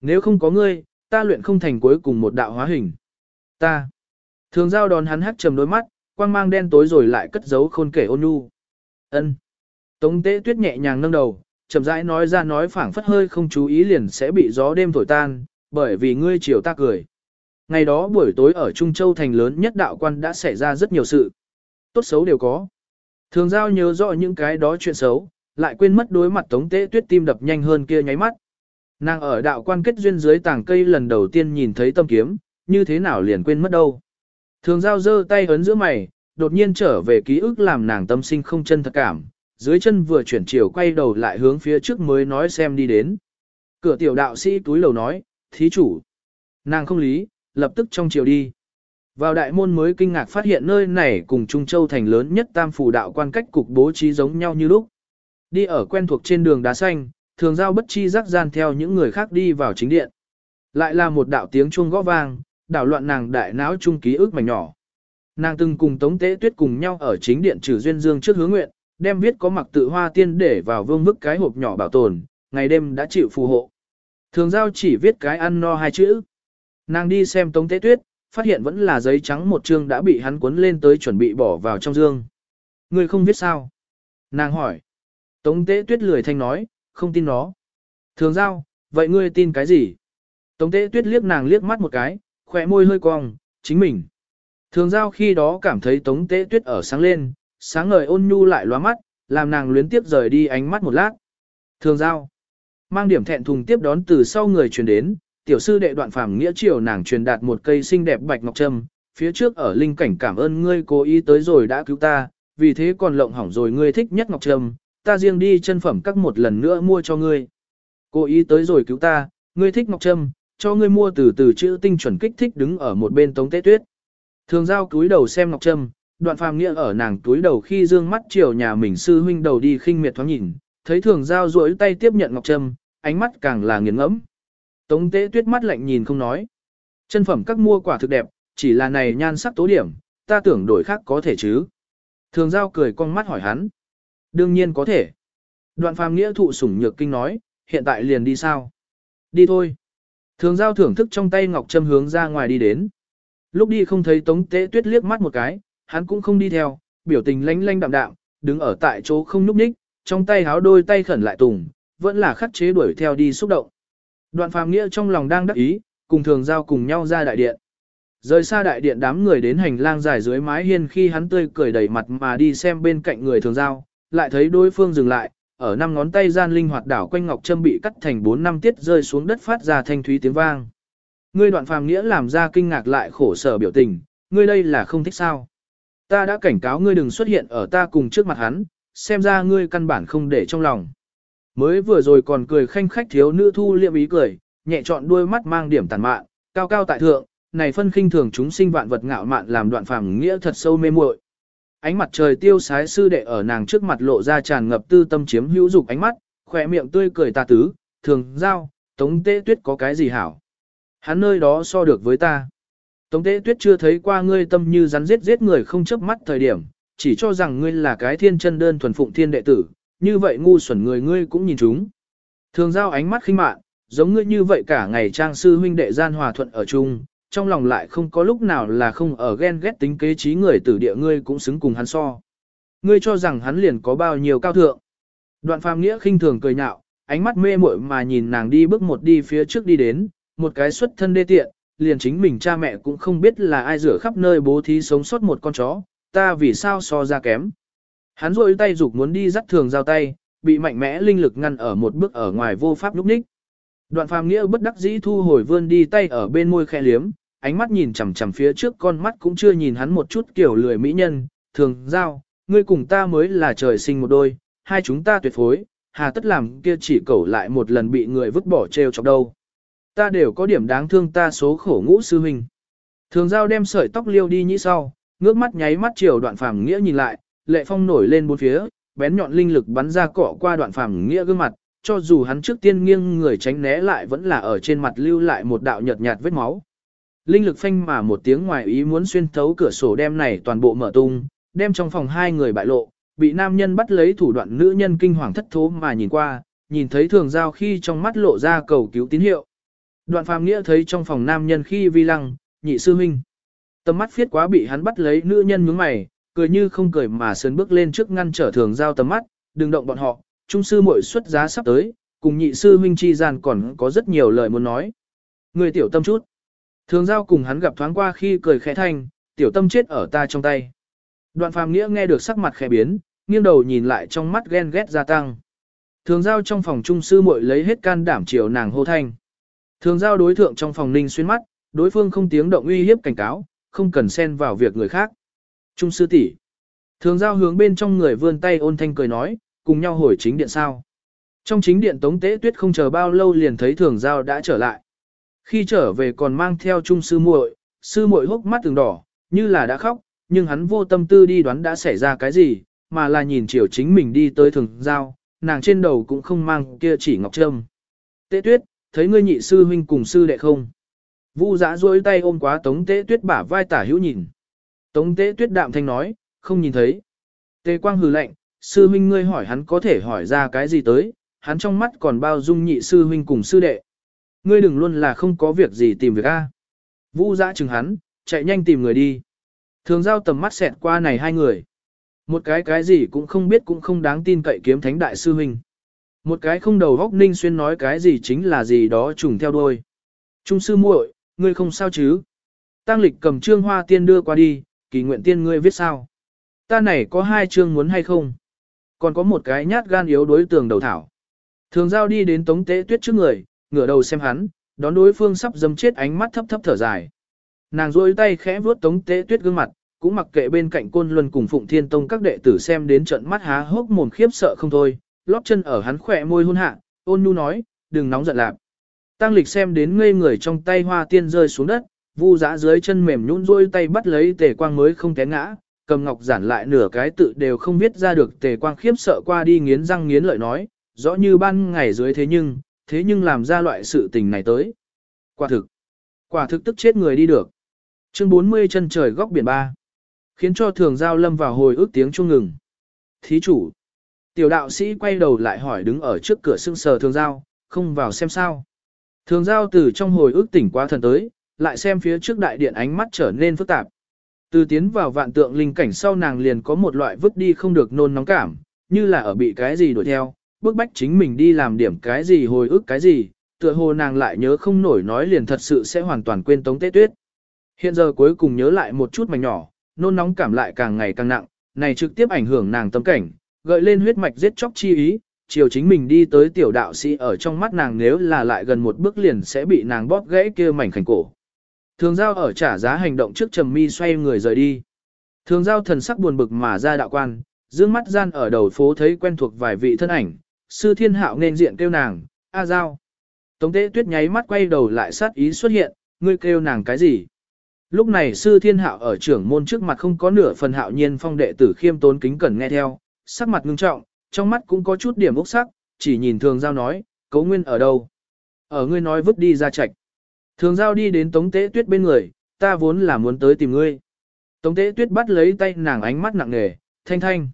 A: Nếu không có ngươi, ta luyện không thành cuối cùng một đạo hóa hình. Ta. Thường giao đòn hắn hắt trầm đôi mắt, quang mang đen tối rồi lại cất giấu khôn kể ôn nhu. Ân. Tống tế tuyết nhẹ nhàng nâng đầu, chậm rãi nói ra nói phảng phất hơi không chú ý liền sẽ bị gió đêm thổi tan, bởi vì ngươi chiều ta cười. Ngày đó buổi tối ở Trung Châu thành lớn nhất đạo quan đã xảy ra rất nhiều sự. Tốt xấu đều có. Thường giao nhớ rõ những cái đó chuyện xấu, lại quên mất đối mặt tống tế tuyết tim đập nhanh hơn kia nháy mắt. Nàng ở đạo quan kết duyên dưới tảng cây lần đầu tiên nhìn thấy tâm kiếm, như thế nào liền quên mất đâu. Thường giao giơ tay ấn giữa mày, đột nhiên trở về ký ức làm nàng tâm sinh không chân thật cảm, dưới chân vừa chuyển chiều quay đầu lại hướng phía trước mới nói xem đi đến. Cửa tiểu đạo sĩ túi lầu nói, thí chủ. Nàng không lý, lập tức trong chiều đi. Vào đại môn mới kinh ngạc phát hiện nơi này cùng Trung Châu thành lớn nhất tam phủ đạo quan cách cục bố trí giống nhau như lúc. Đi ở quen thuộc trên đường đá xanh, thường giao bất chi rắc gian theo những người khác đi vào chính điện. Lại là một đạo tiếng chuông gõ vang, đảo loạn nàng đại não trung ký ức mảnh nhỏ. Nàng từng cùng Tống Tế Tuyết cùng nhau ở chính điện trừ duyên dương trước hướng nguyện, đem viết có mặc tự hoa tiên để vào vương mức cái hộp nhỏ bảo tồn, ngày đêm đã chịu phù hộ. Thường giao chỉ viết cái ăn no hai chữ. Nàng đi xem Tống Tế Tuyết, phát hiện vẫn là giấy trắng một chương đã bị hắn cuốn lên tới chuẩn bị bỏ vào trong dương. Người không viết sao? Nàng hỏi. Tống Tế Tuyết lười thanh nói, không tin nó. Thường giao, vậy ngươi tin cái gì? Tống Tế Tuyết liếc nàng liếc mắt một cái, khỏe môi hơi cong, chính mình. Thường giao khi đó cảm thấy Tống Tế Tuyết ở sáng lên, sáng ngời ôn nhu lại lóa mắt, làm nàng luyến tiếp rời đi ánh mắt một lát. Thường giao, mang điểm thẹn thùng tiếp đón từ sau người truyền đến, tiểu sư đệ đoạn phàm nghĩa triều nàng truyền đạt một cây xinh đẹp bạch ngọc trâm, phía trước ở linh cảnh cảm ơn ngươi cố ý tới rồi đã cứu ta, vì thế còn lộng hỏng rồi ngươi thích nhất ngọc trâm, ta riêng đi chân phẩm các một lần nữa mua cho ngươi. Cô ý tới rồi cứu ta, ngươi thích ngọc trâm, cho ngươi mua từ từ chữ tinh chuẩn kích thích đứng ở một bên tống tế tuyết. Thường giao cúi đầu xem ngọc trâm, đoạn phàm nghĩa ở nàng túi đầu khi dương mắt chiều nhà mình sư huynh đầu đi khinh miệt thoáng nhìn, thấy thường giao duỗi tay tiếp nhận ngọc trâm, ánh mắt càng là nghiền ngẫm. Tống tế tuyết mắt lạnh nhìn không nói. Chân phẩm các mua quả thực đẹp, chỉ là này nhan sắc tố điểm, ta tưởng đổi khác có thể chứ. Thường giao cười con mắt hỏi hắn. Đương nhiên có thể. Đoạn phàm nghĩa thụ sủng nhược kinh nói, hiện tại liền đi sao? Đi thôi. Thường giao thưởng thức trong tay ngọc trâm hướng ra ngoài đi đến. Lúc đi không thấy tống tế tuyết liếc mắt một cái, hắn cũng không đi theo, biểu tình lanh lanh đạm đạm, đứng ở tại chỗ không núp ních, trong tay háo đôi tay khẩn lại tùng, vẫn là khắc chế đuổi theo đi xúc động. Đoạn phàm nghĩa trong lòng đang đắc ý, cùng thường giao cùng nhau ra đại điện. Rời xa đại điện đám người đến hành lang dài dưới mái hiên khi hắn tươi cười đầy mặt mà đi xem bên cạnh người thường giao, lại thấy đối phương dừng lại, ở năm ngón tay gian linh hoạt đảo quanh ngọc châm bị cắt thành bốn năm tiết rơi xuống đất phát ra thanh thúy tiếng vang. Ngươi đoạn phàm nghĩa làm ra kinh ngạc lại khổ sở biểu tình, ngươi đây là không thích sao. Ta đã cảnh cáo ngươi đừng xuất hiện ở ta cùng trước mặt hắn, xem ra ngươi căn bản không để trong lòng. Mới vừa rồi còn cười khanh khách thiếu nữ thu liệm ý cười, nhẹ chọn đuôi mắt mang điểm tàn mạn, cao cao tại thượng, này phân khinh thường chúng sinh vạn vật ngạo mạn làm đoạn phàm nghĩa thật sâu mê muội. Ánh mặt trời tiêu sái sư đệ ở nàng trước mặt lộ ra tràn ngập tư tâm chiếm hữu dục ánh mắt, khỏe miệng tươi cười tà tứ, thường giao, tống tế tuyết có cái gì hảo. Hắn nơi đó so được với ta. Tống tế tuyết chưa thấy qua ngươi tâm như rắn giết giết người không chớp mắt thời điểm, chỉ cho rằng ngươi là cái thiên chân đơn thuần phụng thiên đệ tử, như vậy ngu xuẩn người ngươi cũng nhìn chúng. Thường giao ánh mắt khinh mạn, giống ngươi như vậy cả ngày trang sư huynh đệ gian hòa thuận ở chung, trong lòng lại không có lúc nào là không ở ghen ghét tính kế trí người tử địa ngươi cũng xứng cùng hắn so. Ngươi cho rằng hắn liền có bao nhiêu cao thượng. Đoạn phàm nghĩa khinh thường cười nhạo, ánh mắt mê muội mà nhìn nàng đi bước một đi phía trước đi đến, một cái xuất thân đê tiện, liền chính mình cha mẹ cũng không biết là ai rửa khắp nơi bố thí sống sót một con chó, ta vì sao so ra kém. Hắn rôi tay dục muốn đi dắt thường giao tay, bị mạnh mẽ linh lực ngăn ở một bước ở ngoài vô pháp lúc ních. Đoạn phàm nghĩa bất đắc dĩ thu hồi vươn đi tay ở bên môi khe liếm, ánh mắt nhìn chằm chằm phía trước con mắt cũng chưa nhìn hắn một chút kiểu lười mỹ nhân, thường giao, ngươi cùng ta mới là trời sinh một đôi, hai chúng ta tuyệt phối, hà tất làm kia chỉ cẩu lại một lần bị người vứt bỏ treo chọc đâu. Ta đều có điểm đáng thương ta số khổ ngũ sư huynh. Thường giao đem sợi tóc liêu đi như sau, ngước mắt nháy mắt chiều đoạn phàm nghĩa nhìn lại, lệ phong nổi lên bốn phía, bén nhọn linh lực bắn ra cọ qua đoạn phàm nghĩa gương mặt, cho dù hắn trước tiên nghiêng người tránh né lại vẫn là ở trên mặt lưu lại một đạo nhợt nhạt vết máu. Linh lực phanh mà một tiếng ngoài ý muốn xuyên thấu cửa sổ đem này toàn bộ mở tung, đem trong phòng hai người bại lộ, bị nam nhân bắt lấy thủ đoạn nữ nhân kinh hoàng thất thố mà nhìn qua, nhìn thấy thường giao khi trong mắt lộ ra cầu cứu tín hiệu. Đoạn phàm nghĩa thấy trong phòng nam nhân khi vi lăng, nhị sư huynh. Tầm mắt phiết quá bị hắn bắt lấy nữ nhân nhướng mày, cười như không cười mà sơn bước lên trước ngăn trở thường giao tầm mắt, đừng động bọn họ, trung sư muội xuất giá sắp tới, cùng nhị sư huynh chi gian còn có rất nhiều lời muốn nói. Người tiểu tâm chút. Thường giao cùng hắn gặp thoáng qua khi cười khẽ thanh, tiểu tâm chết ở ta trong tay. Đoạn phàm nghĩa nghe được sắc mặt khẽ biến, nghiêng đầu nhìn lại trong mắt ghen ghét gia tăng. Thường giao trong phòng trung sư muội lấy hết can đảm chiều nàng hô thanh. Thường giao đối thượng trong phòng ninh xuyên mắt, đối phương không tiếng động uy hiếp cảnh cáo, không cần xen vào việc người khác. Trung sư tỷ. Thường giao hướng bên trong người vươn tay ôn thanh cười nói, cùng nhau hồi chính điện sao. Trong chính điện tống tế tuyết không chờ bao lâu liền thấy thường giao đã trở lại. Khi trở về còn mang theo trung sư muội, sư muội hốc mắt từng đỏ, như là đã khóc, nhưng hắn vô tâm tư đi đoán đã xảy ra cái gì, mà là nhìn chiều chính mình đi tới thường giao, nàng trên đầu cũng không mang kia chỉ ngọc trâm. Tế tuyết, thấy ngươi nhị sư huynh cùng sư đệ không? Vu giã duỗi tay ôm quá tống tế tuyết bả vai tả hữu nhìn. Tống tế tuyết đạm thanh nói, không nhìn thấy. Tề quang hừ lạnh, sư huynh ngươi hỏi hắn có thể hỏi ra cái gì tới, hắn trong mắt còn bao dung nhị sư huynh cùng sư đệ. Ngươi đừng luôn là không có việc gì tìm việc a. Vu giã chừng hắn, chạy nhanh tìm người đi. Thường giao tầm mắt xẹt qua này hai người. Một cái cái gì cũng không biết cũng không đáng tin cậy kiếm thánh đại sư huynh. Một cái không đầu góc ninh xuyên nói cái gì chính là gì đó trùng theo đuôi. Trung sư muội, ngươi không sao chứ? Tăng lịch cầm trương hoa tiên đưa qua đi, kỳ nguyện tiên ngươi viết sao? Ta này có hai chương muốn hay không? Còn có một cái nhát gan yếu đối tường đầu thảo. Thường giao đi đến tống tế tuyết trước người, ngửa đầu xem hắn, đón đối phương sắp dâm chết ánh mắt thấp thấp thở dài. Nàng rôi tay khẽ vuốt tống tế tuyết gương mặt, cũng mặc kệ bên cạnh côn luân cùng phụng thiên tông các đệ tử xem đến trận mắt há hốc mồm khiếp sợ không thôi, lóp chân ở hắn khỏe môi hôn hạ, ôn nhu nói, đừng nóng giận lạc. Tăng lịch xem đến ngây người trong tay hoa tiên rơi xuống đất, vu dã dưới chân mềm nhũn rôi tay bắt lấy tề quang mới không té ngã, cầm ngọc giản lại nửa cái tự đều không viết ra được tề quang khiếp sợ qua đi nghiến răng nghiến lợi nói, rõ như ban ngày dưới thế nhưng, thế nhưng làm ra loại sự tình này tới. Quả thực, quả thực tức chết người đi được. Chương 40 chân trời góc biển ba khiến cho thường giao lâm vào hồi ức tiếng chuông ngừng. Thí chủ, tiểu đạo sĩ quay đầu lại hỏi đứng ở trước cửa sưng sờ thường giao, không vào xem sao. Thường giao từ trong hồi ức tỉnh qua thần tới, lại xem phía trước đại điện ánh mắt trở nên phức tạp. Từ tiến vào vạn tượng linh cảnh sau nàng liền có một loại vứt đi không được nôn nóng cảm, như là ở bị cái gì đuổi theo, bức bách chính mình đi làm điểm cái gì hồi ức cái gì, tựa hồ nàng lại nhớ không nổi nói liền thật sự sẽ hoàn toàn quên tống tế tuyết. Hiện giờ cuối cùng nhớ lại một chút mảnh nhỏ, nôn nóng cảm lại càng ngày càng nặng, này trực tiếp ảnh hưởng nàng tâm cảnh, gợi lên huyết mạch giết chóc chi ý, chiều chính mình đi tới tiểu đạo sĩ ở trong mắt nàng nếu là lại gần một bước liền sẽ bị nàng bóp gãy kia mảnh khảnh cổ. Thường giao ở trả giá hành động trước trầm mi xoay người rời đi. Thường giao thần sắc buồn bực mà ra đạo quan, dương mắt gian ở đầu phố thấy quen thuộc vài vị thân ảnh, sư thiên hạo nên diện kêu nàng, A giao. Tống tế tuyết nháy mắt quay đầu lại sát ý xuất hiện, ngươi kêu nàng cái gì? Lúc này sư thiên hạo ở trưởng môn trước mặt không có nửa phần hạo nhiên phong đệ tử khiêm tốn kính cẩn nghe theo, sắc mặt ngưng trọng, trong mắt cũng có chút điểm ốc sắc, chỉ nhìn thường giao nói, cấu nguyên ở đâu? Ở ngươi nói vứt đi ra trạch. Thường giao đi đến tống tế tuyết bên người, ta vốn là muốn tới tìm ngươi. Tống tế tuyết bắt lấy tay nàng ánh mắt nặng nề, thanh thanh.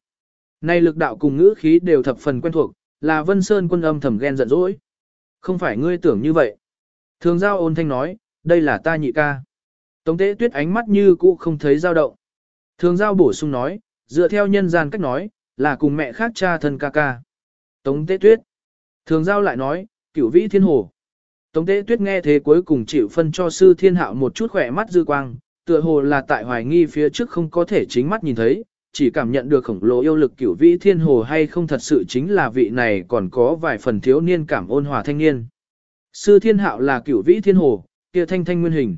A: Này lực đạo cùng ngữ khí đều thập phần quen thuộc, là Vân Sơn quân âm thầm ghen giận dỗi. Không phải ngươi tưởng như vậy. Thường giao ôn thanh nói, đây là ta nhị ca. Tống tế tuyết ánh mắt như cũ không thấy dao động. Thường giao bổ sung nói, dựa theo nhân gian cách nói, là cùng mẹ khác cha thân ca ca. Tống tế tuyết. Thường giao lại nói, cửu vĩ thiên hồ. Tống tế tuyết nghe thế cuối cùng chịu phân cho sư thiên hạo một chút khỏe mắt dư quang, tựa hồ là tại hoài nghi phía trước không có thể chính mắt nhìn thấy, chỉ cảm nhận được khổng lồ yêu lực cửu vĩ thiên hồ hay không thật sự chính là vị này còn có vài phần thiếu niên cảm ôn hòa thanh niên. Sư thiên hạo là cửu vĩ thiên hồ, kia thanh thanh nguyên hình.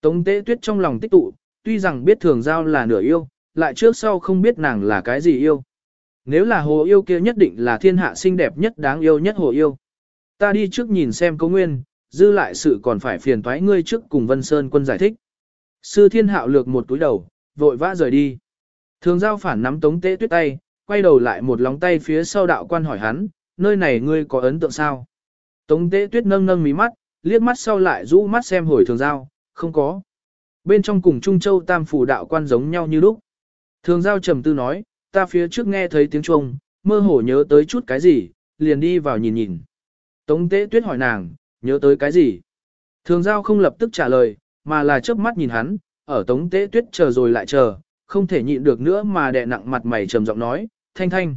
A: Tống tế tuyết trong lòng tích tụ, tuy rằng biết thường giao là nửa yêu, lại trước sau không biết nàng là cái gì yêu. Nếu là hồ yêu kia nhất định là thiên hạ xinh đẹp nhất đáng yêu nhất hồ yêu. Ta đi trước nhìn xem cấu nguyên, dư lại sự còn phải phiền thoái ngươi trước cùng Vân Sơn quân giải thích. Sư thiên hạo lược một túi đầu, vội vã rời đi. Thường giao phản nắm tống tế tuyết tay, quay đầu lại một lóng tay phía sau đạo quan hỏi hắn, nơi này ngươi có ấn tượng sao? Tống tế tuyết nâng nâng mí mắt, liếc mắt sau lại rũ mắt xem hồi thường giao, không có. Bên trong cùng Trung Châu Tam Phủ đạo quan giống nhau như lúc. Thường giao trầm tư nói, ta phía trước nghe thấy tiếng chuông, mơ hồ nhớ tới chút cái gì, liền đi vào nhìn nhìn. Tống tế tuyết hỏi nàng, nhớ tới cái gì? Thường giao không lập tức trả lời, mà là chớp mắt nhìn hắn, ở tống tế tuyết chờ rồi lại chờ, không thể nhịn được nữa mà đè nặng mặt mày trầm giọng nói, thanh thanh.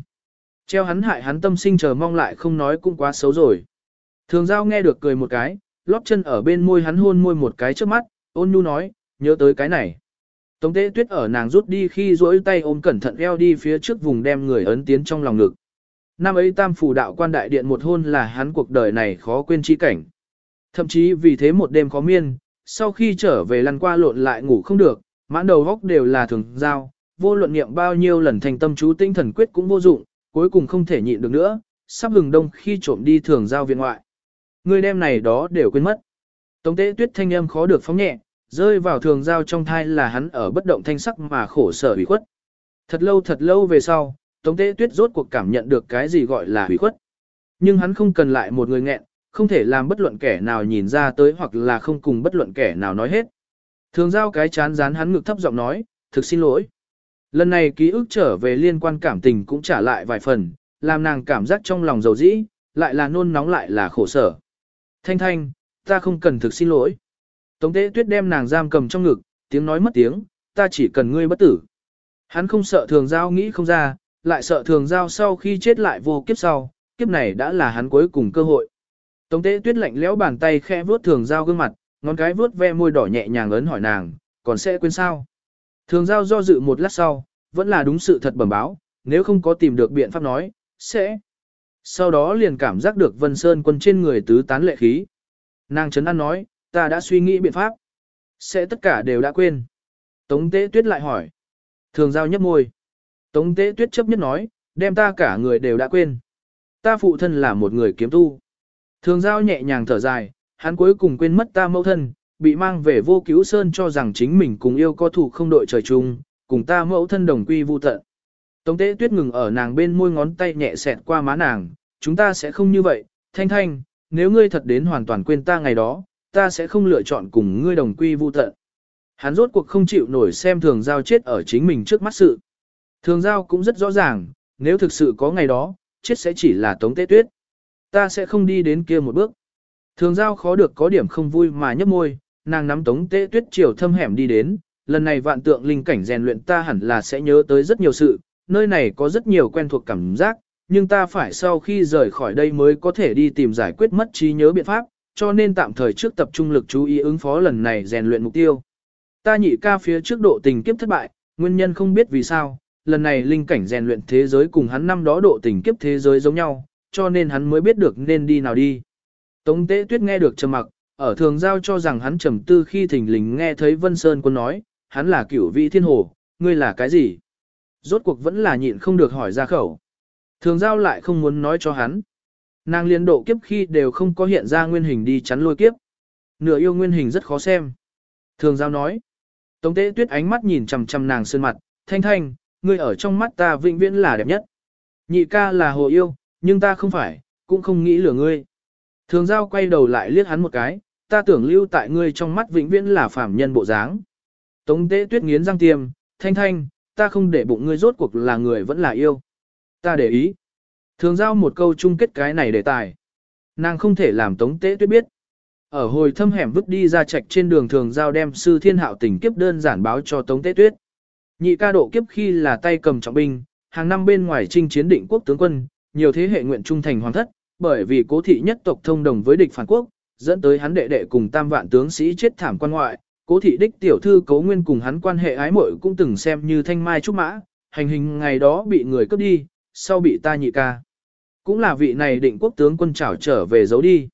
A: Treo hắn hại hắn tâm sinh chờ mong lại không nói cũng quá xấu rồi. Thường giao nghe được cười một cái, lóp chân ở bên môi hắn hôn môi một cái trước mắt, ôn nhu nói, nhớ tới cái này. Tống tế tuyết ở nàng rút đi khi duỗi tay ôm cẩn thận eo đi phía trước vùng đem người ấn tiến trong lòng ngực. Năm ấy tam phủ đạo quan đại điện một hôn là hắn cuộc đời này khó quên chi cảnh. Thậm chí vì thế một đêm khó miên, sau khi trở về lăn qua lộn lại ngủ không được, mãn đầu góc đều là thường giao, vô luận niệm bao nhiêu lần thành tâm chú tinh thần quyết cũng vô dụng, cuối cùng không thể nhịn được nữa, sắp hừng đông khi trộm đi thường giao viện ngoại. Người đem này đó đều quên mất. Tống tế tuyết thanh âm khó được phóng nhẹ, rơi vào thường giao trong thai là hắn ở bất động thanh sắc mà khổ sở ủy khuất. Thật lâu thật lâu về sau, Tống tế tuyết rốt cuộc cảm nhận được cái gì gọi là hủy khuất. Nhưng hắn không cần lại một người nghẹn, không thể làm bất luận kẻ nào nhìn ra tới hoặc là không cùng bất luận kẻ nào nói hết. Thường giao cái chán dán hắn ngực thấp giọng nói, thực xin lỗi. Lần này ký ức trở về liên quan cảm tình cũng trả lại vài phần, làm nàng cảm giác trong lòng dầu dĩ, lại là nôn nóng lại là khổ sở. Thanh thanh, ta không cần thực xin lỗi. Tống tế tuyết đem nàng giam cầm trong ngực, tiếng nói mất tiếng, ta chỉ cần ngươi bất tử. Hắn không sợ thường giao nghĩ không ra, lại sợ thường giao sau khi chết lại vô kiếp sau, kiếp này đã là hắn cuối cùng cơ hội. Tống tế tuyết lạnh lẽo bàn tay khẽ vuốt thường giao gương mặt, ngón cái vuốt ve môi đỏ nhẹ nhàng ấn hỏi nàng, còn sẽ quên sao? Thường giao do dự một lát sau, vẫn là đúng sự thật bẩm báo, nếu không có tìm được biện pháp nói, sẽ. Sau đó liền cảm giác được Vân Sơn quân trên người tứ tán lệ khí. Nàng chấn an nói, ta đã suy nghĩ biện pháp. Sẽ tất cả đều đã quên. Tống tế tuyết lại hỏi. Thường giao nhấp môi. Tống tế tuyết chấp nhất nói, đem ta cả người đều đã quên. Ta phụ thân là một người kiếm tu. Thường giao nhẹ nhàng thở dài, hắn cuối cùng quên mất ta mẫu thân, bị mang về vô cứu sơn cho rằng chính mình cùng yêu có thủ không đội trời chung, cùng ta mẫu thân đồng quy vu tận. Tống tế tuyết ngừng ở nàng bên môi ngón tay nhẹ xẹt qua má nàng, chúng ta sẽ không như vậy, thanh thanh, nếu ngươi thật đến hoàn toàn quên ta ngày đó, ta sẽ không lựa chọn cùng ngươi đồng quy vu tận. Hắn rốt cuộc không chịu nổi xem thường giao chết ở chính mình trước mắt sự. Thường giao cũng rất rõ ràng, nếu thực sự có ngày đó, chết sẽ chỉ là tống tế tuyết. Ta sẽ không đi đến kia một bước. Thường giao khó được có điểm không vui mà nhấp môi, nàng nắm tống tế tuyết chiều thâm hẻm đi đến, lần này vạn tượng linh cảnh rèn luyện ta hẳn là sẽ nhớ tới rất nhiều sự, nơi này có rất nhiều quen thuộc cảm giác, nhưng ta phải sau khi rời khỏi đây mới có thể đi tìm giải quyết mất trí nhớ biện pháp, cho nên tạm thời trước tập trung lực chú ý ứng phó lần này rèn luyện mục tiêu. Ta nhị ca phía trước độ tình kiếp thất bại, nguyên nhân không biết vì sao, lần này linh cảnh rèn luyện thế giới cùng hắn năm đó độ tình kiếp thế giới giống nhau, cho nên hắn mới biết được nên đi nào đi. Tống tế tuyết nghe được trầm mặc, ở thường giao cho rằng hắn trầm tư khi thỉnh lình nghe thấy Vân Sơn quân nói, hắn là cửu vị thiên hồ, ngươi là cái gì? Rốt cuộc vẫn là nhịn không được hỏi ra khẩu. Thường giao lại không muốn nói cho hắn. Nàng liên độ kiếp khi đều không có hiện ra nguyên hình đi chắn lôi kiếp. Nửa yêu nguyên hình rất khó xem. Thường giao nói. Tống tế tuyết ánh mắt nhìn chằm chằm nàng sơn mặt, thanh thanh, ngươi ở trong mắt ta vĩnh viễn là đẹp nhất. Nhị ca là hồ yêu, nhưng ta không phải, cũng không nghĩ lừa ngươi. Thường giao quay đầu lại liếc hắn một cái, ta tưởng lưu tại ngươi trong mắt vĩnh viễn là phàm nhân bộ dáng. Tống tế tuyết nghiến răng tiêm, thanh thanh, ta không để bụng ngươi rốt cuộc là người vẫn là yêu. Ta để ý. Thường giao một câu chung kết cái này đề tài. Nàng không thể làm tống tế tuyết biết. Ở hồi thâm hẻm vứt đi ra trạch trên đường thường giao đem sư thiên hạo tình kiếp đơn giản báo cho tống tế tuyết. Nhị ca độ kiếp khi là tay cầm trọng binh, hàng năm bên ngoài chinh chiến định quốc tướng quân, nhiều thế hệ nguyện trung thành hoàng thất, bởi vì cố thị nhất tộc thông đồng với địch phản quốc, dẫn tới hắn đệ đệ cùng tam vạn tướng sĩ chết thảm quan ngoại, cố thị đích tiểu thư cố nguyên cùng hắn quan hệ ái muội cũng từng xem như thanh mai trúc mã, hành hình ngày đó bị người cướp đi, sau bị ta nhị ca. Cũng là vị này định quốc tướng quân trảo trở về giấu đi.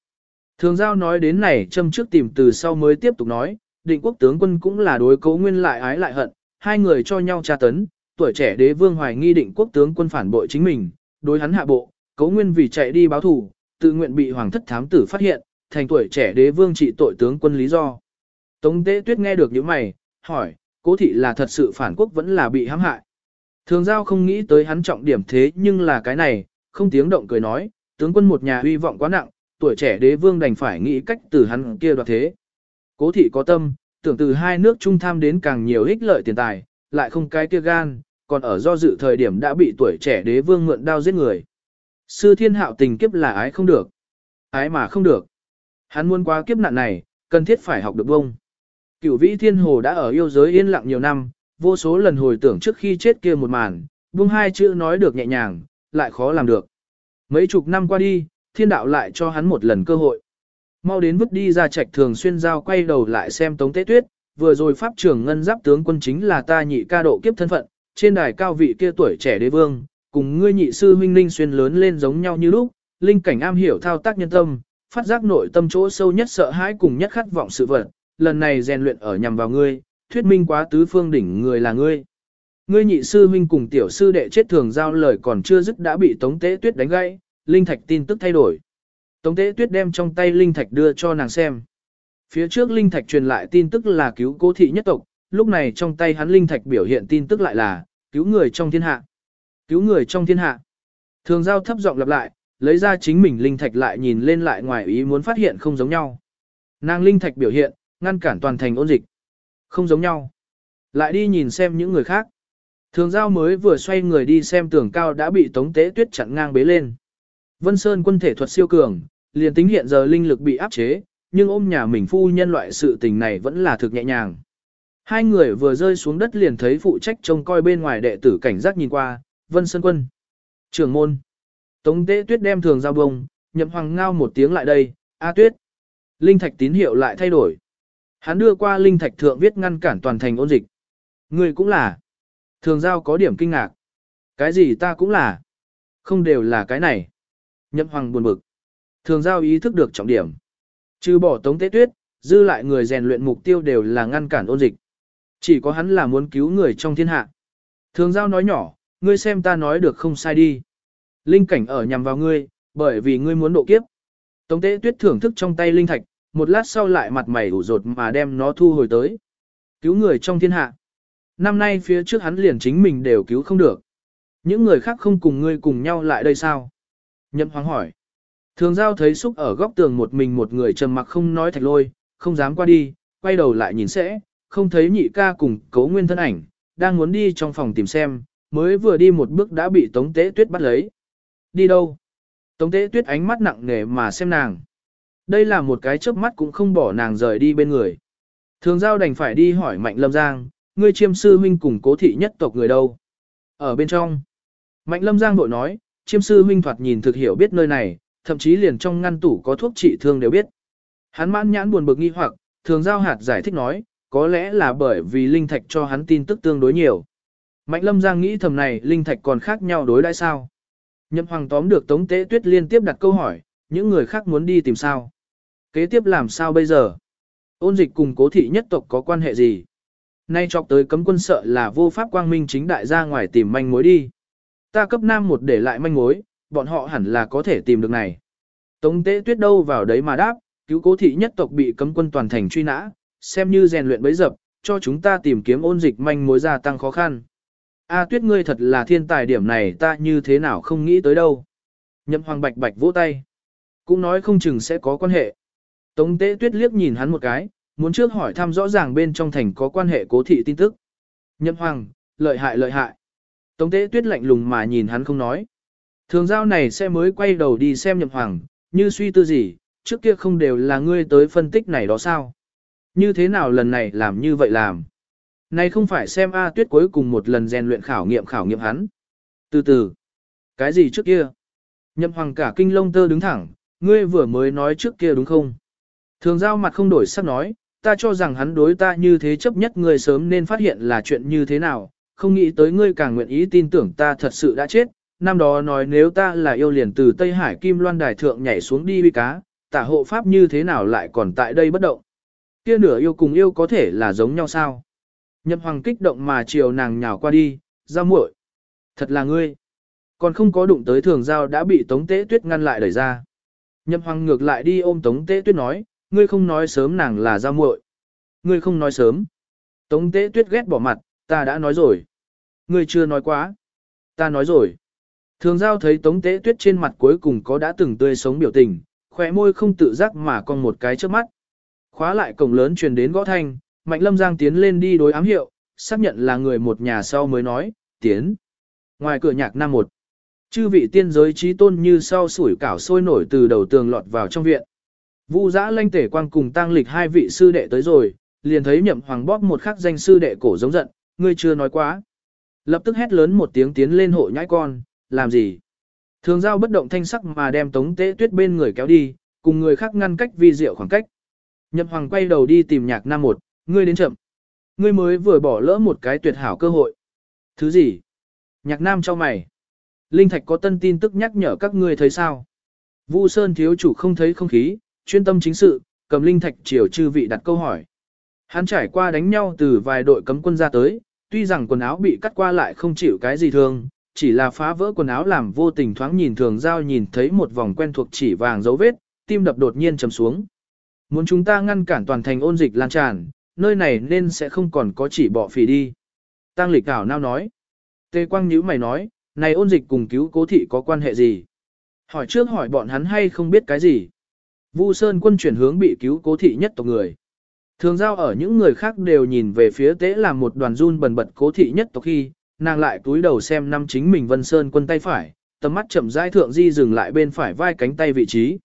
A: Thường giao nói đến này châm trước tìm từ sau mới tiếp tục nói, định quốc tướng quân cũng là đối cố nguyên lại ái lại hận, hai người cho nhau tra tấn, tuổi trẻ đế vương hoài nghi định quốc tướng quân phản bội chính mình, đối hắn hạ bộ, cấu nguyên vì chạy đi báo thù, tự nguyện bị hoàng thất thám tử phát hiện, thành tuổi trẻ đế vương trị tội tướng quân lý do. Tống tế tuyết nghe được những mày, hỏi, cố thị là thật sự phản quốc vẫn là bị hãm hại. Thường giao không nghĩ tới hắn trọng điểm thế nhưng là cái này, không tiếng động cười nói, tướng quân một nhà uy vọng quá nặng, tuổi trẻ đế vương đành phải nghĩ cách từ hắn kia đoạt thế. Cố thị có tâm, tưởng từ hai nước trung tham đến càng nhiều ích lợi tiền tài, lại không cái kia gan, còn ở do dự thời điểm đã bị tuổi trẻ đế vương mượn đao giết người. Sư thiên hạo tình kiếp là ái không được. Ái mà không được. Hắn muốn qua kiếp nạn này, cần thiết phải học được bông. Cửu vĩ thiên hồ đã ở yêu giới yên lặng nhiều năm, vô số lần hồi tưởng trước khi chết kia một màn, buông hai chữ nói được nhẹ nhàng, lại khó làm được. Mấy chục năm qua đi, thiên đạo lại cho hắn một lần cơ hội. Mau đến vứt đi ra trạch thường xuyên giao quay đầu lại xem tống tế tuyết, vừa rồi pháp trưởng ngân giáp tướng quân chính là ta nhị ca độ kiếp thân phận, trên đài cao vị kia tuổi trẻ đế vương, cùng ngươi nhị sư huynh linh xuyên lớn lên giống nhau như lúc, linh cảnh am hiểu thao tác nhân tâm, phát giác nội tâm chỗ sâu nhất sợ hãi cùng nhất khát vọng sự vật, lần này rèn luyện ở nhằm vào ngươi, thuyết minh quá tứ phương đỉnh người là ngươi. Ngươi nhị sư huynh cùng tiểu sư đệ chết thường giao lời còn chưa dứt đã bị Tống Tế Tuyết đánh gãy, linh thạch tin tức thay đổi. Tống Tế Tuyết đem trong tay linh thạch đưa cho nàng xem. Phía trước linh thạch truyền lại tin tức là cứu cố thị nhất tộc, lúc này trong tay hắn linh thạch biểu hiện tin tức lại là cứu người trong thiên hạ. Cứu người trong thiên hạ. Thường giao thấp giọng lặp lại, lấy ra chính mình linh thạch lại nhìn lên lại ngoài ý muốn phát hiện không giống nhau. Nàng linh thạch biểu hiện, ngăn cản toàn thành ôn dịch. Không giống nhau. Lại đi nhìn xem những người khác. Thường giao mới vừa xoay người đi xem tường cao đã bị tống tế tuyết chặn ngang bế lên. Vân Sơn quân thể thuật siêu cường, liền tính hiện giờ linh lực bị áp chế, nhưng ôm nhà mình phu nhân loại sự tình này vẫn là thực nhẹ nhàng. Hai người vừa rơi xuống đất liền thấy phụ trách trông coi bên ngoài đệ tử cảnh giác nhìn qua, Vân Sơn quân. Trưởng môn. Tống tế tuyết đem thường giao bông, nhậm hoàng ngao một tiếng lại đây, A tuyết. Linh thạch tín hiệu lại thay đổi. Hắn đưa qua linh thạch thượng viết ngăn cản toàn thành ôn dịch. Người cũng là. Thường giao có điểm kinh ngạc. Cái gì ta cũng là. Không đều là cái này. Nhậm hoàng buồn bực. Thường giao ý thức được trọng điểm. Trừ bỏ tống tế tuyết, dư lại người rèn luyện mục tiêu đều là ngăn cản ôn dịch. Chỉ có hắn là muốn cứu người trong thiên hạ. Thường giao nói nhỏ, ngươi xem ta nói được không sai đi. Linh cảnh ở nhằm vào ngươi, bởi vì ngươi muốn độ kiếp. Tống tế tuyết thưởng thức trong tay linh thạch, một lát sau lại mặt mày ủ rột mà đem nó thu hồi tới. Cứu người trong thiên hạ. Năm nay phía trước hắn liền chính mình đều cứu không được. Những người khác không cùng ngươi cùng nhau lại đây sao? Nhậm hoàng hỏi. Thường giao thấy xúc ở góc tường một mình một người trầm mặc không nói thạch lôi, không dám qua đi, quay đầu lại nhìn sẽ, không thấy nhị ca cùng cấu nguyên thân ảnh, đang muốn đi trong phòng tìm xem, mới vừa đi một bước đã bị tống tế tuyết bắt lấy. Đi đâu? Tống tế tuyết ánh mắt nặng nề mà xem nàng. Đây là một cái chớp mắt cũng không bỏ nàng rời đi bên người. Thường giao đành phải đi hỏi Mạnh Lâm Giang, ngươi chiêm sư huynh cùng cố thị nhất tộc người đâu? Ở bên trong. Mạnh Lâm Giang bội nói, chiêm sư huynh thoạt nhìn thực hiểu biết nơi này, thậm chí liền trong ngăn tủ có thuốc trị thương đều biết. Hắn mãn nhãn buồn bực nghi hoặc, thường giao hạt giải thích nói, có lẽ là bởi vì linh thạch cho hắn tin tức tương đối nhiều. Mạnh Lâm Giang nghĩ thầm này linh thạch còn khác nhau đối đãi sao? Nhậm Hoàng tóm được Tống Tế Tuyết liên tiếp đặt câu hỏi, những người khác muốn đi tìm sao? Kế tiếp làm sao bây giờ? Ôn dịch cùng cố thị nhất tộc có quan hệ gì? Nay chọc tới cấm quân sợ là vô pháp quang minh chính đại ra ngoài tìm manh mối đi. Ta cấp nam một để lại manh mối, bọn họ hẳn là có thể tìm được này. Tống tế tuyết đâu vào đấy mà đáp, cứu cố thị nhất tộc bị cấm quân toàn thành truy nã, xem như rèn luyện bấy dập, cho chúng ta tìm kiếm ôn dịch manh mối gia tăng khó khăn. A tuyết ngươi thật là thiên tài điểm này ta như thế nào không nghĩ tới đâu. Nhậm hoàng bạch bạch vỗ tay. Cũng nói không chừng sẽ có quan hệ. Tống tế tuyết liếc nhìn hắn một cái, muốn trước hỏi thăm rõ ràng bên trong thành có quan hệ cố thị tin tức. Nhậm hoàng, lợi hại lợi hại. Tống tế tuyết lạnh lùng mà nhìn hắn không nói. Thường giao này sẽ mới quay đầu đi xem nhậm hoàng, như suy tư gì, trước kia không đều là ngươi tới phân tích này đó sao? Như thế nào lần này làm như vậy làm? Này không phải xem A tuyết cuối cùng một lần rèn luyện khảo nghiệm khảo nghiệm hắn. Từ từ. Cái gì trước kia? Nhậm hoàng cả kinh lông tơ đứng thẳng, ngươi vừa mới nói trước kia đúng không? Thường giao mặt không đổi sắc nói, ta cho rằng hắn đối ta như thế chấp nhất ngươi sớm nên phát hiện là chuyện như thế nào, không nghĩ tới ngươi càng nguyện ý tin tưởng ta thật sự đã chết. Năm đó nói nếu ta là yêu liền từ Tây Hải Kim Loan Đài Thượng nhảy xuống đi uy cá, tả hộ pháp như thế nào lại còn tại đây bất động. Kia nửa yêu cùng yêu có thể là giống nhau sao? Nhậm hoàng kích động mà chiều nàng nhào qua đi, giao muội. Thật là ngươi. Còn không có đụng tới thường giao đã bị tống tế tuyết ngăn lại đẩy ra. Nhậm hoàng ngược lại đi ôm tống tế tuyết nói, ngươi không nói sớm nàng là giao muội. Ngươi không nói sớm. Tống tế tuyết ghét bỏ mặt, ta đã nói rồi. Ngươi chưa nói quá. Ta nói rồi. Thường giao thấy tống tế tuyết trên mặt cuối cùng có đã từng tươi sống biểu tình, khỏe môi không tự giác mà còn một cái trước mắt. Khóa lại cổng lớn truyền đến gõ thanh, Mạnh Lâm Giang tiến lên đi đối ám hiệu, xác nhận là người một nhà sau mới nói, tiến. Ngoài cửa nhạc nam một, chư vị tiên giới trí tôn như sau sủi cảo sôi nổi từ đầu tường lọt vào trong viện. Vu giã lanh tể quang cùng tăng lịch hai vị sư đệ tới rồi, liền thấy nhậm hoàng bóp một khắc danh sư đệ cổ giống giận, ngươi chưa nói quá. Lập tức hét lớn một tiếng tiến lên hộ nhãi con, làm gì? Thường giao bất động thanh sắc mà đem tống tế tuyết bên người kéo đi, cùng người khác ngăn cách vi diệu khoảng cách. Nhậm hoàng quay đầu đi tìm nhạc nam một, ngươi đến chậm. Ngươi mới vừa bỏ lỡ một cái tuyệt hảo cơ hội. Thứ gì? Nhạc nam cho mày. Linh thạch có tân tin tức nhắc nhở các ngươi thấy sao? Vu Sơn thiếu chủ không thấy không khí, chuyên tâm chính sự, cầm linh thạch chiều chư vị đặt câu hỏi. Hắn trải qua đánh nhau từ vài đội cấm quân ra tới, tuy rằng quần áo bị cắt qua lại không chịu cái gì thương, chỉ là phá vỡ quần áo làm vô tình thoáng nhìn thường giao nhìn thấy một vòng quen thuộc chỉ vàng dấu vết, tim đập đột nhiên trầm xuống. Muốn chúng ta ngăn cản toàn thành ôn dịch lan tràn, nơi này nên sẽ không còn có chỉ bỏ phỉ đi. Tăng lịch cảo nao nói. Tê quang nhíu mày nói, này ôn dịch cùng cứu cố thị có quan hệ gì? Hỏi trước hỏi bọn hắn hay không biết cái gì? Vu Sơn quân chuyển hướng bị cứu cố thị nhất tộc người. Thường giao ở những người khác đều nhìn về phía tế làm một đoàn run bần bật cố thị nhất tộc khi, nàng lại túi đầu xem năm chính mình Vân Sơn quân tay phải, tầm mắt chậm rãi thượng di dừng lại bên phải vai cánh tay vị trí.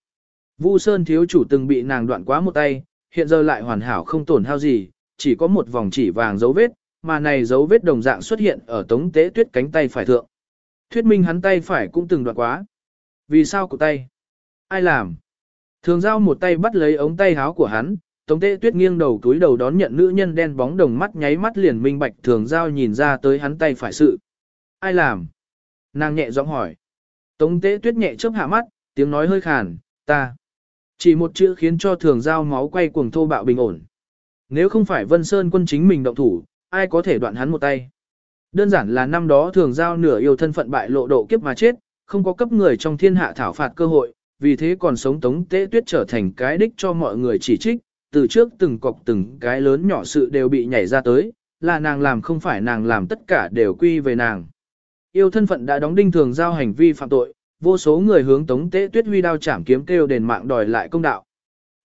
A: Vu Sơn thiếu chủ từng bị nàng đoạn quá một tay, hiện giờ lại hoàn hảo không tổn hao gì, chỉ có một vòng chỉ vàng dấu vết, mà này dấu vết đồng dạng xuất hiện ở tống tế tuyết cánh tay phải thượng. Thuyết minh hắn tay phải cũng từng đoạn quá. Vì sao của tay? Ai làm? Thường giao một tay bắt lấy ống tay háo của hắn, tống tế tuyết nghiêng đầu túi đầu đón nhận nữ nhân đen bóng đồng mắt nháy mắt liền minh bạch thường giao nhìn ra tới hắn tay phải sự. Ai làm? Nàng nhẹ giọng hỏi. Tống tế tuyết nhẹ chớp hạ mắt, tiếng nói hơi khàn, ta. Chỉ một chữ khiến cho thường giao máu quay cuồng thô bạo bình ổn. Nếu không phải Vân Sơn quân chính mình động thủ, ai có thể đoạn hắn một tay. Đơn giản là năm đó thường giao nửa yêu thân phận bại lộ độ kiếp mà chết, không có cấp người trong thiên hạ thảo phạt cơ hội, vì thế còn sống tống tế tuyết trở thành cái đích cho mọi người chỉ trích, từ trước từng cọc từng cái lớn nhỏ sự đều bị nhảy ra tới, là nàng làm không phải nàng làm tất cả đều quy về nàng. Yêu thân phận đã đóng đinh thường giao hành vi phạm tội, vô số người hướng Tống Tế Tuyết huy đao chảm kiếm kêu đền mạng đòi lại công đạo.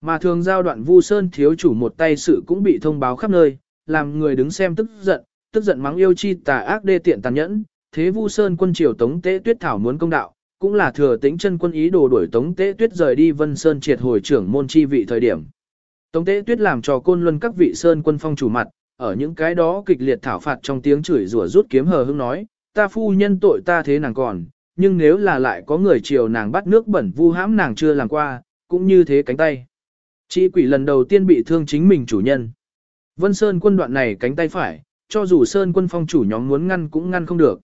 A: Mà thường giao đoạn Vu Sơn thiếu chủ một tay sự cũng bị thông báo khắp nơi, làm người đứng xem tức giận, tức giận mắng yêu chi tà ác đê tiện tàn nhẫn, thế Vu Sơn quân triều Tống Tế Tuyết thảo muốn công đạo, cũng là thừa tính chân quân ý đồ đuổi Tống Tế Tuyết rời đi Vân Sơn triệt hồi trưởng môn chi vị thời điểm. Tống Tế Tuyết làm cho côn luân các vị Sơn quân phong chủ mặt, ở những cái đó kịch liệt thảo phạt trong tiếng chửi rủa rút kiếm hờ hững nói, ta phu nhân tội ta thế nàng còn, nhưng nếu là lại có người chiều nàng bắt nước bẩn vu hãm nàng chưa làm qua, cũng như thế cánh tay. Chị quỷ lần đầu tiên bị thương chính mình chủ nhân. Vân Sơn quân đoạn này cánh tay phải, cho dù Sơn quân phong chủ nhóm muốn ngăn cũng ngăn không được.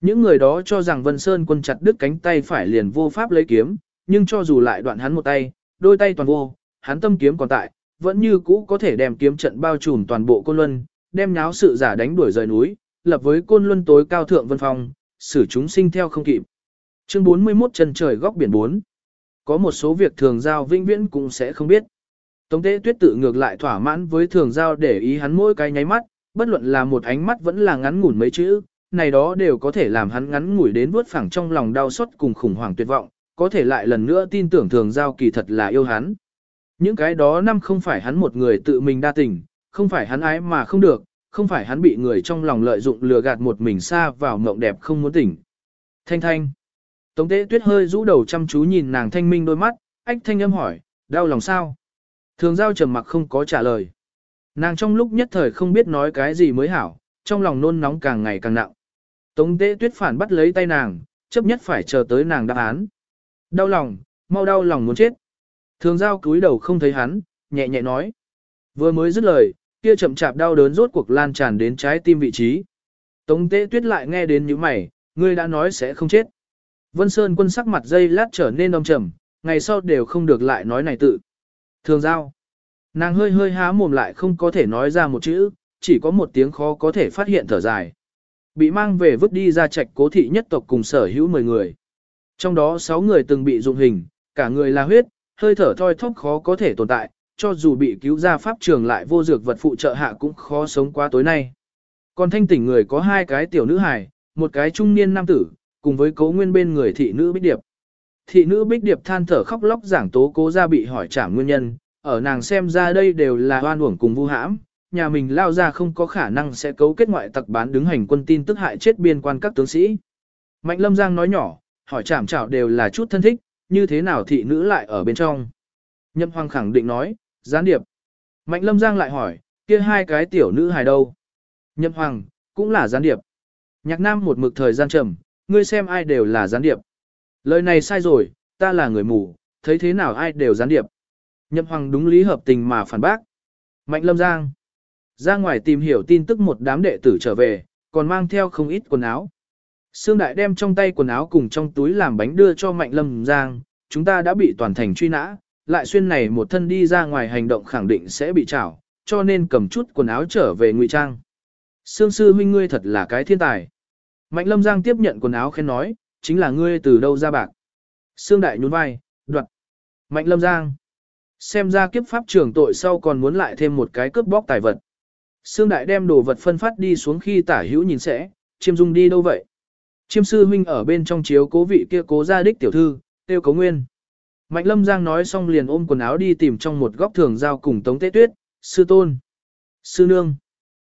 A: Những người đó cho rằng Vân Sơn quân chặt đứt cánh tay phải liền vô pháp lấy kiếm, nhưng cho dù lại đoạn hắn một tay, đôi tay toàn vô, hắn tâm kiếm còn tại, vẫn như cũ có thể đem kiếm trận bao trùm toàn bộ côn luân, đem nháo sự giả đánh đuổi rời núi, lập với côn luân tối cao thượng vân phong, xử chúng sinh theo không kịp. Chương 41 chân trời góc biển 4. Có một số việc thường giao vĩnh viễn cũng sẽ không biết. Tống tế tuyết tự ngược lại thỏa mãn với thường giao để ý hắn mỗi cái nháy mắt, bất luận là một ánh mắt vẫn là ngắn ngủn mấy chữ, này đó đều có thể làm hắn ngắn ngủi đến vuốt phẳng trong lòng đau xót cùng khủng hoảng tuyệt vọng, có thể lại lần nữa tin tưởng thường giao kỳ thật là yêu hắn. Những cái đó năm không phải hắn một người tự mình đa tình, không phải hắn ái mà không được, không phải hắn bị người trong lòng lợi dụng lừa gạt một mình xa vào mộng đẹp không muốn tỉnh. Thanh thanh. Tống tế tuyết hơi rũ đầu chăm chú nhìn nàng thanh minh đôi mắt, ách thanh âm hỏi, đau lòng sao? Thường giao trầm mặc không có trả lời. Nàng trong lúc nhất thời không biết nói cái gì mới hảo, trong lòng nôn nóng càng ngày càng nặng. Tống tế tuyết phản bắt lấy tay nàng, chấp nhất phải chờ tới nàng đáp án. Đau lòng, mau đau lòng muốn chết. Thường giao cúi đầu không thấy hắn, nhẹ nhẹ nói. Vừa mới dứt lời, kia chậm chạp đau đớn rốt cuộc lan tràn đến trái tim vị trí. Tống tế tuyết lại nghe đến những mày, ngươi đã nói sẽ không chết. Vân Sơn quân sắc mặt dây lát trở nên đông trầm, ngày sau đều không được lại nói này tự. Thường giao. Nàng hơi hơi há mồm lại không có thể nói ra một chữ, chỉ có một tiếng khó có thể phát hiện thở dài. Bị mang về vứt đi ra trạch cố thị nhất tộc cùng sở hữu 10 người. Trong đó 6 người từng bị dụng hình, cả người là huyết, hơi thở thoi thóp khó có thể tồn tại, cho dù bị cứu ra pháp trường lại vô dược vật phụ trợ hạ cũng khó sống qua tối nay. Còn thanh tỉnh người có hai cái tiểu nữ hài, một cái trung niên nam tử, cùng với cố nguyên bên người thị nữ Bích Điệp. Thị nữ Bích Điệp than thở khóc lóc giảng tố cố ra bị hỏi trả nguyên nhân, ở nàng xem ra đây đều là oan uổng cùng vu hãm, nhà mình lao ra không có khả năng sẽ cấu kết ngoại tặc bán đứng hành quân tin tức hại chết biên quan các tướng sĩ. Mạnh Lâm Giang nói nhỏ, hỏi chảm chảo đều là chút thân thích, như thế nào thị nữ lại ở bên trong. Nhậm Hoàng khẳng định nói, gián điệp. Mạnh Lâm Giang lại hỏi, kia hai cái tiểu nữ hài đâu? Nhậm Hoàng, cũng là gián điệp. Nhạc Nam một mực thời gian trầm, ngươi xem ai đều là gián điệp. Lời này sai rồi, ta là người mù, thấy thế nào ai đều gián điệp. Nhậm Hoàng đúng lý hợp tình mà phản bác. Mạnh Lâm Giang. Ra ngoài tìm hiểu tin tức một đám đệ tử trở về, còn mang theo không ít quần áo. Sương Đại đem trong tay quần áo cùng trong túi làm bánh đưa cho Mạnh Lâm Giang, chúng ta đã bị toàn thành truy nã, lại xuyên này một thân đi ra ngoài hành động khẳng định sẽ bị trảo, cho nên cầm chút quần áo trở về ngụy trang. Sương sư huynh ngươi thật là cái thiên tài. Mạnh Lâm Giang tiếp nhận quần áo khen nói, chính là ngươi từ đâu ra bạc. Sương Đại nhún vai, đoạt. Mạnh Lâm Giang. Xem ra kiếp pháp trưởng tội sau còn muốn lại thêm một cái cướp bóc tài vật. Sương Đại đem đồ vật phân phát đi xuống khi tả hữu nhìn sẽ, chiêm dung đi đâu vậy? Chiêm sư huynh ở bên trong chiếu cố vị kia cố gia đích tiểu thư, tiêu cấu nguyên. Mạnh lâm giang nói xong liền ôm quần áo đi tìm trong một góc thường giao cùng tống tế tuyết, sư tôn, sư nương.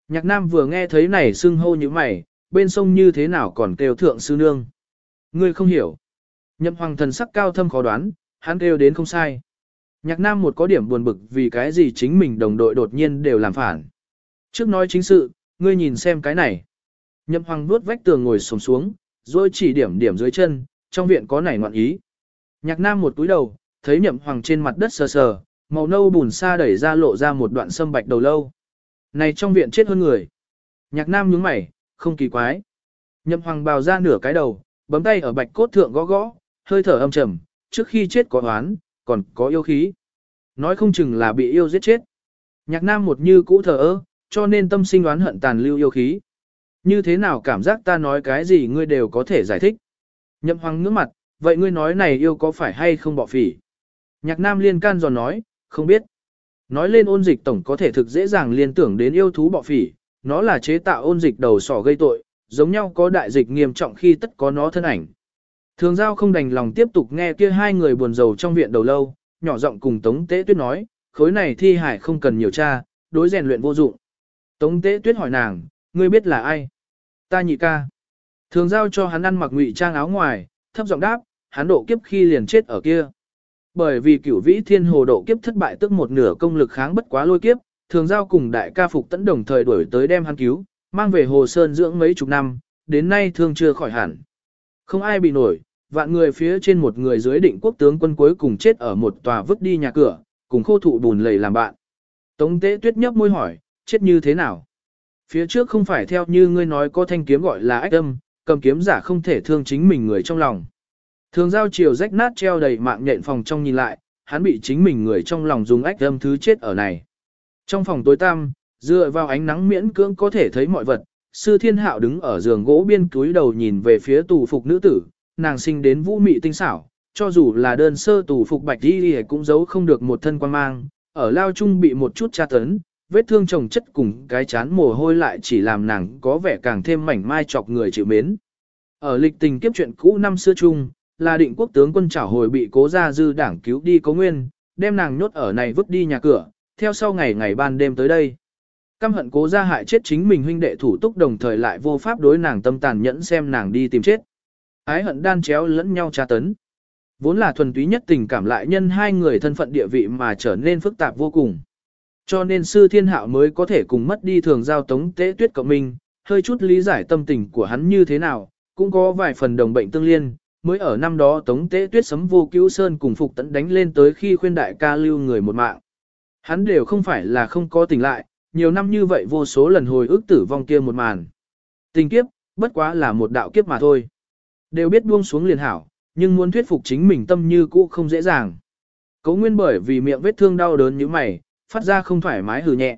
A: Nhạc nam vừa nghe thấy này xưng hô như mày, bên sông như thế nào còn kêu thượng sư nương. Ngươi không hiểu. Nhậm hoàng thần sắc cao thâm khó đoán, hắn kêu đến không sai. Nhạc nam một có điểm buồn bực vì cái gì chính mình đồng đội đột nhiên đều làm phản. Trước nói chính sự, ngươi nhìn xem cái này. Nhậm hoàng vuốt vách tường ngồi xổm xuống, rồi chỉ điểm điểm dưới chân, trong viện có nảy ngoạn ý. Nhạc nam một túi đầu, thấy nhậm hoàng trên mặt đất sờ sờ, màu nâu bùn xa đẩy ra lộ ra một đoạn sâm bạch đầu lâu. Này trong viện chết hơn người. Nhạc nam nhướng mày, không kỳ quái. Nhậm hoàng bào ra nửa cái đầu, bấm tay ở bạch cốt thượng gõ gõ, hơi thở âm trầm, trước khi chết có oán, còn có yêu khí. Nói không chừng là bị yêu giết chết. Nhạc nam một như cũ thờ ơ, cho nên tâm sinh oán hận tàn lưu yêu khí. Như thế nào cảm giác ta nói cái gì ngươi đều có thể giải thích. Nhậm hoàng ngước mặt, vậy ngươi nói này yêu có phải hay không bỏ phỉ? Nhạc nam liên can giòn nói, không biết. Nói lên ôn dịch tổng có thể thực dễ dàng liên tưởng đến yêu thú bọ phỉ, nó là chế tạo ôn dịch đầu sỏ gây tội, giống nhau có đại dịch nghiêm trọng khi tất có nó thân ảnh. Thường giao không đành lòng tiếp tục nghe kia hai người buồn rầu trong viện đầu lâu, nhỏ giọng cùng Tống Tế Tuyết nói, khối này thi hải không cần nhiều cha, đối rèn luyện vô dụng. Tống Tế Tuyết hỏi nàng, ngươi biết là ai? Ta nhị ca. Thường giao cho hắn ăn mặc ngụy trang áo ngoài, thấp giọng đáp, hắn độ kiếp khi liền chết ở kia. Bởi vì cửu vĩ thiên hồ độ kiếp thất bại tức một nửa công lực kháng bất quá lôi kiếp, thường giao cùng đại ca phục tẫn đồng thời đuổi tới đem hắn cứu, mang về hồ sơn dưỡng mấy chục năm, đến nay thương chưa khỏi hẳn. Không ai bị nổi, vạn người phía trên một người dưới định quốc tướng quân cuối cùng chết ở một tòa vứt đi nhà cửa, cùng khô thụ bùn lầy làm bạn. Tống tế tuyết nhấp môi hỏi, chết như thế nào? Phía trước không phải theo như ngươi nói có thanh kiếm gọi là ách âm, cầm kiếm giả không thể thương chính mình người trong lòng. Thường giao chiều rách nát treo đầy mạng nhện phòng trong nhìn lại, hắn bị chính mình người trong lòng dùng ách âm thứ chết ở này. Trong phòng tối tăm, dựa vào ánh nắng miễn cưỡng có thể thấy mọi vật, sư thiên hạo đứng ở giường gỗ biên cúi đầu nhìn về phía tù phục nữ tử, nàng sinh đến vũ mị tinh xảo, cho dù là đơn sơ tù phục bạch đi cũng giấu không được một thân quan mang, ở lao chung bị một chút tra tấn, vết thương chồng chất cùng cái chán mồ hôi lại chỉ làm nàng có vẻ càng thêm mảnh mai chọc người chịu mến. Ở lịch tình kiếp chuyện cũ năm xưa chung, là định quốc tướng quân trảo hồi bị cố gia dư đảng cứu đi cố nguyên, đem nàng nhốt ở này vứt đi nhà cửa, theo sau ngày ngày ban đêm tới đây. Căm hận cố gia hại chết chính mình huynh đệ thủ túc đồng thời lại vô pháp đối nàng tâm tàn nhẫn xem nàng đi tìm chết. Ái hận đan chéo lẫn nhau tra tấn. Vốn là thuần túy nhất tình cảm lại nhân hai người thân phận địa vị mà trở nên phức tạp vô cùng. Cho nên sư thiên hạo mới có thể cùng mất đi thường giao tống tế tuyết cộng minh, hơi chút lý giải tâm tình của hắn như thế nào, cũng có vài phần đồng bệnh tương liên, mới ở năm đó tống tế tuyết sấm vô cứu sơn cùng phục tận đánh lên tới khi khuyên đại ca lưu người một mạng. Hắn đều không phải là không có tình lại, nhiều năm như vậy vô số lần hồi ức tử vong kia một màn. Tình kiếp, bất quá là một đạo kiếp mà thôi. Đều biết buông xuống liền hảo, nhưng muốn thuyết phục chính mình tâm như cũ không dễ dàng. Cấu nguyên bởi vì miệng vết thương đau đớn như mày, phát ra không thoải mái hừ nhẹ.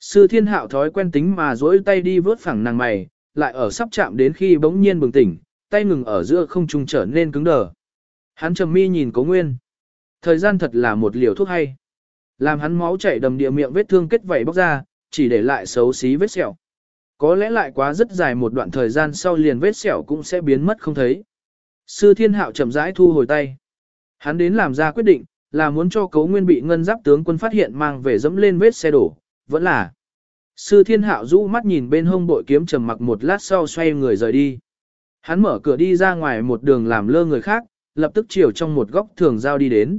A: Sư thiên hạo thói quen tính mà duỗi tay đi vớt phẳng nàng mày, lại ở sắp chạm đến khi bỗng nhiên bừng tỉnh, tay ngừng ở giữa không trung trở nên cứng đờ. Hắn trầm mi nhìn cố nguyên. Thời gian thật là một liều thuốc hay. Làm hắn máu chảy đầm địa miệng vết thương kết vảy bóc ra, chỉ để lại xấu xí vết sẹo. Có lẽ lại quá rất dài một đoạn thời gian sau liền vết sẹo cũng sẽ biến mất không thấy. Sư thiên hạo chậm rãi thu hồi tay. Hắn đến làm ra quyết định, là muốn cho cấu nguyên bị ngân giáp tướng quân phát hiện mang về dẫm lên vết xe đổ, vẫn là. Sư thiên hạo rũ mắt nhìn bên hông bội kiếm trầm mặc một lát sau xoay người rời đi. Hắn mở cửa đi ra ngoài một đường làm lơ người khác, lập tức chiều trong một góc thường giao đi đến.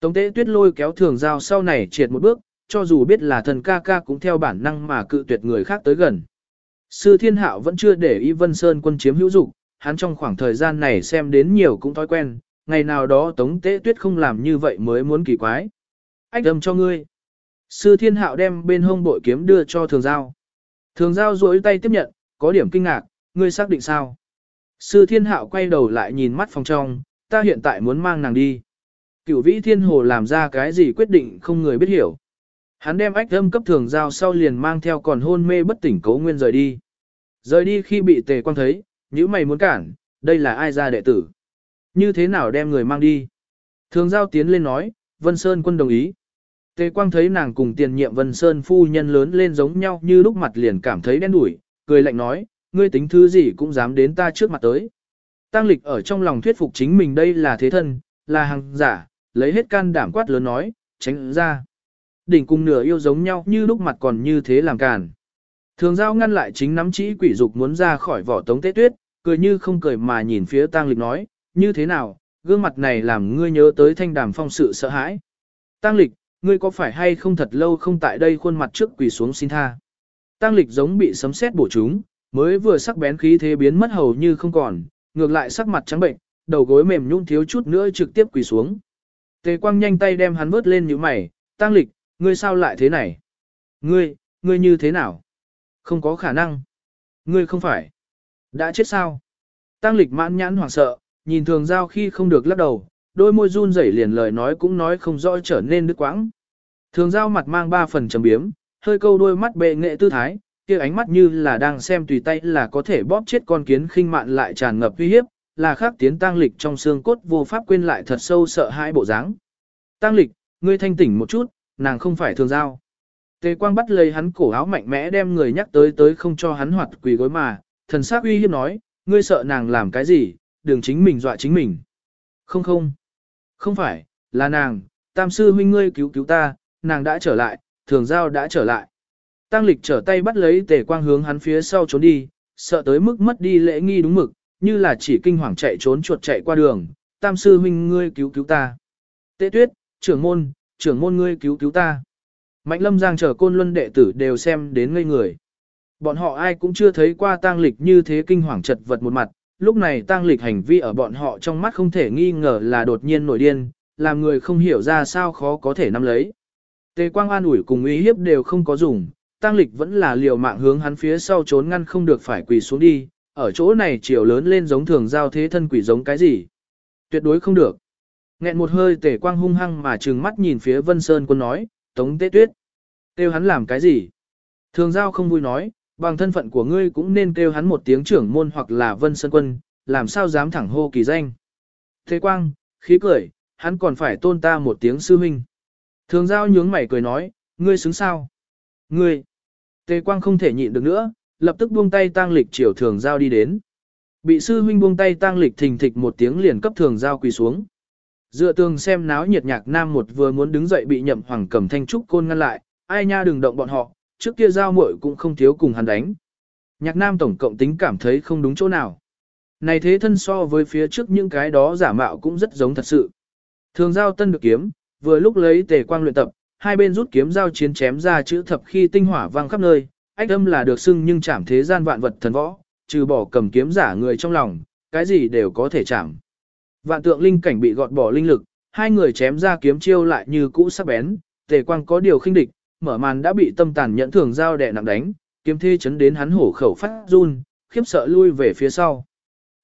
A: Tống tế tuyết lôi kéo thường giao sau này triệt một bước, cho dù biết là thần ca ca cũng theo bản năng mà cự tuyệt người khác tới gần. Sư thiên hạo vẫn chưa để ý Vân Sơn quân chiếm hữu dục, hắn trong khoảng thời gian này xem đến nhiều cũng thói quen, ngày nào đó tống tế tuyết không làm như vậy mới muốn kỳ quái. Ách âm cho ngươi. Sư thiên hạo đem bên hông bội kiếm đưa cho thường giao. Thường giao duỗi tay tiếp nhận, có điểm kinh ngạc, ngươi xác định sao? Sư thiên hạo quay đầu lại nhìn mắt phòng trong, ta hiện tại muốn mang nàng đi. Cửu vĩ thiên hồ làm ra cái gì quyết định không người biết hiểu. Hắn đem ách âm cấp thường giao sau liền mang theo còn hôn mê bất tỉnh cấu nguyên rời đi. Rời đi khi bị tề quang thấy, nếu mày muốn cản, đây là ai ra đệ tử. Như thế nào đem người mang đi? Thường giao tiến lên nói, Vân Sơn quân đồng ý. Tề quang thấy nàng cùng tiền nhiệm Vân Sơn phu nhân lớn lên giống nhau như lúc mặt liền cảm thấy đen đủi, cười lạnh nói, ngươi tính thứ gì cũng dám đến ta trước mặt tới. Tăng lịch ở trong lòng thuyết phục chính mình đây là thế thân, là hàng giả, lấy hết can đảm quát lớn nói, tránh ra. Đỉnh cùng nửa yêu giống nhau như lúc mặt còn như thế làm càn. Thường giao ngăn lại chính nắm chỉ quỷ dục muốn ra khỏi vỏ tống tế tuyết, cười như không cười mà nhìn phía tăng lịch nói, như thế nào, gương mặt này làm ngươi nhớ tới thanh đàm phong sự sợ hãi. Tăng lịch, ngươi có phải hay không thật lâu không tại đây khuôn mặt trước quỳ xuống xin tha. Tăng lịch giống bị sấm sét bổ chúng, mới vừa sắc bén khí thế biến mất hầu như không còn, ngược lại sắc mặt trắng bệnh, đầu gối mềm nhũn thiếu chút nữa trực tiếp quỳ xuống. Tề quang nhanh tay đem hắn vớt lên như mày, tăng lịch, ngươi sao lại thế này? Ngươi, ngươi như thế nào? Không có khả năng. Ngươi không phải. Đã chết sao? Tăng lịch mãn nhãn hoảng sợ, nhìn thường giao khi không được lắc đầu, đôi môi run rẩy liền lời nói cũng nói không rõ trở nên đứt quãng. Thường giao mặt mang ba phần trầm biếm, hơi câu đôi mắt bệ nghệ tư thái, kia ánh mắt như là đang xem tùy tay là có thể bóp chết con kiến khinh mạn lại tràn ngập uy hiếp, là khác tiến tăng lịch trong xương cốt vô pháp quên lại thật sâu sợ hãi bộ dáng. Tăng lịch, ngươi thanh tỉnh một chút, nàng không phải thường giao. Tề quang bắt lấy hắn cổ áo mạnh mẽ đem người nhắc tới tới không cho hắn hoạt quỳ gối mà, thần sắc uy hiếp nói, ngươi sợ nàng làm cái gì, đừng chính mình dọa chính mình. Không không, không phải, là nàng, tam sư huynh ngươi cứu cứu ta, nàng đã trở lại, thường giao đã trở lại. Tăng lịch trở tay bắt lấy tề quang hướng hắn phía sau trốn đi, sợ tới mức mất đi lễ nghi đúng mực, như là chỉ kinh hoàng chạy trốn chuột chạy qua đường, tam sư huynh ngươi cứu cứu ta. Tế tuyết, trưởng môn, trưởng môn ngươi cứu cứu ta. Mạnh lâm giang chờ côn luân đệ tử đều xem đến ngây người. Bọn họ ai cũng chưa thấy qua tang lịch như thế kinh hoàng chật vật một mặt, lúc này tang lịch hành vi ở bọn họ trong mắt không thể nghi ngờ là đột nhiên nổi điên, làm người không hiểu ra sao khó có thể nắm lấy. Tề quang an ủi cùng ý hiếp đều không có dùng, tang lịch vẫn là liều mạng hướng hắn phía sau trốn ngăn không được phải quỳ xuống đi, ở chỗ này chiều lớn lên giống thường giao thế thân quỷ giống cái gì. Tuyệt đối không được. Nghẹn một hơi tề quang hung hăng mà trừng mắt nhìn phía Vân Sơn quân nói, Tống Tế Tuyết. Têu hắn làm cái gì? Thường giao không vui nói, bằng thân phận của ngươi cũng nên kêu hắn một tiếng trưởng môn hoặc là Vân Sơn quân, làm sao dám thẳng hô kỳ danh. Thế quang, khí cười, hắn còn phải tôn ta một tiếng sư huynh. Thường giao nhướng mày cười nói, ngươi xứng sao? Ngươi! Tề quang không thể nhịn được nữa, lập tức buông tay tang lịch chiều thường giao đi đến. Bị sư huynh buông tay tang lịch thình thịch một tiếng liền cấp thường giao quỳ xuống. Dựa tường xem náo nhiệt nhạc nam một vừa muốn đứng dậy bị nhậm hoàng cầm thanh trúc côn ngăn lại, ai nha đừng động bọn họ, trước kia giao muội cũng không thiếu cùng hắn đánh. Nhạc nam tổng cộng tính cảm thấy không đúng chỗ nào. Này thế thân so với phía trước những cái đó giả mạo cũng rất giống thật sự. Thường giao tân được kiếm, vừa lúc lấy tề quang luyện tập, hai bên rút kiếm giao chiến chém ra chữ thập khi tinh hỏa vang khắp nơi, ách âm là được xưng nhưng chạm thế gian vạn vật thần võ, trừ bỏ cầm kiếm giả người trong lòng, cái gì đều có thể chạm. Vạn tượng linh cảnh bị gọt bỏ linh lực, hai người chém ra kiếm chiêu lại như cũ sắc bén, tề quang có điều khinh địch, mở màn đã bị tâm tàn nhẫn thường giao đè nặng đánh, kiếm thê chấn đến hắn hổ khẩu phát run, khiếp sợ lui về phía sau.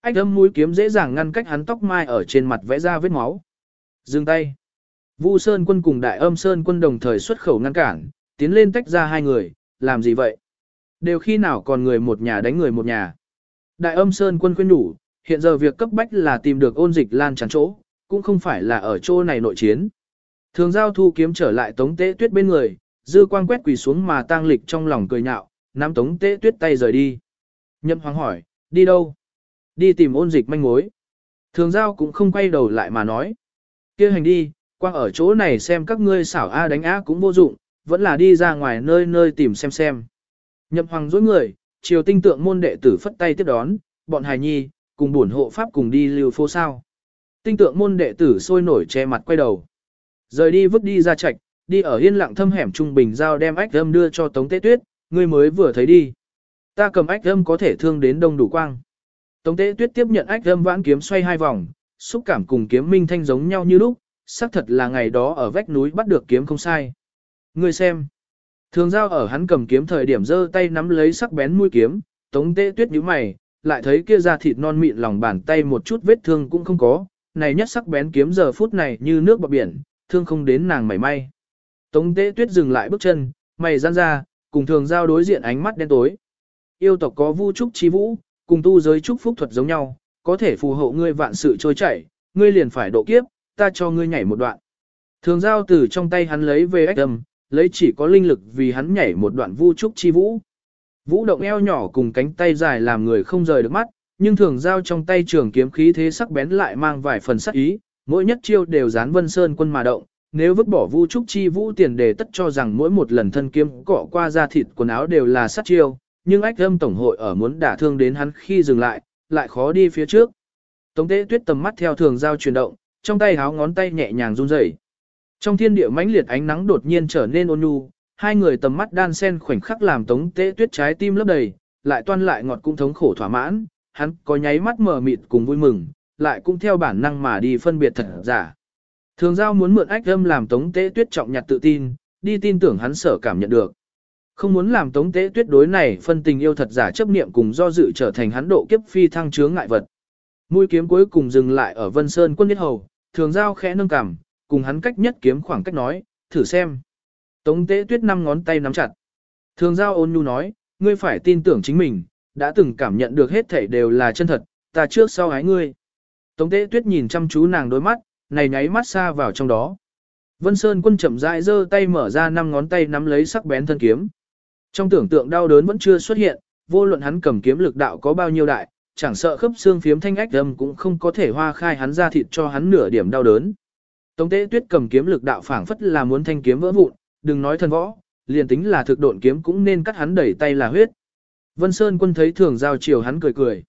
A: Ách âm mũi kiếm dễ dàng ngăn cách hắn tóc mai ở trên mặt vẽ ra vết máu. Dừng tay. Vu Sơn quân cùng Đại Âm Sơn quân đồng thời xuất khẩu ngăn cản, tiến lên tách ra hai người, làm gì vậy? Đều khi nào còn người một nhà đánh người một nhà. Đại Âm Sơn quân khuyên đủ, hiện giờ việc cấp bách là tìm được ôn dịch lan tràn chỗ, cũng không phải là ở chỗ này nội chiến. Thường giao thu kiếm trở lại tống tế tuyết bên người, dư quang quét quỳ xuống mà tang lịch trong lòng cười nhạo, nắm tống tế tuyết tay rời đi. Nhậm hoàng hỏi, đi đâu? Đi tìm ôn dịch manh mối. Thường giao cũng không quay đầu lại mà nói. kia hành đi, quang ở chỗ này xem các ngươi xảo A đánh A cũng vô dụng, vẫn là đi ra ngoài nơi nơi tìm xem xem. Nhậm hoàng dối người, Triều tinh tượng môn đệ tử phất tay tiếp đón, bọn hài nhi, cùng bổn hộ pháp cùng đi lưu phố sao. Tinh tượng môn đệ tử sôi nổi che mặt quay đầu. Rời đi vứt đi ra chạch, đi ở yên lặng thâm hẻm trung bình giao đem ách âm đưa cho Tống Tế Tuyết, ngươi mới vừa thấy đi. Ta cầm ách âm có thể thương đến đông đủ quang. Tống Tế Tuyết tiếp nhận ách âm vãn kiếm xoay hai vòng, xúc cảm cùng kiếm minh thanh giống nhau như lúc, xác thật là ngày đó ở vách núi bắt được kiếm không sai. Ngươi xem. Thường giao ở hắn cầm kiếm thời điểm giơ tay nắm lấy sắc bén mũi kiếm, Tống Tế Tuyết nhíu mày, lại thấy kia da thịt non mịn lòng bàn tay một chút vết thương cũng không có, này nhất sắc bén kiếm giờ phút này như nước bọt biển, thương không đến nàng mảy may. Tống tế tuyết dừng lại bước chân, mày gian ra, cùng thường giao đối diện ánh mắt đen tối. Yêu tộc có vu trúc chi vũ, cùng tu giới trúc phúc thuật giống nhau, có thể phù hộ ngươi vạn sự trôi chảy, ngươi liền phải độ kiếp, ta cho ngươi nhảy một đoạn. Thường giao từ trong tay hắn lấy về ách đầm, lấy chỉ có linh lực vì hắn nhảy một đoạn vu trúc chi vũ. Vũ động eo nhỏ cùng cánh tay dài làm người không rời được mắt, nhưng thường giao trong tay trường kiếm khí thế sắc bén lại mang vài phần sắc ý, mỗi nhất chiêu đều dán vân sơn quân mà động, nếu vứt bỏ vu trúc chi vũ tiền đề tất cho rằng mỗi một lần thân kiếm cọ qua da thịt quần áo đều là sát chiêu, nhưng ách âm tổng hội ở muốn đả thương đến hắn khi dừng lại, lại khó đi phía trước. Tống tế tuyết tầm mắt theo thường giao chuyển động, trong tay háo ngón tay nhẹ nhàng run rẩy. Trong thiên địa mãnh liệt ánh nắng đột nhiên trở nên ôn nhu, hai người tầm mắt đan sen khoảnh khắc làm tống tế tuyết trái tim lấp đầy, lại toan lại ngọt cũng thống khổ thỏa mãn, hắn có nháy mắt mở mịt cùng vui mừng, lại cũng theo bản năng mà đi phân biệt thật giả. Thường giao muốn mượn ách âm làm tống tế tuyết trọng nhặt tự tin, đi tin tưởng hắn sở cảm nhận được. Không muốn làm tống tế tuyết đối này phân tình yêu thật giả chấp niệm cùng do dự trở thành hắn độ kiếp phi thăng chướng ngại vật. Mũi kiếm cuối cùng dừng lại ở Vân Sơn quân nhất hầu, thường giao khẽ nâng cằm, cùng hắn cách nhất kiếm khoảng cách nói, thử xem. Tống tế tuyết năm ngón tay nắm chặt. Thường giao ôn nhu nói, ngươi phải tin tưởng chính mình, đã từng cảm nhận được hết thảy đều là chân thật, ta trước sau ái ngươi. Tống tế tuyết nhìn chăm chú nàng đôi mắt, này nháy mắt xa vào trong đó. Vân Sơn quân chậm rãi giơ tay mở ra năm ngón tay nắm lấy sắc bén thân kiếm. Trong tưởng tượng đau đớn vẫn chưa xuất hiện, vô luận hắn cầm kiếm lực đạo có bao nhiêu đại, chẳng sợ khớp xương phiếm thanh ách âm cũng không có thể hoa khai hắn ra thịt cho hắn nửa điểm đau đớn. Tống Tế Tuyết cầm kiếm lực đạo phảng phất là muốn thanh kiếm vỡ vụn, đừng nói thân võ, liền tính là thực độn kiếm cũng nên cắt hắn đẩy tay là huyết. Vân Sơn quân thấy thường giao chiều hắn cười cười.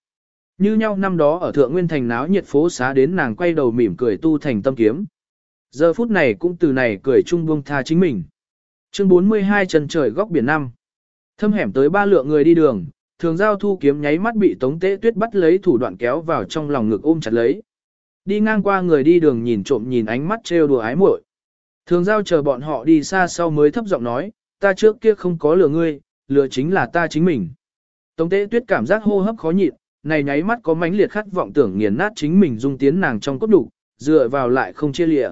A: Như nhau năm đó ở Thượng Nguyên Thành náo nhiệt phố xá đến nàng quay đầu mỉm cười tu thành tâm kiếm. Giờ phút này cũng từ này cười chung buông tha chính mình. Chương 42 trần trời góc biển năm. Thâm hẻm tới ba lượng người đi đường, thường giao thu kiếm nháy mắt bị tống tế tuyết bắt lấy thủ đoạn kéo vào trong lòng ngực ôm chặt lấy. Đi ngang qua người đi đường nhìn trộm nhìn ánh mắt trêu đùa ái muội. Thường giao chờ bọn họ đi xa sau mới thấp giọng nói, ta trước kia không có lừa ngươi, lừa chính là ta chính mình. Tống tế tuyết cảm giác hô hấp khó nhịn, này nháy mắt có mãnh liệt khát vọng tưởng nghiền nát chính mình dung tiến nàng trong cốt đủ, dựa vào lại không chia lịa.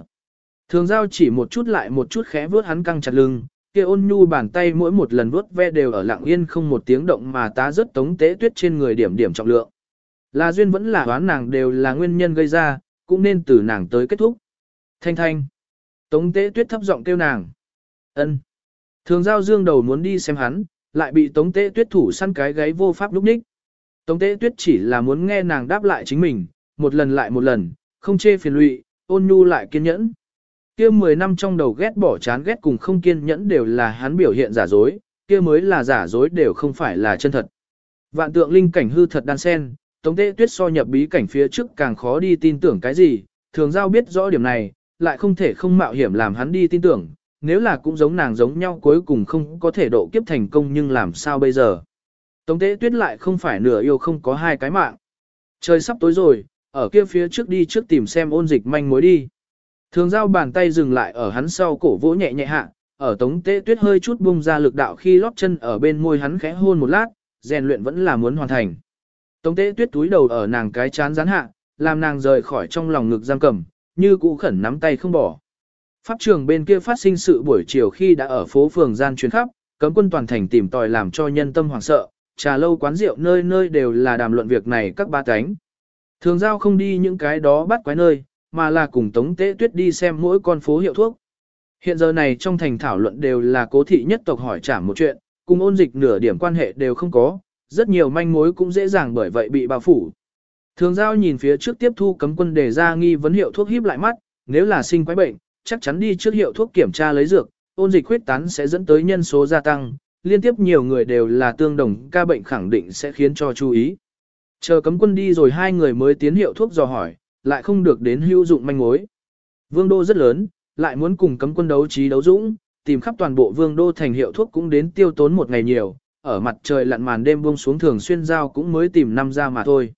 A: Thường giao chỉ một chút lại một chút khẽ vuốt hắn căng chặt lưng, kia ôn nhu bàn tay mỗi một lần vuốt ve đều ở lặng yên không một tiếng động mà tá rất tống tế tuyết trên người điểm điểm trọng lượng. Là duyên vẫn là đoán nàng đều là nguyên nhân gây ra, cũng nên từ nàng tới kết thúc. Thanh thanh. Tống tế tuyết thấp giọng kêu nàng. ân. Thường giao dương đầu muốn đi xem hắn, lại bị tống tế tuyết thủ săn cái gáy vô pháp lúc ních. Tống tế tuyết chỉ là muốn nghe nàng đáp lại chính mình, một lần lại một lần, không chê phiền lụy, ôn nhu lại kiên nhẫn. Kia 10 năm trong đầu ghét bỏ chán ghét cùng không kiên nhẫn đều là hắn biểu hiện giả dối, kia mới là giả dối đều không phải là chân thật. Vạn tượng linh cảnh hư thật đan sen, Tống Tế Tuyết so nhập bí cảnh phía trước càng khó đi tin tưởng cái gì, thường giao biết rõ điểm này, lại không thể không mạo hiểm làm hắn đi tin tưởng, nếu là cũng giống nàng giống nhau cuối cùng không có thể độ kiếp thành công nhưng làm sao bây giờ. Tống Tế Tuyết lại không phải nửa yêu không có hai cái mạng. Trời sắp tối rồi, ở kia phía trước đi trước tìm xem ôn dịch manh mối đi. Thường giao bàn tay dừng lại ở hắn sau cổ vỗ nhẹ nhẹ hạ, ở Tống Tế Tuyết hơi chút bung ra lực đạo khi lóp chân ở bên môi hắn khẽ hôn một lát, rèn luyện vẫn là muốn hoàn thành. Tống Tế Tuyết túi đầu ở nàng cái chán rán hạ, làm nàng rời khỏi trong lòng ngực giam cầm, như cũ khẩn nắm tay không bỏ. Pháp trường bên kia phát sinh sự buổi chiều khi đã ở phố phường gian chuyến khắp, cấm quân toàn thành tìm tòi làm cho nhân tâm hoảng sợ, trà lâu quán rượu nơi nơi đều là đàm luận việc này các ba cánh. Thường giao không đi những cái đó bắt quái nơi, mà là cùng Tống Tế Tuyết đi xem mỗi con phố hiệu thuốc. Hiện giờ này trong thành thảo luận đều là cố thị nhất tộc hỏi trả một chuyện, cùng ôn dịch nửa điểm quan hệ đều không có, rất nhiều manh mối cũng dễ dàng bởi vậy bị bao phủ. Thường giao nhìn phía trước tiếp thu cấm quân đề ra nghi vấn hiệu thuốc híp lại mắt, nếu là sinh quái bệnh, chắc chắn đi trước hiệu thuốc kiểm tra lấy dược, ôn dịch huyết tán sẽ dẫn tới nhân số gia tăng, liên tiếp nhiều người đều là tương đồng ca bệnh khẳng định sẽ khiến cho chú ý. Chờ cấm quân đi rồi hai người mới tiến hiệu thuốc dò hỏi, lại không được đến hữu dụng manh mối. Vương đô rất lớn, lại muốn cùng cấm quân đấu trí đấu dũng, tìm khắp toàn bộ vương đô thành hiệu thuốc cũng đến tiêu tốn một ngày nhiều, ở mặt trời lặn màn đêm buông xuống thường xuyên giao cũng mới tìm năm ra mà thôi.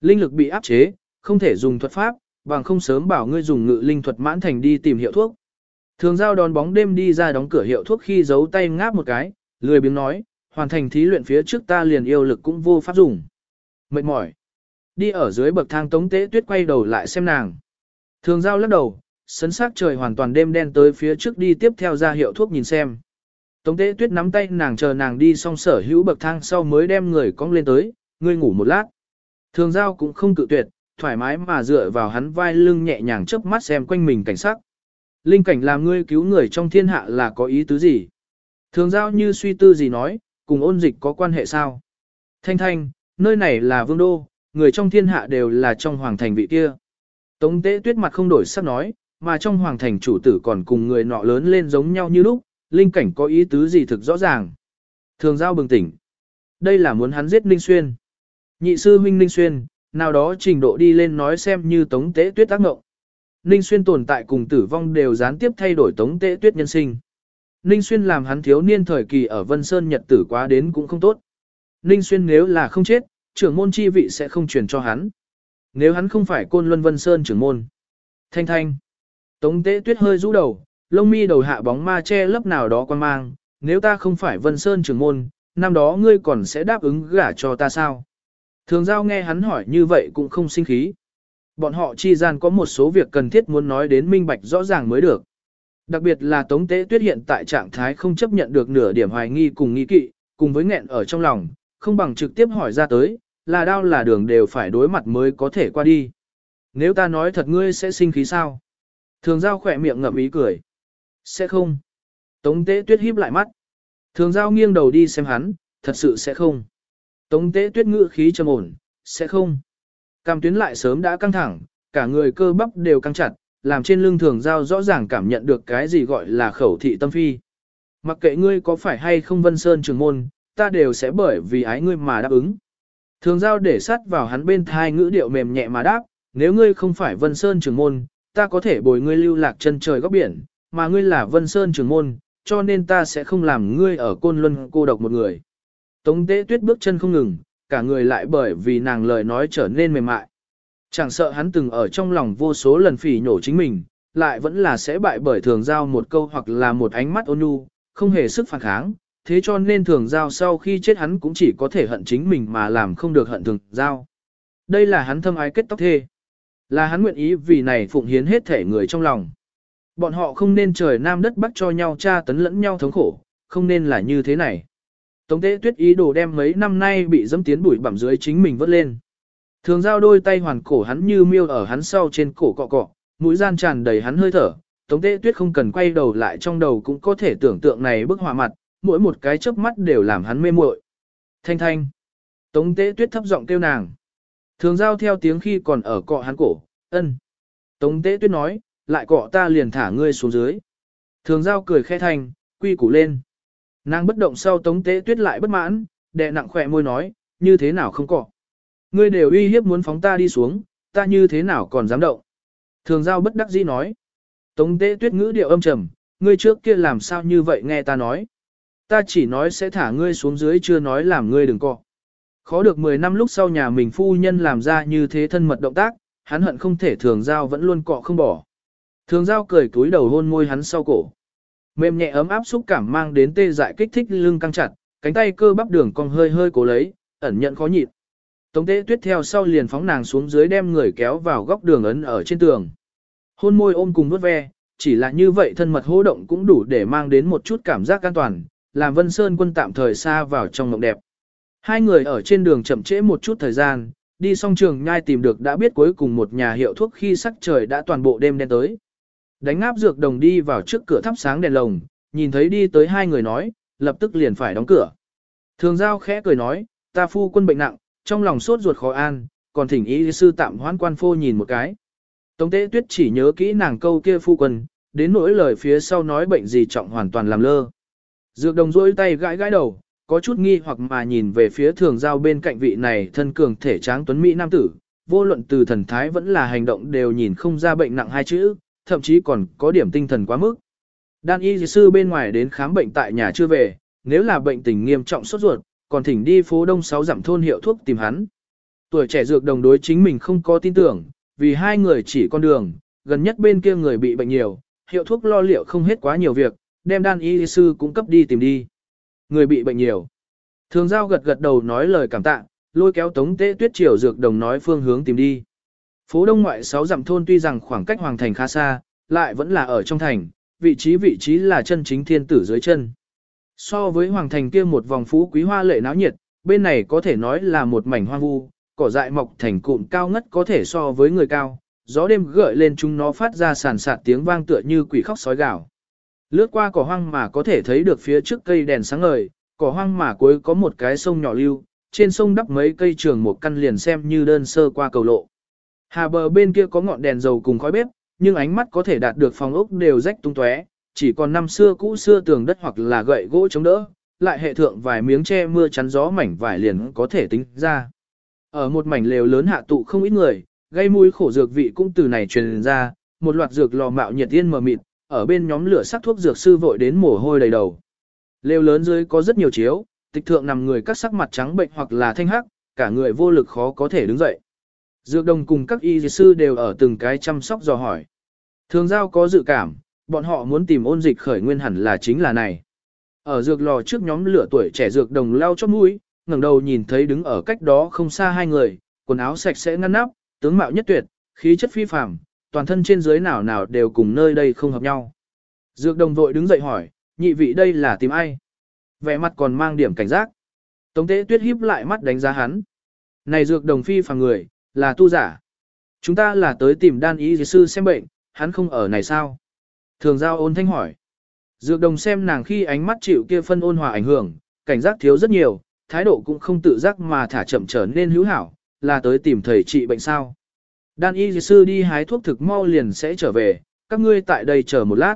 A: Linh lực bị áp chế, không thể dùng thuật pháp, bằng không sớm bảo ngươi dùng ngự linh thuật mãn thành đi tìm hiệu thuốc. Thường giao đón bóng đêm đi ra đóng cửa hiệu thuốc khi giấu tay ngáp một cái, lười biếng nói, hoàn thành thí luyện phía trước ta liền yêu lực cũng vô pháp dùng. Mệt mỏi. Đi ở dưới bậc thang tống tế tuyết quay đầu lại xem nàng. Thường giao lắc đầu, sấn sắc trời hoàn toàn đêm đen tới phía trước đi tiếp theo ra hiệu thuốc nhìn xem. Tống tế tuyết nắm tay nàng chờ nàng đi xong sở hữu bậc thang sau mới đem người cong lên tới, ngươi ngủ một lát. Thường giao cũng không cự tuyệt, thoải mái mà dựa vào hắn vai lưng nhẹ nhàng chớp mắt xem quanh mình cảnh sắc. Linh cảnh làm ngươi cứu người trong thiên hạ là có ý tứ gì? Thường giao như suy tư gì nói, cùng ôn dịch có quan hệ sao? Thanh thanh, nơi này là vương đô, người trong thiên hạ đều là trong hoàng thành vị kia. Tống tế tuyết mặt không đổi sắc nói, mà trong hoàng thành chủ tử còn cùng người nọ lớn lên giống nhau như lúc, linh cảnh có ý tứ gì thực rõ ràng. Thường giao bừng tỉnh. Đây là muốn hắn giết Ninh Xuyên. Nhị sư huynh Ninh Xuyên, nào đó trình độ đi lên nói xem như tống tế tuyết tác ngộng. Ninh Xuyên tồn tại cùng tử vong đều gián tiếp thay đổi tống tế tuyết nhân sinh. Ninh Xuyên làm hắn thiếu niên thời kỳ ở Vân Sơn nhật tử quá đến cũng không tốt. Ninh Xuyên nếu là không chết, trưởng môn chi vị sẽ không truyền cho hắn. Nếu hắn không phải côn luân Vân Sơn trưởng môn. Thanh thanh. Tống tế tuyết hơi rũ đầu, lông mi đầu hạ bóng ma che lấp nào đó quan mang. Nếu ta không phải Vân Sơn trưởng môn, năm đó ngươi còn sẽ đáp ứng gả cho ta sao? Thường giao nghe hắn hỏi như vậy cũng không sinh khí. Bọn họ chi gian có một số việc cần thiết muốn nói đến minh bạch rõ ràng mới được. Đặc biệt là Tống Tế Tuyết hiện tại trạng thái không chấp nhận được nửa điểm hoài nghi cùng nghi kỵ, cùng với nghẹn ở trong lòng, không bằng trực tiếp hỏi ra tới, là đau là đường đều phải đối mặt mới có thể qua đi. Nếu ta nói thật ngươi sẽ sinh khí sao? Thường giao khỏe miệng ngậm ý cười. Sẽ không. Tống Tế Tuyết híp lại mắt. Thường giao nghiêng đầu đi xem hắn, thật sự sẽ không. Tống Tế Tuyết ngữ khí trầm ổn, sẽ không. Cam tuyến lại sớm đã căng thẳng, cả người cơ bắp đều căng chặt, làm trên lưng thường giao rõ ràng cảm nhận được cái gì gọi là khẩu thị tâm phi. Mặc kệ ngươi có phải hay không vân sơn trường môn, ta đều sẽ bởi vì ái ngươi mà đáp ứng. Thường giao để sát vào hắn bên thai ngữ điệu mềm nhẹ mà đáp, nếu ngươi không phải vân sơn trường môn, ta có thể bồi ngươi lưu lạc chân trời góc biển, mà ngươi là vân sơn trường môn, cho nên ta sẽ không làm ngươi ở côn luân cô độc một người. Tống tế tuyết bước chân không ngừng, cả người lại bởi vì nàng lời nói trở nên mềm mại. Chẳng sợ hắn từng ở trong lòng vô số lần phỉ nhổ chính mình, lại vẫn là sẽ bại bởi thường giao một câu hoặc là một ánh mắt ôn nhu, không hề sức phản kháng, thế cho nên thường giao sau khi chết hắn cũng chỉ có thể hận chính mình mà làm không được hận thường giao. Đây là hắn thâm ái kết tóc thê. Là hắn nguyện ý vì này phụng hiến hết thể người trong lòng. Bọn họ không nên trời nam đất bắc cho nhau tra tấn lẫn nhau thống khổ, không nên là như thế này. Tống tế tuyết ý đồ đem mấy năm nay bị dẫm tiến bụi bặm dưới chính mình vớt lên. Thường giao đôi tay hoàn cổ hắn như miêu ở hắn sau trên cổ cọ cọ, mũi gian tràn đầy hắn hơi thở. Tống tế tuyết không cần quay đầu lại trong đầu cũng có thể tưởng tượng này bức họa mặt, mỗi một cái chớp mắt đều làm hắn mê muội. Thanh thanh. Tống tế tuyết thấp giọng kêu nàng. Thường giao theo tiếng khi còn ở cọ hắn cổ, ân. Tống tế tuyết nói, lại cọ ta liền thả ngươi xuống dưới. Thường giao cười khẽ thanh, quy củ lên. Nàng bất động sau tống tế tuyết lại bất mãn, đè nặng khỏe môi nói, như thế nào không cọ. Ngươi đều uy hiếp muốn phóng ta đi xuống, ta như thế nào còn dám động. Thường giao bất đắc dĩ nói. Tống tế tuyết ngữ điệu âm trầm, ngươi trước kia làm sao như vậy nghe ta nói. Ta chỉ nói sẽ thả ngươi xuống dưới chưa nói làm ngươi đừng cọ. Khó được 10 năm lúc sau nhà mình phu nhân làm ra như thế thân mật động tác, hắn hận không thể thường giao vẫn luôn cọ không bỏ. Thường giao cười túi đầu hôn môi hắn sau cổ. Mềm nhẹ ấm áp xúc cảm mang đến tê dại kích thích lưng căng chặt, cánh tay cơ bắp đường cong hơi hơi cố lấy, ẩn nhận khó nhịn. Tống tế tuyết theo sau liền phóng nàng xuống dưới đem người kéo vào góc đường ấn ở trên tường. Hôn môi ôm cùng vuốt ve, chỉ là như vậy thân mật hô động cũng đủ để mang đến một chút cảm giác an toàn, làm Vân Sơn quân tạm thời xa vào trong mộng đẹp. Hai người ở trên đường chậm trễ một chút thời gian, đi xong trường nhai tìm được đã biết cuối cùng một nhà hiệu thuốc khi sắc trời đã toàn bộ đêm đen tới. Đánh áp dược đồng đi vào trước cửa thắp sáng đèn lồng, nhìn thấy đi tới hai người nói, lập tức liền phải đóng cửa. Thường giao khẽ cười nói, ta phu quân bệnh nặng, trong lòng sốt ruột khó an, còn thỉnh y sư tạm hoãn quan phô nhìn một cái. Tống tế tuyết chỉ nhớ kỹ nàng câu kia phu quân, đến nỗi lời phía sau nói bệnh gì trọng hoàn toàn làm lơ. Dược đồng rôi tay gãi gãi đầu, có chút nghi hoặc mà nhìn về phía thường giao bên cạnh vị này thân cường thể tráng tuấn Mỹ nam tử, vô luận từ thần thái vẫn là hành động đều nhìn không ra bệnh nặng hai chữ, thậm chí còn có điểm tinh thần quá mức. Đan y sư bên ngoài đến khám bệnh tại nhà chưa về, nếu là bệnh tình nghiêm trọng sốt ruột, còn thỉnh đi phố đông sáu dặm thôn hiệu thuốc tìm hắn. Tuổi trẻ dược đồng đối chính mình không có tin tưởng, vì hai người chỉ con đường, gần nhất bên kia người bị bệnh nhiều, hiệu thuốc lo liệu không hết quá nhiều việc, đem đan y sư cũng cấp đi tìm đi. Người bị bệnh nhiều. Thường giao gật gật đầu nói lời cảm tạ, lôi kéo tống tế tuyết triều dược đồng nói phương hướng tìm đi. Phố đông ngoại sáu dặm thôn tuy rằng khoảng cách hoàng thành khá xa, lại vẫn là ở trong thành, vị trí vị trí là chân chính thiên tử dưới chân. So với hoàng thành kia một vòng phú quý hoa lệ náo nhiệt, bên này có thể nói là một mảnh hoang vu, cỏ dại mọc thành cụm cao ngất có thể so với người cao, gió đêm gợi lên chúng nó phát ra sàn sạt tiếng vang tựa như quỷ khóc sói gào. Lướt qua cỏ hoang mà có thể thấy được phía trước cây đèn sáng ngời, cỏ hoang mà cuối có một cái sông nhỏ lưu, trên sông đắp mấy cây trường một căn liền xem như đơn sơ qua cầu lộ. Hà bờ bên kia có ngọn đèn dầu cùng khói bếp, nhưng ánh mắt có thể đạt được phòng ốc đều rách tung tóe, chỉ còn năm xưa cũ xưa tường đất hoặc là gậy gỗ chống đỡ, lại hệ thượng vài miếng che mưa chắn gió mảnh vải liền có thể tính ra. Ở một mảnh lều lớn hạ tụ không ít người, gây mũi khổ dược vị cũng từ này truyền ra, một loạt dược lò mạo nhiệt tiên mờ mịt, ở bên nhóm lửa sắc thuốc dược sư vội đến mồ hôi đầy đầu. Lều lớn dưới có rất nhiều chiếu, tịch thượng nằm người các sắc mặt trắng bệnh hoặc là thanh hắc, cả người vô lực khó có thể đứng dậy. Dược đồng cùng các y sư đều ở từng cái chăm sóc dò hỏi. Thường giao có dự cảm, bọn họ muốn tìm ôn dịch khởi nguyên hẳn là chính là này. Ở dược lò trước nhóm lửa tuổi trẻ dược đồng lao chót mũi, ngẩng đầu nhìn thấy đứng ở cách đó không xa hai người, quần áo sạch sẽ ngăn nắp, tướng mạo nhất tuyệt, khí chất phi phàm, toàn thân trên dưới nào nào đều cùng nơi đây không hợp nhau. Dược đồng vội đứng dậy hỏi, nhị vị đây là tìm ai? Vẻ mặt còn mang điểm cảnh giác. Tống tế tuyết híp lại mắt đánh giá hắn. Này dược đồng phi phàm người, là tu giả. Chúng ta là tới tìm đan ý sư xem bệnh, hắn không ở này sao? Thường giao ôn thanh hỏi. Dược đồng xem nàng khi ánh mắt chịu kia phân ôn hòa ảnh hưởng, cảnh giác thiếu rất nhiều, thái độ cũng không tự giác mà thả chậm trở nên hữu hảo, là tới tìm thầy trị bệnh sao. Đan y sư đi hái thuốc thực mau liền sẽ trở về, các ngươi tại đây chờ một lát.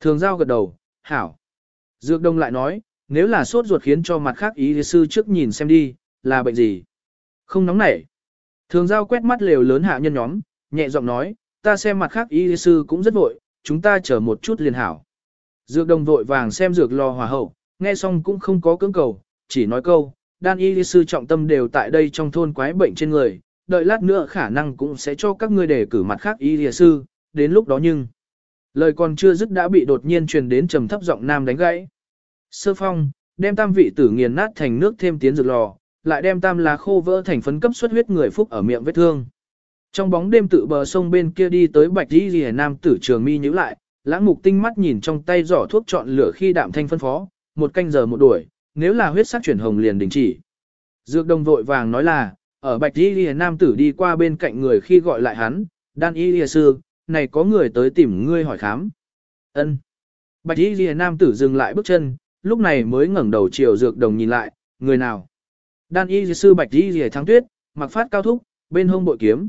A: Thường giao gật đầu, hảo. Dược đông lại nói, nếu là sốt ruột khiến cho mặt khác y sư trước nhìn xem đi, là bệnh gì. Không nóng nảy. Thường giao quét mắt lều lớn hạ nhân nhóm, nhẹ giọng nói, ta xem mặt khác y sư cũng rất vội, chúng ta chờ một chút liền hảo. Dược đồng vội vàng xem dược lò hòa hậu, nghe xong cũng không có cưỡng cầu, chỉ nói câu, đan y sư trọng tâm đều tại đây trong thôn quái bệnh trên người, đợi lát nữa khả năng cũng sẽ cho các ngươi đề cử mặt khác y sư, đến lúc đó nhưng. Lời còn chưa dứt đã bị đột nhiên truyền đến trầm thấp giọng nam đánh gãy. Sơ phong, đem tam vị tử nghiền nát thành nước thêm tiến dược lò, lại đem tam lá khô vỡ thành phấn cấp xuất huyết người phúc ở miệng vết thương. Trong bóng đêm tự bờ sông bên kia đi tới bạch đi rìa nam tử trường mi nhíu lại, lãng mục tinh mắt nhìn trong tay giỏ thuốc chọn lửa khi đạm thanh phân phó, một canh giờ một đuổi, nếu là huyết sắc chuyển hồng liền đình chỉ. Dược đồng vội vàng nói là, ở bạch đi rìa nam tử đi qua bên cạnh người khi gọi lại hắn, đan y rìa sư, này có người tới tìm ngươi hỏi khám. ân Bạch y rìa nam tử dừng lại bước chân, lúc này mới ngẩng đầu chiều dược đồng nhìn lại, người nào. Đan y sư bạch y rìa thắng tuyết, mặc phát cao thúc, bên hông bội kiếm,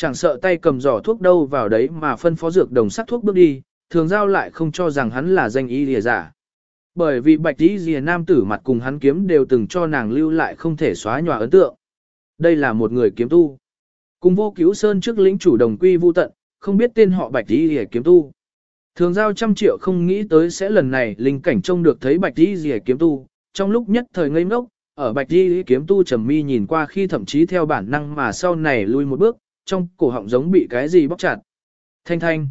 A: Chẳng sợ tay cầm giỏ thuốc đâu vào đấy mà phân phó dược đồng sắc thuốc bước đi, thường giao lại không cho rằng hắn là danh y lìa giả. Bởi vì bạch y lìa nam tử mặt cùng hắn kiếm đều từng cho nàng lưu lại không thể xóa nhòa ấn tượng. Đây là một người kiếm tu. Cùng vô cứu sơn trước lĩnh chủ đồng quy vu tận, không biết tên họ bạch y lìa kiếm tu. Thường giao trăm triệu không nghĩ tới sẽ lần này linh cảnh trông được thấy bạch y lìa kiếm tu, trong lúc nhất thời ngây ngốc, ở bạch y kiếm tu trầm mi nhìn qua khi thậm chí theo bản năng mà sau này lui một bước, trong cổ họng giống bị cái gì bóc chặt. Thanh thanh.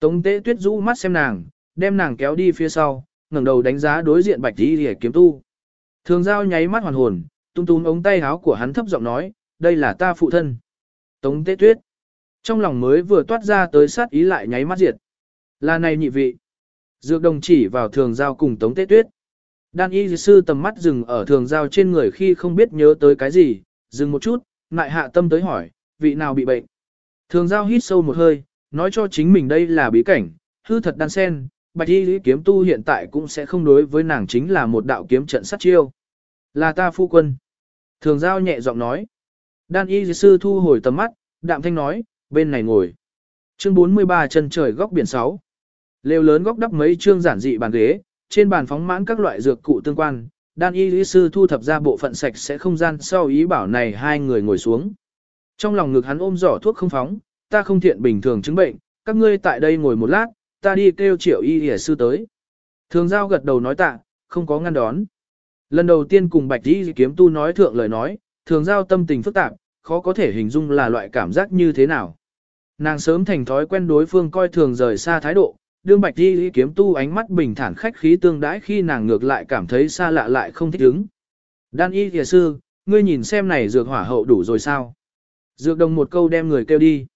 A: Tống tế tuyết rũ mắt xem nàng, đem nàng kéo đi phía sau, ngẩng đầu đánh giá đối diện bạch đi hề kiếm tu. Thường giao nháy mắt hoàn hồn, tung tung ống tay áo của hắn thấp giọng nói, đây là ta phụ thân. Tống tế tuyết. Trong lòng mới vừa toát ra tới sát ý lại nháy mắt diệt. Là này nhị vị. Dược đồng chỉ vào thường giao cùng tống tế tuyết. Đan y sư tầm mắt dừng ở thường giao trên người khi không biết nhớ tới cái gì, dừng một chút, lại hạ tâm tới hỏi, vị nào bị bệnh. Thường giao hít sâu một hơi, nói cho chính mình đây là bí cảnh, hư thật đan sen, bạch y kiếm tu hiện tại cũng sẽ không đối với nàng chính là một đạo kiếm trận sát chiêu. Là ta phu quân. Thường giao nhẹ giọng nói. Đan y sư thu hồi tầm mắt, đạm thanh nói, bên này ngồi. Chương 43 chân trời góc biển 6. Lều lớn góc đắp mấy chương giản dị bàn ghế, trên bàn phóng mãn các loại dược cụ tương quan. Đan y sư thu thập ra bộ phận sạch sẽ không gian sau ý bảo này hai người ngồi xuống. Trong lòng ngực hắn ôm giỏ thuốc không phóng, ta không thiện bình thường chứng bệnh, các ngươi tại đây ngồi một lát, ta đi kêu triệu y y sư tới. Thường giao gật đầu nói tạ, không có ngăn đón. Lần đầu tiên cùng bạch y kiếm tu nói thượng lời nói, thường giao tâm tình phức tạp, khó có thể hình dung là loại cảm giác như thế nào. Nàng sớm thành thói quen đối phương coi thường rời xa thái độ, đương bạch y kiếm tu ánh mắt bình thản khách khí tương đãi khi nàng ngược lại cảm thấy xa lạ lại không thích ứng. Đan y thìa sư, ngươi nhìn xem này dược hỏa hậu đủ rồi sao? Dược đồng một câu đem người kêu đi.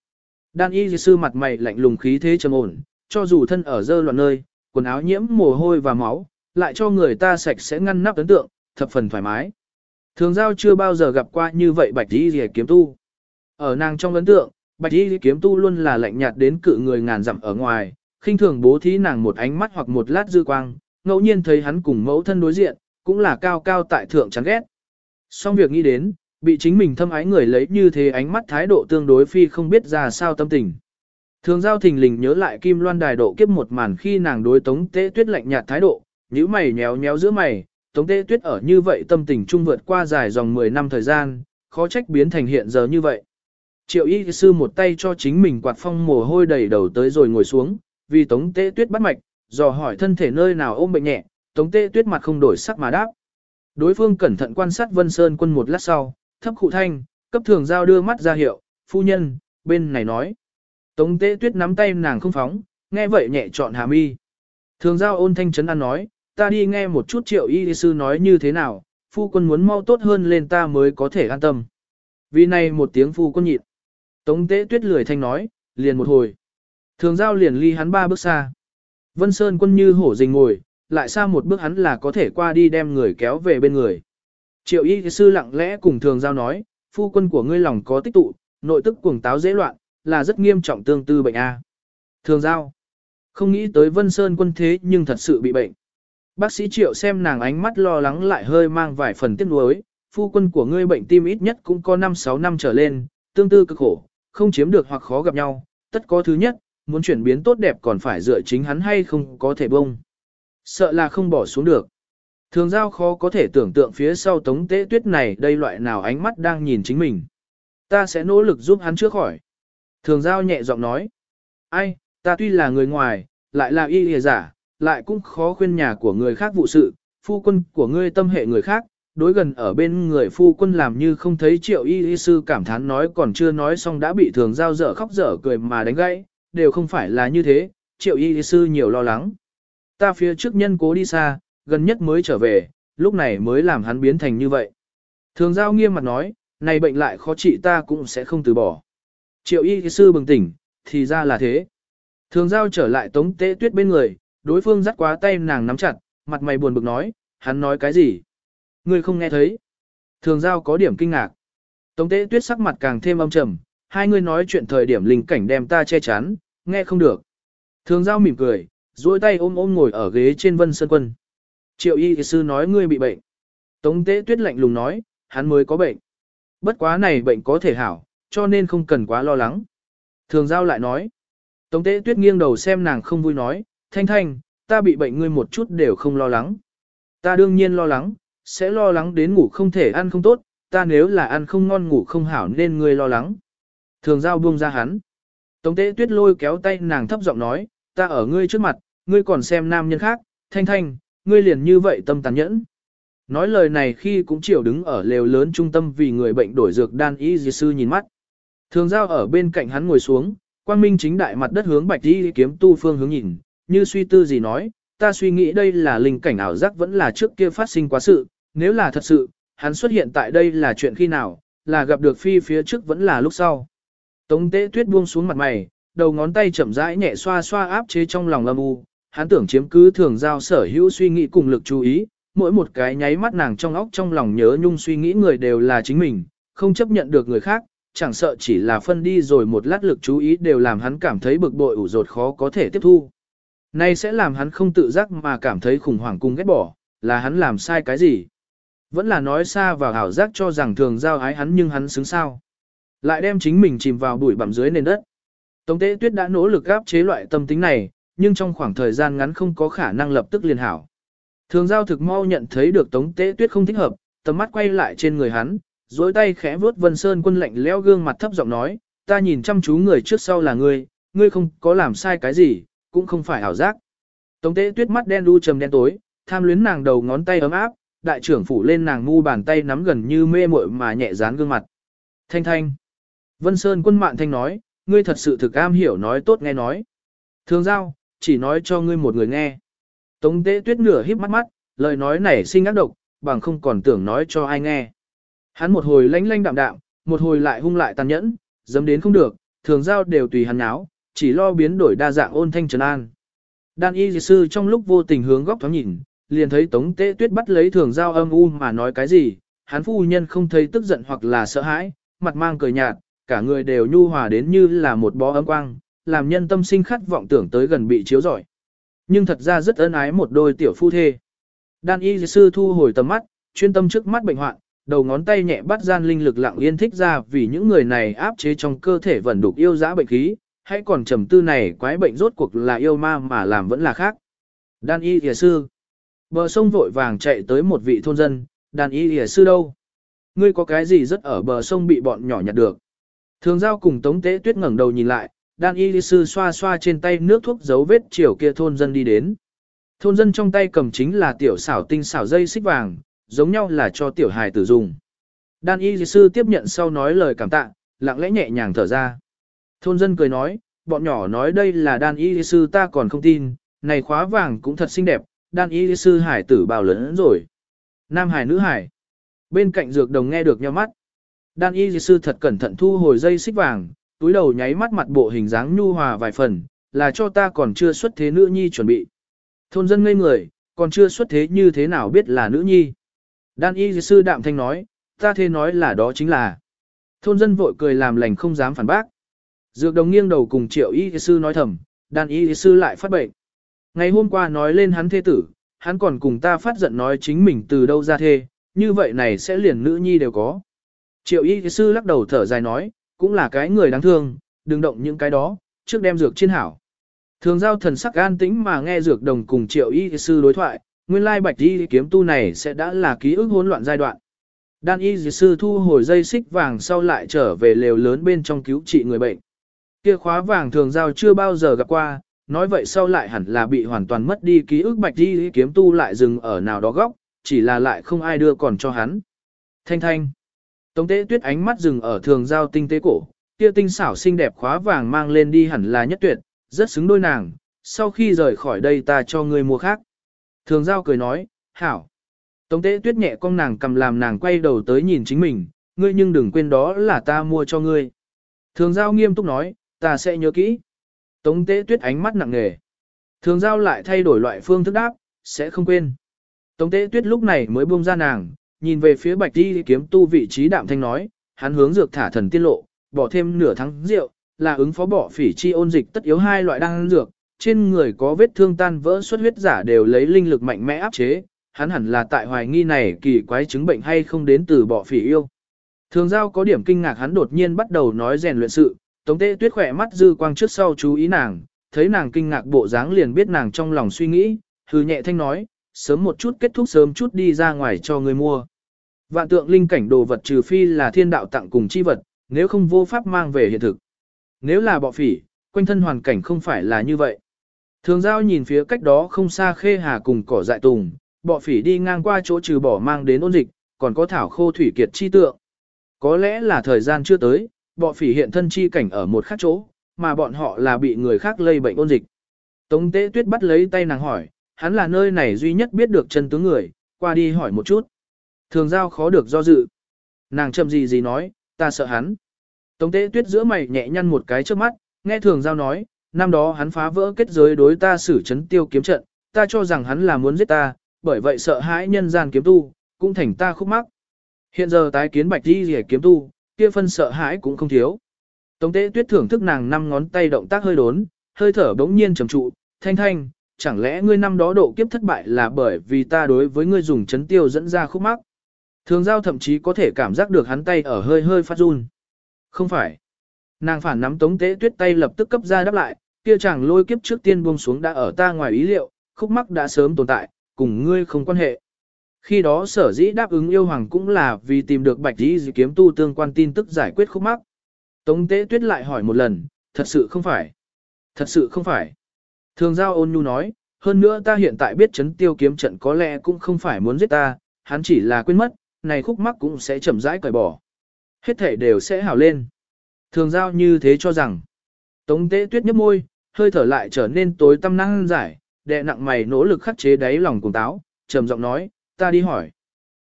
A: Đan y sư mặt mày lạnh lùng khí thế trầm ổn, cho dù thân ở dơ loạn nơi, quần áo nhiễm mồ hôi và máu, lại cho người ta sạch sẽ ngăn nắp ấn tượng, thập phần thoải mái. Thường giao chưa bao giờ gặp qua như vậy bạch y rìa kiếm tu. Ở nàng trong ấn tượng, bạch y kiếm tu luôn là lạnh nhạt đến cự người ngàn dặm ở ngoài, khinh thường bố thí nàng một ánh mắt hoặc một lát dư quang, ngẫu nhiên thấy hắn cùng mẫu thân đối diện, cũng là cao cao tại thượng chán ghét. Xong việc nghĩ đến, bị chính mình thâm ái người lấy như thế ánh mắt thái độ tương đối phi không biết ra sao tâm tình. Thường giao thình lình nhớ lại kim loan đài độ kiếp một màn khi nàng đối tống tế tuyết lạnh nhạt thái độ, nhíu mày nhéo nhéo giữa mày, tống tế tuyết ở như vậy tâm tình trung vượt qua dài dòng 10 năm thời gian, khó trách biến thành hiện giờ như vậy. Triệu y sư một tay cho chính mình quạt phong mồ hôi đầy đầu tới rồi ngồi xuống, vì tống tế tuyết bắt mạch, dò hỏi thân thể nơi nào ôm bệnh nhẹ, tống tế tuyết mặt không đổi sắc mà đáp. Đối phương cẩn thận quan sát Vân Sơn quân một lát sau, thấp khụ thanh, cấp thường giao đưa mắt ra hiệu, phu nhân, bên này nói. Tống tế tuyết nắm tay nàng không phóng, nghe vậy nhẹ chọn hà mi. Thường giao ôn thanh chấn ăn nói, ta đi nghe một chút triệu y sư nói như thế nào, phu quân muốn mau tốt hơn lên ta mới có thể an tâm. Vì này một tiếng phu quân nhịn. Tống tế tuyết lười thanh nói, liền một hồi. Thường giao liền ly hắn ba bước xa. Vân Sơn quân như hổ rình ngồi, lại xa một bước hắn là có thể qua đi đem người kéo về bên người. Triệu y sư lặng lẽ cùng thường giao nói, phu quân của ngươi lòng có tích tụ, nội tức cuồng táo dễ loạn, là rất nghiêm trọng tương tư bệnh A. Thường giao, không nghĩ tới Vân Sơn quân thế nhưng thật sự bị bệnh. Bác sĩ Triệu xem nàng ánh mắt lo lắng lại hơi mang vài phần tiếc nuối, phu quân của ngươi bệnh tim ít nhất cũng có 5-6 năm trở lên, tương tư cực khổ, không chiếm được hoặc khó gặp nhau, tất có thứ nhất, muốn chuyển biến tốt đẹp còn phải dựa chính hắn hay không có thể bông. Sợ là không bỏ xuống được. Thường giao khó có thể tưởng tượng phía sau tống tế tuyết này đây loại nào ánh mắt đang nhìn chính mình. Ta sẽ nỗ lực giúp hắn trước khỏi. Thường giao nhẹ giọng nói. Ai, ta tuy là người ngoài, lại là y lìa giả, lại cũng khó khuyên nhà của người khác vụ sự, phu quân của ngươi tâm hệ người khác, đối gần ở bên người phu quân làm như không thấy triệu y y sư cảm thán nói còn chưa nói xong đã bị thường giao dở khóc dở cười mà đánh gãy, đều không phải là như thế, triệu y y sư nhiều lo lắng. Ta phía trước nhân cố đi xa, gần nhất mới trở về, lúc này mới làm hắn biến thành như vậy. Thường giao nghiêm mặt nói, này bệnh lại khó trị ta cũng sẽ không từ bỏ. Triệu y sư bừng tỉnh, thì ra là thế. Thường giao trở lại tống tế tuyết bên người, đối phương dắt quá tay nàng nắm chặt, mặt mày buồn bực nói, hắn nói cái gì? Ngươi không nghe thấy. Thường giao có điểm kinh ngạc. Tống tế tuyết sắc mặt càng thêm âm trầm, hai người nói chuyện thời điểm linh cảnh đem ta che chắn, nghe không được. Thường giao mỉm cười, duỗi tay ôm ôm ngồi ở ghế trên vân sơn quân. Triệu y sư nói ngươi bị bệnh. Tống tế tuyết lạnh lùng nói, hắn mới có bệnh. Bất quá này bệnh có thể hảo, cho nên không cần quá lo lắng. Thường giao lại nói. Tống tế tuyết nghiêng đầu xem nàng không vui nói, thanh thanh, ta bị bệnh ngươi một chút đều không lo lắng. Ta đương nhiên lo lắng, sẽ lo lắng đến ngủ không thể ăn không tốt, ta nếu là ăn không ngon ngủ không hảo nên ngươi lo lắng. Thường giao buông ra hắn. Tống tế tuyết lôi kéo tay nàng thấp giọng nói, ta ở ngươi trước mặt, ngươi còn xem nam nhân khác, thanh thanh, ngươi liền như vậy tâm tàn nhẫn. Nói lời này khi cũng chịu đứng ở lều lớn trung tâm vì người bệnh đổi dược đan y dì sư nhìn mắt. Thường giao ở bên cạnh hắn ngồi xuống, quang minh chính đại mặt đất hướng bạch y kiếm tu phương hướng nhìn, như suy tư gì nói, ta suy nghĩ đây là linh cảnh ảo giác vẫn là trước kia phát sinh quá sự, nếu là thật sự, hắn xuất hiện tại đây là chuyện khi nào, là gặp được phi phía trước vẫn là lúc sau. Tống tế tuyết buông xuống mặt mày, đầu ngón tay chậm rãi nhẹ xoa xoa áp chế trong lòng âm u, hắn tưởng chiếm cứ thường giao sở hữu suy nghĩ cùng lực chú ý, mỗi một cái nháy mắt nàng trong óc trong lòng nhớ nhung suy nghĩ người đều là chính mình, không chấp nhận được người khác, chẳng sợ chỉ là phân đi rồi một lát lực chú ý đều làm hắn cảm thấy bực bội ủ rột khó có thể tiếp thu. Nay sẽ làm hắn không tự giác mà cảm thấy khủng hoảng cùng ghét bỏ, là hắn làm sai cái gì. Vẫn là nói xa và hảo giác cho rằng thường giao ái hắn nhưng hắn xứng sao. Lại đem chính mình chìm vào bụi bặm dưới nền đất. Tống tế tuyết đã nỗ lực gáp chế loại tâm tính này, nhưng trong khoảng thời gian ngắn không có khả năng lập tức liền hảo. Thường giao thực mau nhận thấy được tống tế tuyết không thích hợp, tầm mắt quay lại trên người hắn, dối tay khẽ vuốt vân sơn quân lạnh leo gương mặt thấp giọng nói, ta nhìn chăm chú người trước sau là ngươi, ngươi không có làm sai cái gì, cũng không phải ảo giác. Tống tế tuyết mắt đen đu trầm đen tối, tham luyến nàng đầu ngón tay ấm áp, đại trưởng phủ lên nàng ngu bàn tay nắm gần như mê muội mà nhẹ dán gương mặt. Thanh thanh. Vân Sơn quân mạn thanh nói, ngươi thật sự thực am hiểu nói tốt nghe nói. Thường giao, chỉ nói cho ngươi một người nghe. Tống tế tuyết nửa híp mắt mắt, lời nói này sinh ác độc, bằng không còn tưởng nói cho ai nghe. Hắn một hồi lánh lánh đạm đạm, một hồi lại hung lại tàn nhẫn, dám đến không được, thường giao đều tùy hắn áo, chỉ lo biến đổi đa dạng ôn thanh trấn an. Đan y sư trong lúc vô tình hướng góc thoáng nhìn, liền thấy tống tế tuyết bắt lấy thường giao âm u mà nói cái gì, hắn phu nhân không thấy tức giận hoặc là sợ hãi, mặt mang cười nhạt, cả người đều nhu hòa đến như là một bó ấm quang, làm nhân tâm sinh khát vọng tưởng tới gần bị chiếu rọi. Nhưng thật ra rất ân ái một đôi tiểu phu thê. Đan y sư thu hồi tầm mắt, chuyên tâm trước mắt bệnh hoạn, đầu ngón tay nhẹ bắt gian linh lực lặng yên thích ra vì những người này áp chế trong cơ thể vẫn đục yêu dã bệnh khí, hãy còn trầm tư này quái bệnh rốt cuộc là yêu ma mà làm vẫn là khác. Đan y y sư. Bờ sông vội vàng chạy tới một vị thôn dân, đan y y sư đâu? Ngươi có cái gì rất ở bờ sông bị bọn nhỏ nhặt được? Thường giao cùng tống tế tuyết ngẩng đầu nhìn lại, đan y sư xoa xoa trên tay nước thuốc dấu vết chiều kia thôn dân đi đến. Thôn dân trong tay cầm chính là tiểu xảo tinh xảo dây xích vàng, giống nhau là cho tiểu hài tử dùng. Đan y sư tiếp nhận sau nói lời cảm tạ, lặng lẽ nhẹ nhàng thở ra. Thôn dân cười nói, bọn nhỏ nói đây là đan y sư ta còn không tin, này khóa vàng cũng thật xinh đẹp, đan y sư hải tử bào lớn rồi. Nam hải nữ hải. Bên cạnh dược đồng nghe được nhau mắt. Đan y sư thật cẩn thận thu hồi dây xích vàng, túi đầu nháy mắt mặt bộ hình dáng nhu hòa vài phần, là cho ta còn chưa xuất thế nữ nhi chuẩn bị. Thôn dân ngây người, còn chưa xuất thế như thế nào biết là nữ nhi. Đan y sư đạm thanh nói, ta thế nói là đó chính là. Thôn dân vội cười làm lành không dám phản bác. Dược đồng nghiêng đầu cùng triệu y sư nói thầm, đan y sư lại phát bệnh. Ngày hôm qua nói lên hắn thê tử, hắn còn cùng ta phát giận nói chính mình từ đâu ra thê, như vậy này sẽ liền nữ nhi đều có. Triệu y sư lắc đầu thở dài nói, cũng là cái người đáng thương, đừng động những cái đó, trước đem dược chiên hảo. Thường giao thần sắc an tĩnh mà nghe dược đồng cùng triệu y sư đối thoại, nguyên lai bạch y kiếm tu này sẽ đã là ký ức hỗn loạn giai đoạn. Đan y sư thu hồi dây xích vàng sau lại trở về lều lớn bên trong cứu trị người bệnh. Kia khóa vàng thường giao chưa bao giờ gặp qua, nói vậy sau lại hẳn là bị hoàn toàn mất đi ký ức bạch y kiếm tu lại dừng ở nào đó góc, chỉ là lại không ai đưa còn cho hắn. Thanh thanh. Tống tế tuyết ánh mắt dừng ở thường giao tinh tế cổ, kia tinh xảo xinh đẹp khóa vàng mang lên đi hẳn là nhất tuyệt, rất xứng đôi nàng, sau khi rời khỏi đây ta cho ngươi mua khác. Thường giao cười nói, hảo. Tống tế tuyết nhẹ con nàng cầm làm nàng quay đầu tới nhìn chính mình, ngươi nhưng đừng quên đó là ta mua cho ngươi. Thường giao nghiêm túc nói, ta sẽ nhớ kỹ. Tống tế tuyết ánh mắt nặng nề. Thường giao lại thay đổi loại phương thức đáp, sẽ không quên. Tống tế tuyết lúc này mới buông ra nàng, nhìn về phía bạch đi kiếm tu vị trí đạm thanh nói, hắn hướng dược thả thần tiên lộ, bỏ thêm nửa tháng rượu, là ứng phó bỏ phỉ chi ôn dịch tất yếu hai loại đan dược, trên người có vết thương tan vỡ xuất huyết giả đều lấy linh lực mạnh mẽ áp chế, hắn hẳn là tại hoài nghi này kỳ quái chứng bệnh hay không đến từ bỏ phỉ yêu. Thường giao có điểm kinh ngạc hắn đột nhiên bắt đầu nói rèn luyện sự, tống tế tuyết khỏe mắt dư quang trước sau chú ý nàng, thấy nàng kinh ngạc bộ dáng liền biết nàng trong lòng suy nghĩ, hừ nhẹ thanh nói, sớm một chút kết thúc sớm chút đi ra ngoài cho người mua. Vạn tượng linh cảnh đồ vật trừ phi là thiên đạo tặng cùng chi vật, nếu không vô pháp mang về hiện thực. Nếu là bọ phỉ, quanh thân hoàn cảnh không phải là như vậy. Thường giao nhìn phía cách đó không xa khê hà cùng cỏ dại tùng, bọ phỉ đi ngang qua chỗ trừ bỏ mang đến ôn dịch, còn có thảo khô thủy kiệt chi tượng. Có lẽ là thời gian chưa tới, bọ phỉ hiện thân chi cảnh ở một khác chỗ, mà bọn họ là bị người khác lây bệnh ôn dịch. Tống tế tuyết bắt lấy tay nàng hỏi, hắn là nơi này duy nhất biết được chân tướng người, qua đi hỏi một chút. Thường giao khó được do dự. Nàng chậm gì gì nói, ta sợ hắn. Tống tế tuyết giữa mày nhẹ nhăn một cái trước mắt, Nghe thường giao nói, năm đó hắn phá vỡ kết giới đối ta xử chấn tiêu kiếm trận, ta cho rằng hắn là muốn giết ta, bởi vậy sợ hãi nhân gian kiếm tu, cũng thành ta khúc mắc. Hiện giờ tái kiến bạch đi rẻ kiếm tu, kia phân sợ hãi cũng không thiếu. Tống tế tuyết thưởng thức nàng năm ngón tay động tác hơi đốn, hơi thở bỗng nhiên trầm trụ, thanh thanh, chẳng lẽ ngươi năm đó độ kiếp thất bại là bởi vì ta đối với ngươi dùng chấn tiêu dẫn ra khúc mắc. Thường giao thậm chí có thể cảm giác được hắn tay ở hơi hơi phát run. Không phải. Nàng phản nắm tống tế tuyết tay lập tức cấp ra đáp lại, kia chàng lôi kiếp trước tiên buông xuống đã ở ta ngoài ý liệu, khúc mắc đã sớm tồn tại, cùng ngươi không quan hệ. Khi đó sở dĩ đáp ứng yêu hoàng cũng là vì tìm được bạch dĩ dị kiếm tu tương quan tin tức giải quyết khúc mắc. Tống tế tuyết lại hỏi một lần, thật sự không phải. Thật sự không phải. Thường giao ôn nhu nói, hơn nữa ta hiện tại biết chấn tiêu kiếm trận có lẽ cũng không phải muốn giết ta, hắn chỉ là quên mất, này khúc mắc cũng sẽ chậm rãi cởi bỏ. Hết thể đều sẽ hảo lên. Thường giao như thế cho rằng, tống tế tuyết nhấp môi, hơi thở lại trở nên tối tâm năng giải, đệ nặng mày nỗ lực khắc chế đáy lòng cùng táo, trầm giọng nói, ta đi hỏi.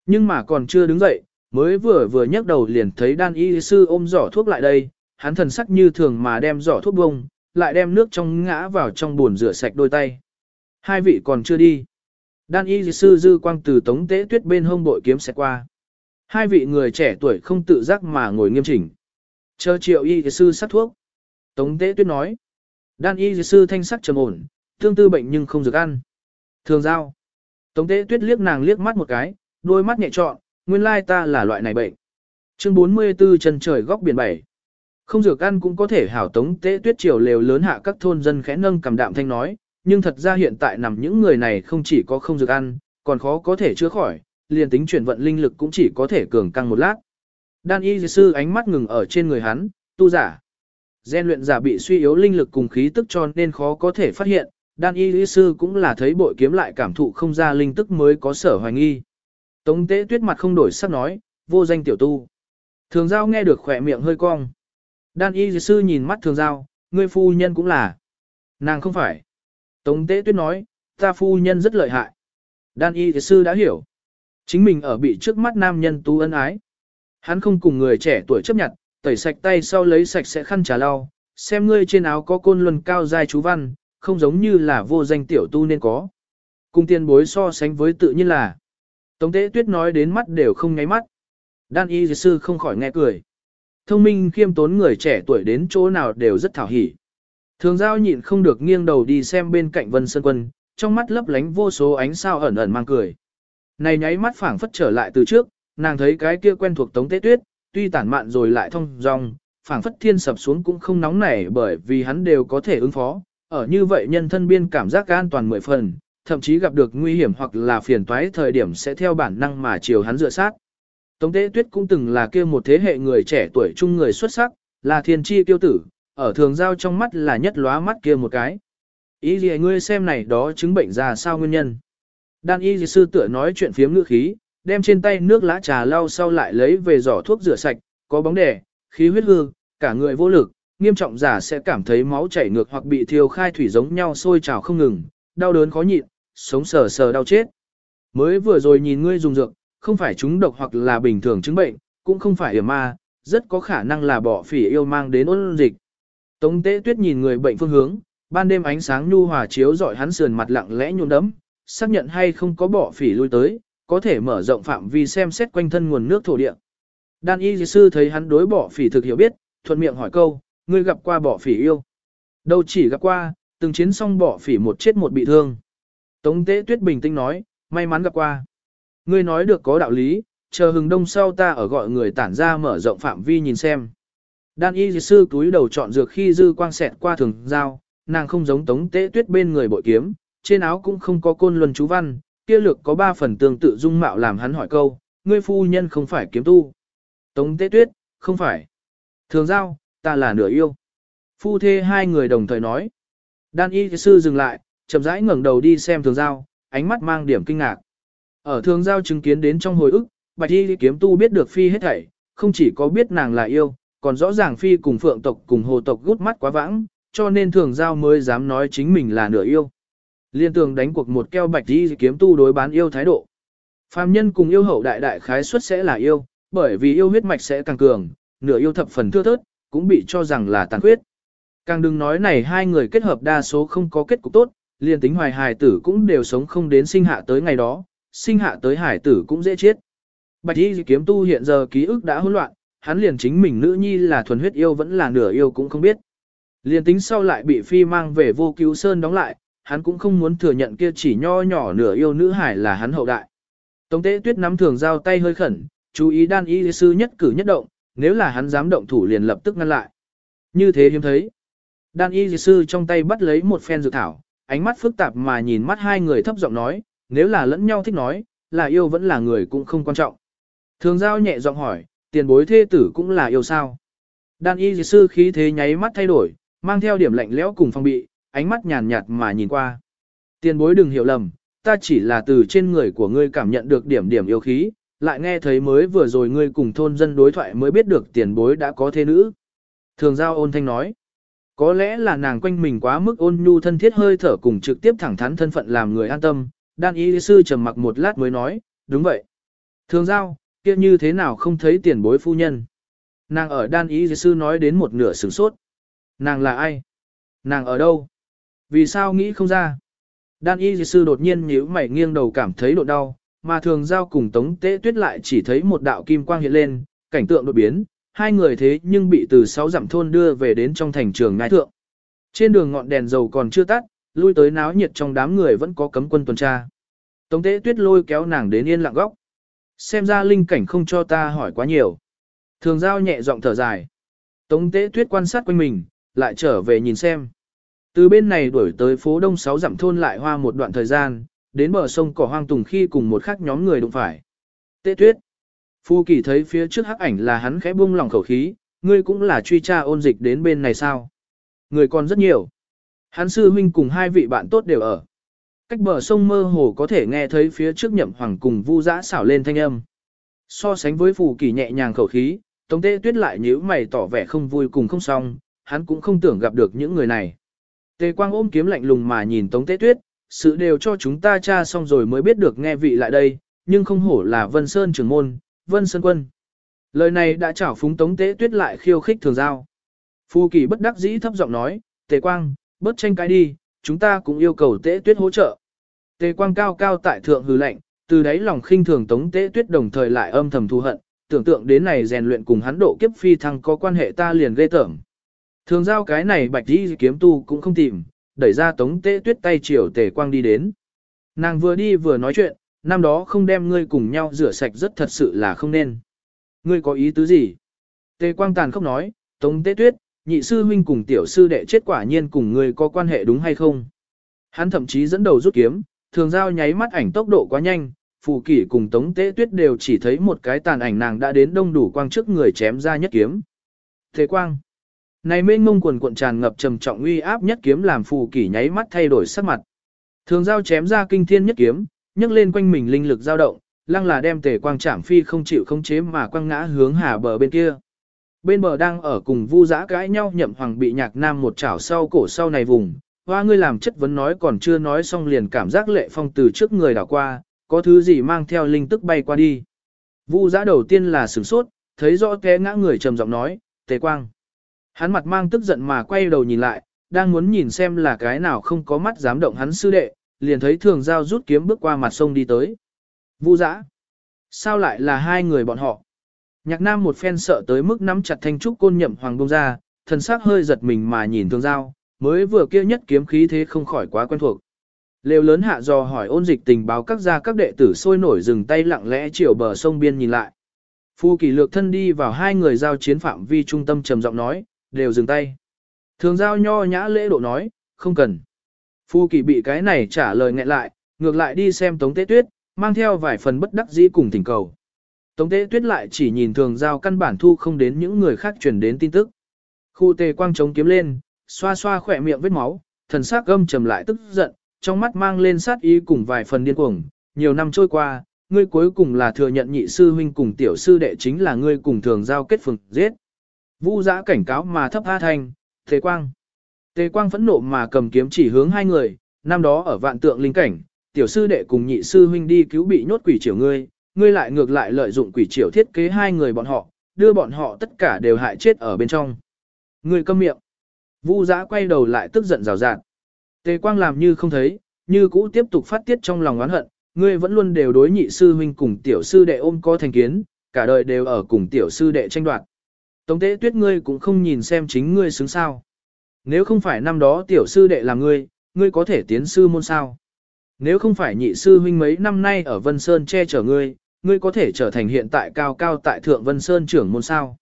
A: Nhưng mà còn chưa đứng dậy, mới vừa vừa nhấc đầu liền thấy đan y sư ôm giỏ thuốc lại đây, hắn thần sắc như thường mà đem giỏ thuốc bông, lại đem nước trong ngã vào trong bồn rửa sạch đôi tay. Hai vị còn chưa đi. Đan y sư dư quang từ tống tế tuyết bên hông bội kiếm sẽ qua. Hai vị người trẻ tuổi không tự giác mà ngồi nghiêm chỉnh. Chờ triệu y sư sát thuốc. Tống tế tuyết nói. Đan y sư thanh sắc trầm ổn, tương tư bệnh nhưng không được ăn. Thường giao. Tống tế tuyết liếc nàng liếc mắt một cái, đôi mắt nhẹ trọn, nguyên lai ta là loại này bệnh. Chương 44 chân trời góc biển bảy. Không dược ăn cũng có thể hảo tống tế tuyết triều lều lớn hạ các thôn dân khẽ nâng cầm đạm thanh nói, nhưng thật ra hiện tại nằm những người này không chỉ có không dược ăn, còn khó có thể chữa khỏi, liền tính chuyển vận linh lực cũng chỉ có thể cường căng một lát. Đan y sư ánh mắt ngừng ở trên người hắn, tu giả. Gen luyện giả bị suy yếu linh lực cùng khí tức cho nên khó có thể phát hiện, đan y lý sư cũng là thấy bội kiếm lại cảm thụ không ra linh tức mới có sở hoài nghi. Tống tế tuyết mặt không đổi sắc nói, vô danh tiểu tu. Thường giao nghe được khỏe miệng hơi cong. Đan y sư nhìn mắt thường giao, ngươi phu nhân cũng là. Nàng không phải. Tống tế tuyết nói, ta phu nhân rất lợi hại. Đan y sư đã hiểu. Chính mình ở bị trước mắt nam nhân tu ân ái. Hắn không cùng người trẻ tuổi chấp nhận, tẩy sạch tay sau lấy sạch sẽ khăn trà lau, xem ngươi trên áo có côn luân cao dài chú văn, không giống như là vô danh tiểu tu nên có. Cùng tiền bối so sánh với tự nhiên là. Tống tế tuyết nói đến mắt đều không nháy mắt. Đan y sư không khỏi nghe cười. Thông minh khiêm tốn người trẻ tuổi đến chỗ nào đều rất thảo hỉ. Thường giao nhịn không được nghiêng đầu đi xem bên cạnh vân sơn quân, trong mắt lấp lánh vô số ánh sao ẩn ẩn mang cười. Này nháy mắt phảng phất trở lại từ trước, nàng thấy cái kia quen thuộc tống tế tuyết, tuy tản mạn rồi lại thông dong, phảng phất thiên sập xuống cũng không nóng nảy bởi vì hắn đều có thể ứng phó, ở như vậy nhân thân biên cảm giác an toàn mười phần, thậm chí gặp được nguy hiểm hoặc là phiền toái thời điểm sẽ theo bản năng mà chiều hắn dựa sát. Tống Tế Tuyết cũng từng là kia một thế hệ người trẻ tuổi trung người xuất sắc, là thiên chi tiêu tử, ở thường giao trong mắt là nhất lóa mắt kia một cái. Ý gì ngươi xem này đó chứng bệnh ra sao nguyên nhân. Đan y sư tựa nói chuyện phiếm ngữ khí, đem trên tay nước lá trà lau sau lại lấy về giỏ thuốc rửa sạch, có bóng đẻ, khí huyết hư, cả người vô lực, nghiêm trọng giả sẽ cảm thấy máu chảy ngược hoặc bị thiêu khai thủy giống nhau sôi trào không ngừng, đau đớn khó nhịn, sống sờ sờ đau chết. Mới vừa rồi nhìn ngươi dùng dược, không phải chúng độc hoặc là bình thường chứng bệnh, cũng không phải hiểm ma, rất có khả năng là bỏ phỉ yêu mang đến ôn dịch. Tống tế tuyết nhìn người bệnh phương hướng, ban đêm ánh sáng nhu hòa chiếu dọi hắn sườn mặt lặng lẽ nhuộm đấm, xác nhận hay không có bỏ phỉ lui tới, có thể mở rộng phạm vi xem xét quanh thân nguồn nước thổ địa. Đan y sư thấy hắn đối bỏ phỉ thực hiểu biết, thuận miệng hỏi câu, ngươi gặp qua bỏ phỉ yêu. Đâu chỉ gặp qua, từng chiến xong bỏ phỉ một chết một bị thương. Tống tế tuyết bình tĩnh nói, may mắn gặp qua. Ngươi nói được có đạo lý, chờ hừng đông sau ta ở gọi người tản ra mở rộng phạm vi nhìn xem. Đan y sư túi đầu chọn dược khi dư quang xẹt qua thường giao, nàng không giống tống tế tuyết bên người bội kiếm, trên áo cũng không có côn luân chú văn, kia lược có ba phần tương tự dung mạo làm hắn hỏi câu, ngươi phu nhân không phải kiếm tu. Tống tế tuyết, không phải. Thường giao, ta là nửa yêu. Phu thê hai người đồng thời nói. Đan y sư dừng lại, chậm rãi ngẩng đầu đi xem thường giao, ánh mắt mang điểm kinh ngạc. Ở thường giao chứng kiến đến trong hồi ức, bạch y kiếm tu biết được phi hết thảy, không chỉ có biết nàng là yêu, còn rõ ràng phi cùng phượng tộc cùng hồ tộc gút mắt quá vãng, cho nên thường giao mới dám nói chính mình là nửa yêu. Liên tường đánh cuộc một keo bạch y kiếm tu đối bán yêu thái độ. Phàm nhân cùng yêu hậu đại đại khái suất sẽ là yêu, bởi vì yêu huyết mạch sẽ càng cường, nửa yêu thập phần thưa thớt, cũng bị cho rằng là tàn khuyết. Càng đừng nói này hai người kết hợp đa số không có kết cục tốt, liền tính hoài hài tử cũng đều sống không đến sinh hạ tới ngày đó, sinh hạ tới hải tử cũng dễ chết. Bạch y kiếm tu hiện giờ ký ức đã hỗn loạn, hắn liền chính mình nữ nhi là thuần huyết yêu vẫn là nửa yêu cũng không biết. Liền tính sau lại bị phi mang về vô cứu sơn đóng lại, hắn cũng không muốn thừa nhận kia chỉ nho nhỏ nửa yêu nữ hải là hắn hậu đại. Tống tế tuyết nắm thường giao tay hơi khẩn, chú ý đan y sư nhất cử nhất động, nếu là hắn dám động thủ liền lập tức ngăn lại. Như thế hiếm thấy. Đan y sư trong tay bắt lấy một phen dược thảo, ánh mắt phức tạp mà nhìn mắt hai người thấp giọng nói, nếu là lẫn nhau thích nói, là yêu vẫn là người cũng không quan trọng. Thường giao nhẹ giọng hỏi, tiền bối thê tử cũng là yêu sao. Đan y sư khí thế nháy mắt thay đổi, mang theo điểm lạnh lẽo cùng phong bị, ánh mắt nhàn nhạt mà nhìn qua. Tiền bối đừng hiểu lầm, ta chỉ là từ trên người của ngươi cảm nhận được điểm điểm yêu khí, lại nghe thấy mới vừa rồi ngươi cùng thôn dân đối thoại mới biết được tiền bối đã có thế nữ. Thường giao ôn thanh nói, có lẽ là nàng quanh mình quá mức ôn nhu thân thiết hơi thở cùng trực tiếp thẳng thắn thân phận làm người an tâm, đan y sư trầm mặc một lát mới nói, đúng vậy. Thường giao, kia như thế nào không thấy tiền bối phu nhân. Nàng ở đan y sư nói đến một nửa sửng sốt. Nàng là ai? Nàng ở đâu? Vì sao nghĩ không ra? Đan y sư đột nhiên nhíu mày nghiêng đầu cảm thấy độ đau, mà thường giao cùng tống tế tuyết lại chỉ thấy một đạo kim quang hiện lên, cảnh tượng đột biến, hai người thế nhưng bị từ sáu dặm thôn đưa về đến trong thành trường ngai thượng. Trên đường ngọn đèn dầu còn chưa tắt, lui tới náo nhiệt trong đám người vẫn có cấm quân tuần tra. Tống tế tuyết lôi kéo nàng đến yên lặng góc. Xem ra linh cảnh không cho ta hỏi quá nhiều. Thường giao nhẹ giọng thở dài. Tống tế tuyết quan sát quanh mình, lại trở về nhìn xem. Từ bên này đuổi tới phố đông sáu dặm thôn lại hoa một đoạn thời gian, đến bờ sông cỏ hoang tùng khi cùng một khác nhóm người đụng phải. Tế tuyết. Phu kỳ thấy phía trước hắc ảnh là hắn khẽ buông lòng khẩu khí, ngươi cũng là truy tra ôn dịch đến bên này sao. Người còn rất nhiều. Hắn sư huynh cùng hai vị bạn tốt đều ở. Cách bờ sông mơ hồ có thể nghe thấy phía trước nhậm hoàng cùng vu dã xảo lên thanh âm. So sánh với phù kỳ nhẹ nhàng khẩu khí, Tống tê Tuyết lại nhíu mày tỏ vẻ không vui cùng không xong, hắn cũng không tưởng gặp được những người này. Tề Quang ôm kiếm lạnh lùng mà nhìn Tống tê Tuyết, sự đều cho chúng ta tra xong rồi mới biết được nghe vị lại đây, nhưng không hổ là Vân Sơn trưởng môn, Vân Sơn quân. Lời này đã chảo phúng Tống Tế Tuyết lại khiêu khích thường giao. Phu kỳ bất đắc dĩ thấp giọng nói, Tề Quang, bớt tranh cãi đi, chúng ta cũng yêu cầu Tế Tuyết hỗ trợ. Tề Quang cao cao tại thượng hư lạnh, từ đấy lòng khinh thường Tống Tế Tuyết đồng thời lại âm thầm thù hận, tưởng tượng đến này rèn luyện cùng hắn độ kiếp phi thăng có quan hệ ta liền ghê tởm. Thường giao cái này bạch đi kiếm tu cũng không tìm, đẩy ra Tống Tế Tuyết tay chiều Tề Quang đi đến. Nàng vừa đi vừa nói chuyện, năm đó không đem ngươi cùng nhau rửa sạch rất thật sự là không nên. Ngươi có ý tứ gì? Tề Quang tàn không nói, Tống Tế Tuyết, nhị sư huynh cùng tiểu sư đệ chết quả nhiên cùng ngươi có quan hệ đúng hay không? Hắn thậm chí dẫn đầu rút kiếm, thường giao nháy mắt ảnh tốc độ quá nhanh, phù kỷ cùng tống tế tuyết đều chỉ thấy một cái tàn ảnh nàng đã đến đông đủ quang trước người chém ra nhất kiếm. Thế quang. Này mênh mông quần cuộn tràn ngập trầm trọng uy áp nhất kiếm làm phù kỷ nháy mắt thay đổi sắc mặt. Thường giao chém ra kinh thiên nhất kiếm, nhấc lên quanh mình linh lực dao động, lăng là đem tề quang chạm phi không chịu không chế mà quăng ngã hướng hà bờ bên kia. Bên bờ đang ở cùng vu giã cãi nhau nhậm hoàng bị nhạc nam một chảo sau cổ sau này vùng, hoa ngươi làm chất vấn nói còn chưa nói xong liền cảm giác lệ phong từ trước người đảo qua, có thứ gì mang theo linh tức bay qua đi. Vu giã đầu tiên là sửng sốt, thấy rõ té ngã người trầm giọng nói, tề quang. Hắn mặt mang tức giận mà quay đầu nhìn lại, đang muốn nhìn xem là cái nào không có mắt dám động hắn sư đệ, liền thấy thường giao rút kiếm bước qua mặt sông đi tới. Vu giã. Sao lại là hai người bọn họ? Nhạc nam một phen sợ tới mức nắm chặt thanh trúc côn nhậm hoàng bông ra, thần sắc hơi giật mình mà nhìn Thương giao, mới vừa kia nhất kiếm khí thế không khỏi quá quen thuộc. Lều lớn hạ dò hỏi ôn dịch tình báo các gia các đệ tử sôi nổi dừng tay lặng lẽ chiều bờ sông biên nhìn lại. Phu kỳ lược thân đi vào hai người giao chiến phạm vi trung tâm trầm giọng nói, đều dừng tay. Thường giao nho nhã lễ độ nói, không cần. Phu kỳ bị cái này trả lời nghẹn lại, ngược lại đi xem tống tế tuyết, mang theo vài phần bất đắc dĩ cùng thỉnh cầu. Tống tế tuyết lại chỉ nhìn thường giao căn bản thu không đến những người khác truyền đến tin tức. Khu tề quang chống kiếm lên, xoa xoa khỏe miệng vết máu, thần sắc gâm trầm lại tức giận, trong mắt mang lên sát ý cùng vài phần điên cuồng. Nhiều năm trôi qua, ngươi cuối cùng là thừa nhận nhị sư huynh cùng tiểu sư đệ chính là ngươi cùng thường giao kết phường giết. Vu giã cảnh cáo mà thấp tha thành, Tề Quang. Tề Quang phẫn nộ mà cầm kiếm chỉ hướng hai người, năm đó ở vạn tượng linh cảnh, tiểu sư đệ cùng nhị sư huynh đi cứu bị nhốt quỷ triều ngươi, ngươi lại ngược lại lợi dụng quỷ triều thiết kế hai người bọn họ, đưa bọn họ tất cả đều hại chết ở bên trong. Ngươi câm miệng. Vu giã quay đầu lại tức giận rào rạt. Tề quang làm như không thấy, như cũ tiếp tục phát tiết trong lòng oán hận, ngươi vẫn luôn đều đối nhị sư huynh cùng tiểu sư đệ ôm có thành kiến, cả đời đều ở cùng tiểu sư đệ tranh đoạt. Tống tế tuyết ngươi cũng không nhìn xem chính ngươi xứng sao. Nếu không phải năm đó tiểu sư đệ là ngươi, ngươi có thể tiến sư môn sao. Nếu không phải nhị sư huynh mấy năm nay ở Vân Sơn che chở ngươi, ngươi có thể trở thành hiện tại cao cao tại Thượng Vân Sơn trưởng môn sao.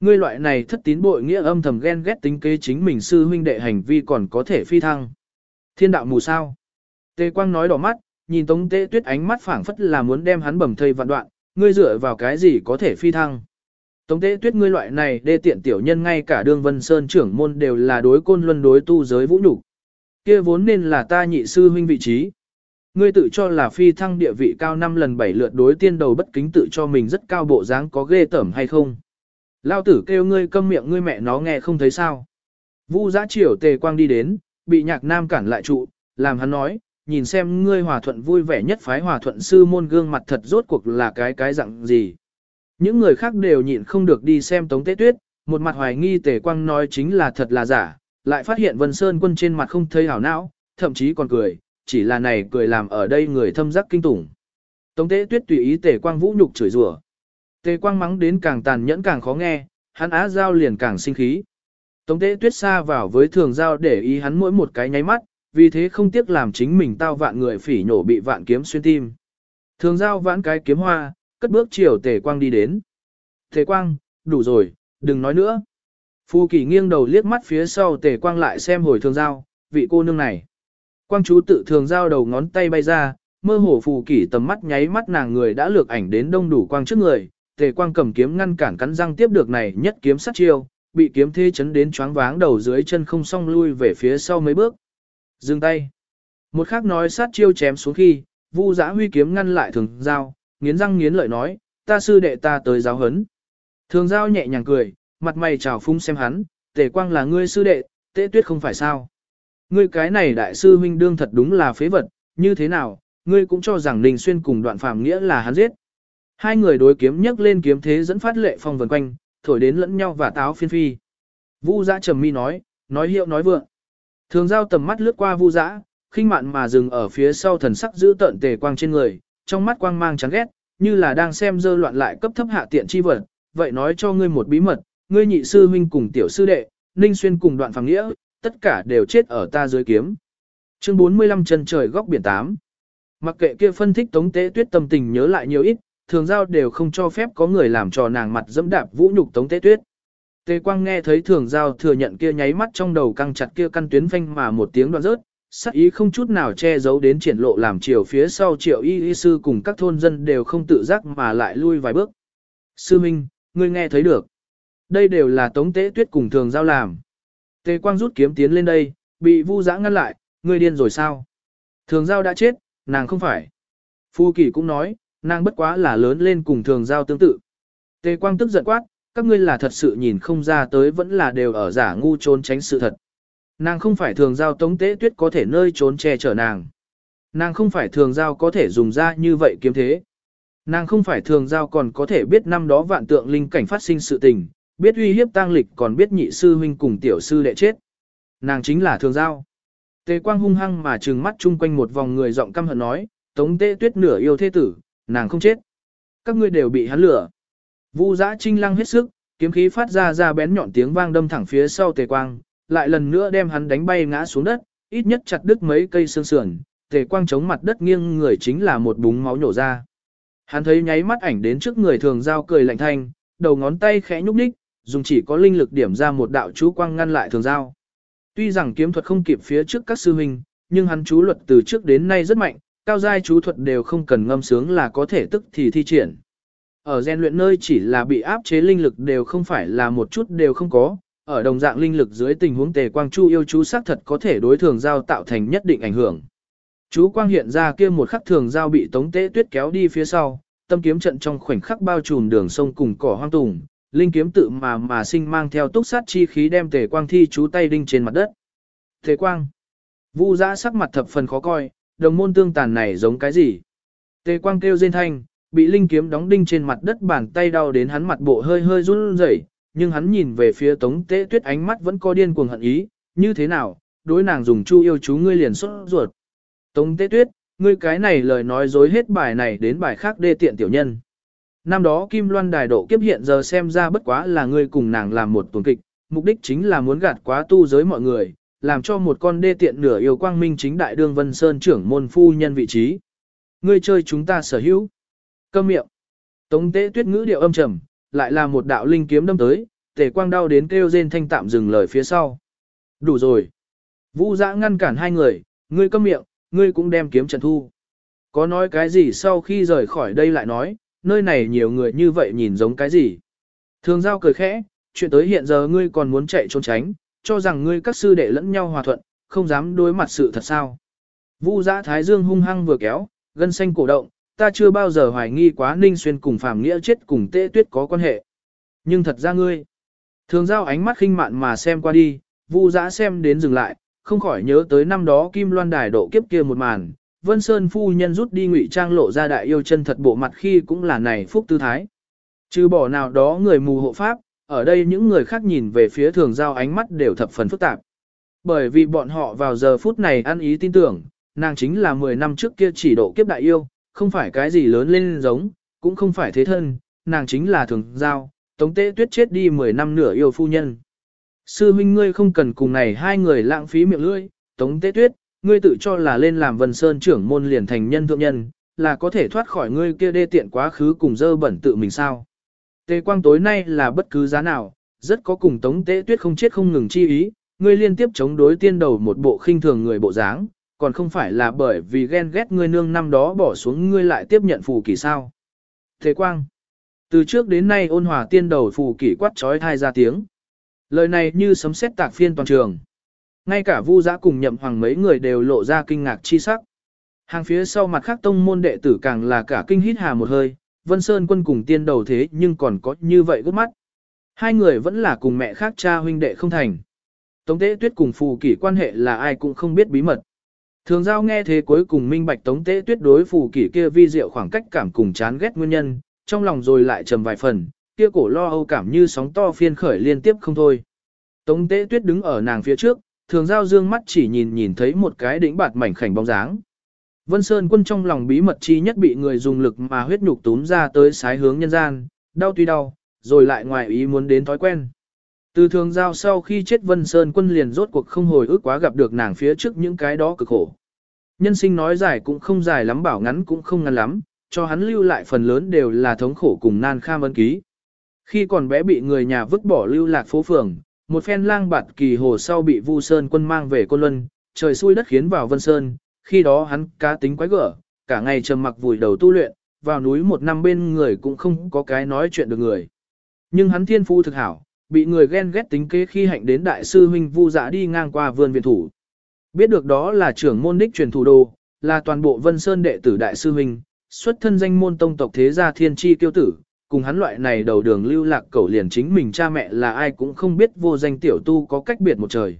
A: Ngươi loại này thất tín bội nghĩa âm thầm ghen ghét tính kế chính mình sư huynh đệ hành vi còn có thể phi thăng. Thiên đạo mù sao. Tề Quang nói đỏ mắt, nhìn Tống Tế Tuyết ánh mắt phảng phất là muốn đem hắn bầm thây vạn đoạn, ngươi dựa vào cái gì có thể phi thăng. Tống Tế Tuyết ngươi loại này đê tiện tiểu nhân ngay cả đương Vân Sơn trưởng môn đều là đối côn luân đối tu giới vũ nhục. Kia vốn nên là ta nhị sư huynh vị trí. Ngươi tự cho là phi thăng địa vị cao năm lần bảy lượt đối tiên đầu bất kính tự cho mình rất cao bộ dáng có ghê tởm hay không. Lao tử kêu ngươi câm miệng ngươi mẹ nó nghe không thấy sao. Vu giã triều tề quang đi đến, bị nhạc nam cản lại trụ, làm hắn nói, nhìn xem ngươi hòa thuận vui vẻ nhất phái hòa thuận sư môn gương mặt thật rốt cuộc là cái cái dạng gì. Những người khác đều nhịn không được đi xem tống tế tuyết, một mặt hoài nghi tề quang nói chính là thật là giả, lại phát hiện vân sơn quân trên mặt không thấy hảo não, thậm chí còn cười, chỉ là này cười làm ở đây người thâm giác kinh tủng. Tống tế tuyết tùy ý tề quang vũ nhục chửi rủa. Tề quang mắng đến càng tàn nhẫn càng khó nghe, hắn á giao liền càng sinh khí. Tống tế tuyết xa vào với thường giao để ý hắn mỗi một cái nháy mắt, vì thế không tiếc làm chính mình tao vạn người phỉ nhổ bị vạn kiếm xuyên tim. Thường giao vãn cái kiếm hoa, cất bước chiều tề quang đi đến. Tề quang, đủ rồi, đừng nói nữa. Phu kỳ nghiêng đầu liếc mắt phía sau tề quang lại xem hồi thường giao, vị cô nương này. Quang chú tự thường giao đầu ngón tay bay ra, mơ hồ phù kỷ tầm mắt nháy mắt nàng người đã lược ảnh đến đông đủ quang trước người, tề quang cầm kiếm ngăn cản cắn răng tiếp được này nhất kiếm sát chiêu, bị kiếm thế chấn đến choáng váng đầu dưới chân không song lui về phía sau mấy bước. Dừng tay. Một khác nói sát chiêu chém xuống khi, vu giã huy kiếm ngăn lại thường giao, nghiến răng nghiến lợi nói, ta sư đệ ta tới giáo hấn. Thường giao nhẹ nhàng cười, mặt mày trào phúng xem hắn, tề quang là ngươi sư đệ, tế tuyết không phải sao. Ngươi cái này đại sư huynh đương thật đúng là phế vật, như thế nào, ngươi cũng cho rằng Ninh Xuyên cùng đoạn phàm nghĩa là hắn giết. Hai người đối kiếm nhấc lên kiếm thế dẫn phát lệ phong vần quanh, thổi đến lẫn nhau và táo phiên phi. Vu dã trầm mi nói, nói hiệu nói vượng. Thường giao tầm mắt lướt qua vu dã, khinh mạn mà dừng ở phía sau thần sắc giữ tợn tề quang trên người, trong mắt quang mang chán ghét, như là đang xem dơ loạn lại cấp thấp hạ tiện chi vật. Vậy nói cho ngươi một bí mật, ngươi nhị sư huynh cùng tiểu sư đệ, Ninh Xuyên cùng đoạn phàm nghĩa, tất cả đều chết ở ta dưới kiếm. Chương 45 chân trời góc biển 8 Mặc kệ kia phân tích tống tế tuyết tâm tình nhớ lại nhiều ít, thường giao đều không cho phép có người làm trò nàng mặt dẫm đạp vũ nhục tống tế tuyết. Tề quang nghe thấy thường giao thừa nhận kia nháy mắt trong đầu căng chặt kia căn tuyến phanh mà một tiếng đoạn rớt, sắc ý không chút nào che giấu đến triển lộ làm chiều phía sau triệu y y sư cùng các thôn dân đều không tự giác mà lại lui vài bước. Sư Minh, ngươi nghe thấy được. Đây đều là tống tế tuyết cùng thường giao làm. Tề quang rút kiếm tiến lên đây, bị vu giã ngăn lại, ngươi điên rồi sao? Thường giao đã chết, nàng không phải. Phu kỳ cũng nói, nàng bất quá là lớn lên cùng thường giao tương tự. Tề quang tức giận quát, các ngươi là thật sự nhìn không ra tới vẫn là đều ở giả ngu trốn tránh sự thật. Nàng không phải thường giao tống tế tuyết có thể nơi trốn che chở nàng. Nàng không phải thường giao có thể dùng ra như vậy kiếm thế. Nàng không phải thường giao còn có thể biết năm đó vạn tượng linh cảnh phát sinh sự tình, biết uy hiếp tang lịch còn biết nhị sư huynh cùng tiểu sư đệ chết. Nàng chính là thường giao. Tề quang hung hăng mà trừng mắt chung quanh một vòng người giọng căm hận nói, tống tế tuyết nửa yêu thế tử, nàng không chết. Các ngươi đều bị hắn lửa. Vu giã trinh lăng hết sức, kiếm khí phát ra ra bén nhọn tiếng vang đâm thẳng phía sau tề quang, lại lần nữa đem hắn đánh bay ngã xuống đất, ít nhất chặt đứt mấy cây xương sườn, tề quang chống mặt đất nghiêng người chính là một búng máu nhổ ra. Hắn thấy nháy mắt ảnh đến trước người thường giao cười lạnh thanh, đầu ngón tay khẽ nhúc nhích, dùng chỉ có linh lực điểm ra một đạo chú quang ngăn lại thường giao. Tuy rằng kiếm thuật không kịp phía trước các sư huynh, nhưng hắn chú luật từ trước đến nay rất mạnh, cao giai chú thuật đều không cần ngâm sướng là có thể tức thì thi triển. Ở gen luyện nơi chỉ là bị áp chế linh lực đều không phải là một chút đều không có, ở đồng dạng linh lực dưới tình huống tề quang chu yêu chú xác thật có thể đối thường giao tạo thành nhất định ảnh hưởng. Chú quang hiện ra kia một khắc thường giao bị tống tế tuyết kéo đi phía sau, tâm kiếm trận trong khoảnh khắc bao trùm đường sông cùng cỏ hoang tùng, linh kiếm tự mà mà sinh mang theo túc sát chi khí đem tề quang thi chú tay đinh trên mặt đất. Tề quang, vu giã sắc mặt thập phần khó coi, đồng môn tương tàn này giống cái gì? Tề quang kêu rên thanh, bị linh kiếm đóng đinh trên mặt đất bàn tay đau đến hắn mặt bộ hơi hơi run rẩy, nhưng hắn nhìn về phía Tống Tế Tuyết ánh mắt vẫn có điên cuồng hận ý, như thế nào, đối nàng dùng chu yêu chú ngươi liền xuất ruột. Tống Tế Tuyết, ngươi cái này lời nói dối hết bài này đến bài khác đê tiện tiểu nhân. Năm đó Kim Loan Đài độ kiếp hiện giờ xem ra bất quá là ngươi cùng nàng làm một tuần kịch, mục đích chính là muốn gạt quá tu giới mọi người, làm cho một con đê tiện nửa yêu quang minh chính đại đương Vân Sơn trưởng môn phu nhân vị trí. Ngươi chơi chúng ta sở hữu. Câm miệng. Tống tế tuyết ngữ điệu âm trầm, lại là một đạo linh kiếm đâm tới, tề quang đau đến kêu rên thanh tạm dừng lời phía sau. Đủ rồi. Vũ giã ngăn cản hai người, ngươi câm miệng, ngươi cũng đem kiếm trần thu. Có nói cái gì sau khi rời khỏi đây lại nói, nơi này nhiều người như vậy nhìn giống cái gì. Thường giao cười khẽ, chuyện tới hiện giờ ngươi còn muốn chạy trốn tránh, cho rằng ngươi các sư đệ lẫn nhau hòa thuận, không dám đối mặt sự thật sao. Vu giã thái dương hung hăng vừa kéo, gân xanh cổ động, ta chưa bao giờ hoài nghi quá ninh xuyên cùng phàm nghĩa chết cùng tê tuyết có quan hệ. Nhưng thật ra ngươi, thường giao ánh mắt khinh mạn mà xem qua đi, vu giã xem đến dừng lại, không khỏi nhớ tới năm đó kim loan đài độ kiếp kia một màn. Vân Sơn phu nhân rút đi ngụy trang lộ ra đại yêu chân thật bộ mặt khi cũng là này phúc tư thái. Trừ bỏ nào đó người mù hộ pháp, ở đây những người khác nhìn về phía thường giao ánh mắt đều thập phần phức tạp. Bởi vì bọn họ vào giờ phút này ăn ý tin tưởng, nàng chính là 10 năm trước kia chỉ độ kiếp đại yêu, không phải cái gì lớn lên giống, cũng không phải thế thân, nàng chính là thường giao, tống tế tuyết chết đi 10 năm nửa yêu phu nhân. Sư huynh ngươi không cần cùng này hai người lãng phí miệng lưỡi, tống tế tuyết, ngươi tự cho là lên làm vân sơn trưởng môn liền thành nhân thượng nhân, là có thể thoát khỏi ngươi kia đê tiện quá khứ cùng dơ bẩn tự mình sao. Tề quang tối nay là bất cứ giá nào, rất có cùng tống tế tuyết không chết không ngừng chi ý, ngươi liên tiếp chống đối tiên đầu một bộ khinh thường người bộ dáng, còn không phải là bởi vì ghen ghét ngươi nương năm đó bỏ xuống ngươi lại tiếp nhận phù kỷ sao. Tề quang, từ trước đến nay ôn hòa tiên đầu phù kỷ quát trói thai ra tiếng. Lời này như sấm sét tạc phiên toàn trường. Ngay cả vu giã cùng nhậm hoàng mấy người đều lộ ra kinh ngạc chi sắc. Hàng phía sau mặt khác tông môn đệ tử càng là cả kinh hít hà một hơi, Vân Sơn quân cùng tiên đầu thế nhưng còn có như vậy gấp mắt. Hai người vẫn là cùng mẹ khác cha huynh đệ không thành. Tống tế tuyết cùng phù kỷ quan hệ là ai cũng không biết bí mật. Thường giao nghe thế cuối cùng minh bạch tống tế tuyết đối phù kỷ kia vi diệu khoảng cách cảm cùng chán ghét nguyên nhân, trong lòng rồi lại trầm vài phần, kia cổ lo âu cảm như sóng to phiên khởi liên tiếp không thôi. Tống tế tuyết đứng ở nàng phía trước, thường giao dương mắt chỉ nhìn nhìn thấy một cái đỉnh bạt mảnh khảnh bóng dáng. Vân Sơn quân trong lòng bí mật chi nhất bị người dùng lực mà huyết nhục túm ra tới sái hướng nhân gian, đau tuy đau, rồi lại ngoài ý muốn đến thói quen. Từ thường giao sau khi chết Vân Sơn quân liền rốt cuộc không hồi ức quá gặp được nàng phía trước những cái đó cực khổ. Nhân sinh nói dài cũng không dài lắm bảo ngắn cũng không ngắn lắm, cho hắn lưu lại phần lớn đều là thống khổ cùng nan kham ân ký. Khi còn bé bị người nhà vứt bỏ lưu lạc phố phường, một phen lang bạt kỳ hồ sau bị Vu Sơn quân mang về Côn Luân, trời xui đất khiến vào Vân Sơn, khi đó hắn cá tính quái gở, cả ngày trầm mặc vùi đầu tu luyện, vào núi một năm bên người cũng không có cái nói chuyện được người. Nhưng hắn thiên phu thực hảo, bị người ghen ghét tính kế khi hạnh đến đại sư huynh Vu Dạ đi ngang qua vườn viện thủ. Biết được đó là trưởng môn đích truyền thủ đô, là toàn bộ Vân Sơn đệ tử đại sư huynh, xuất thân danh môn tông tộc thế gia thiên chi tiêu tử, cùng hắn loại này đầu đường lưu lạc cẩu liền chính mình cha mẹ là ai cũng không biết vô danh tiểu tu có cách biệt một trời.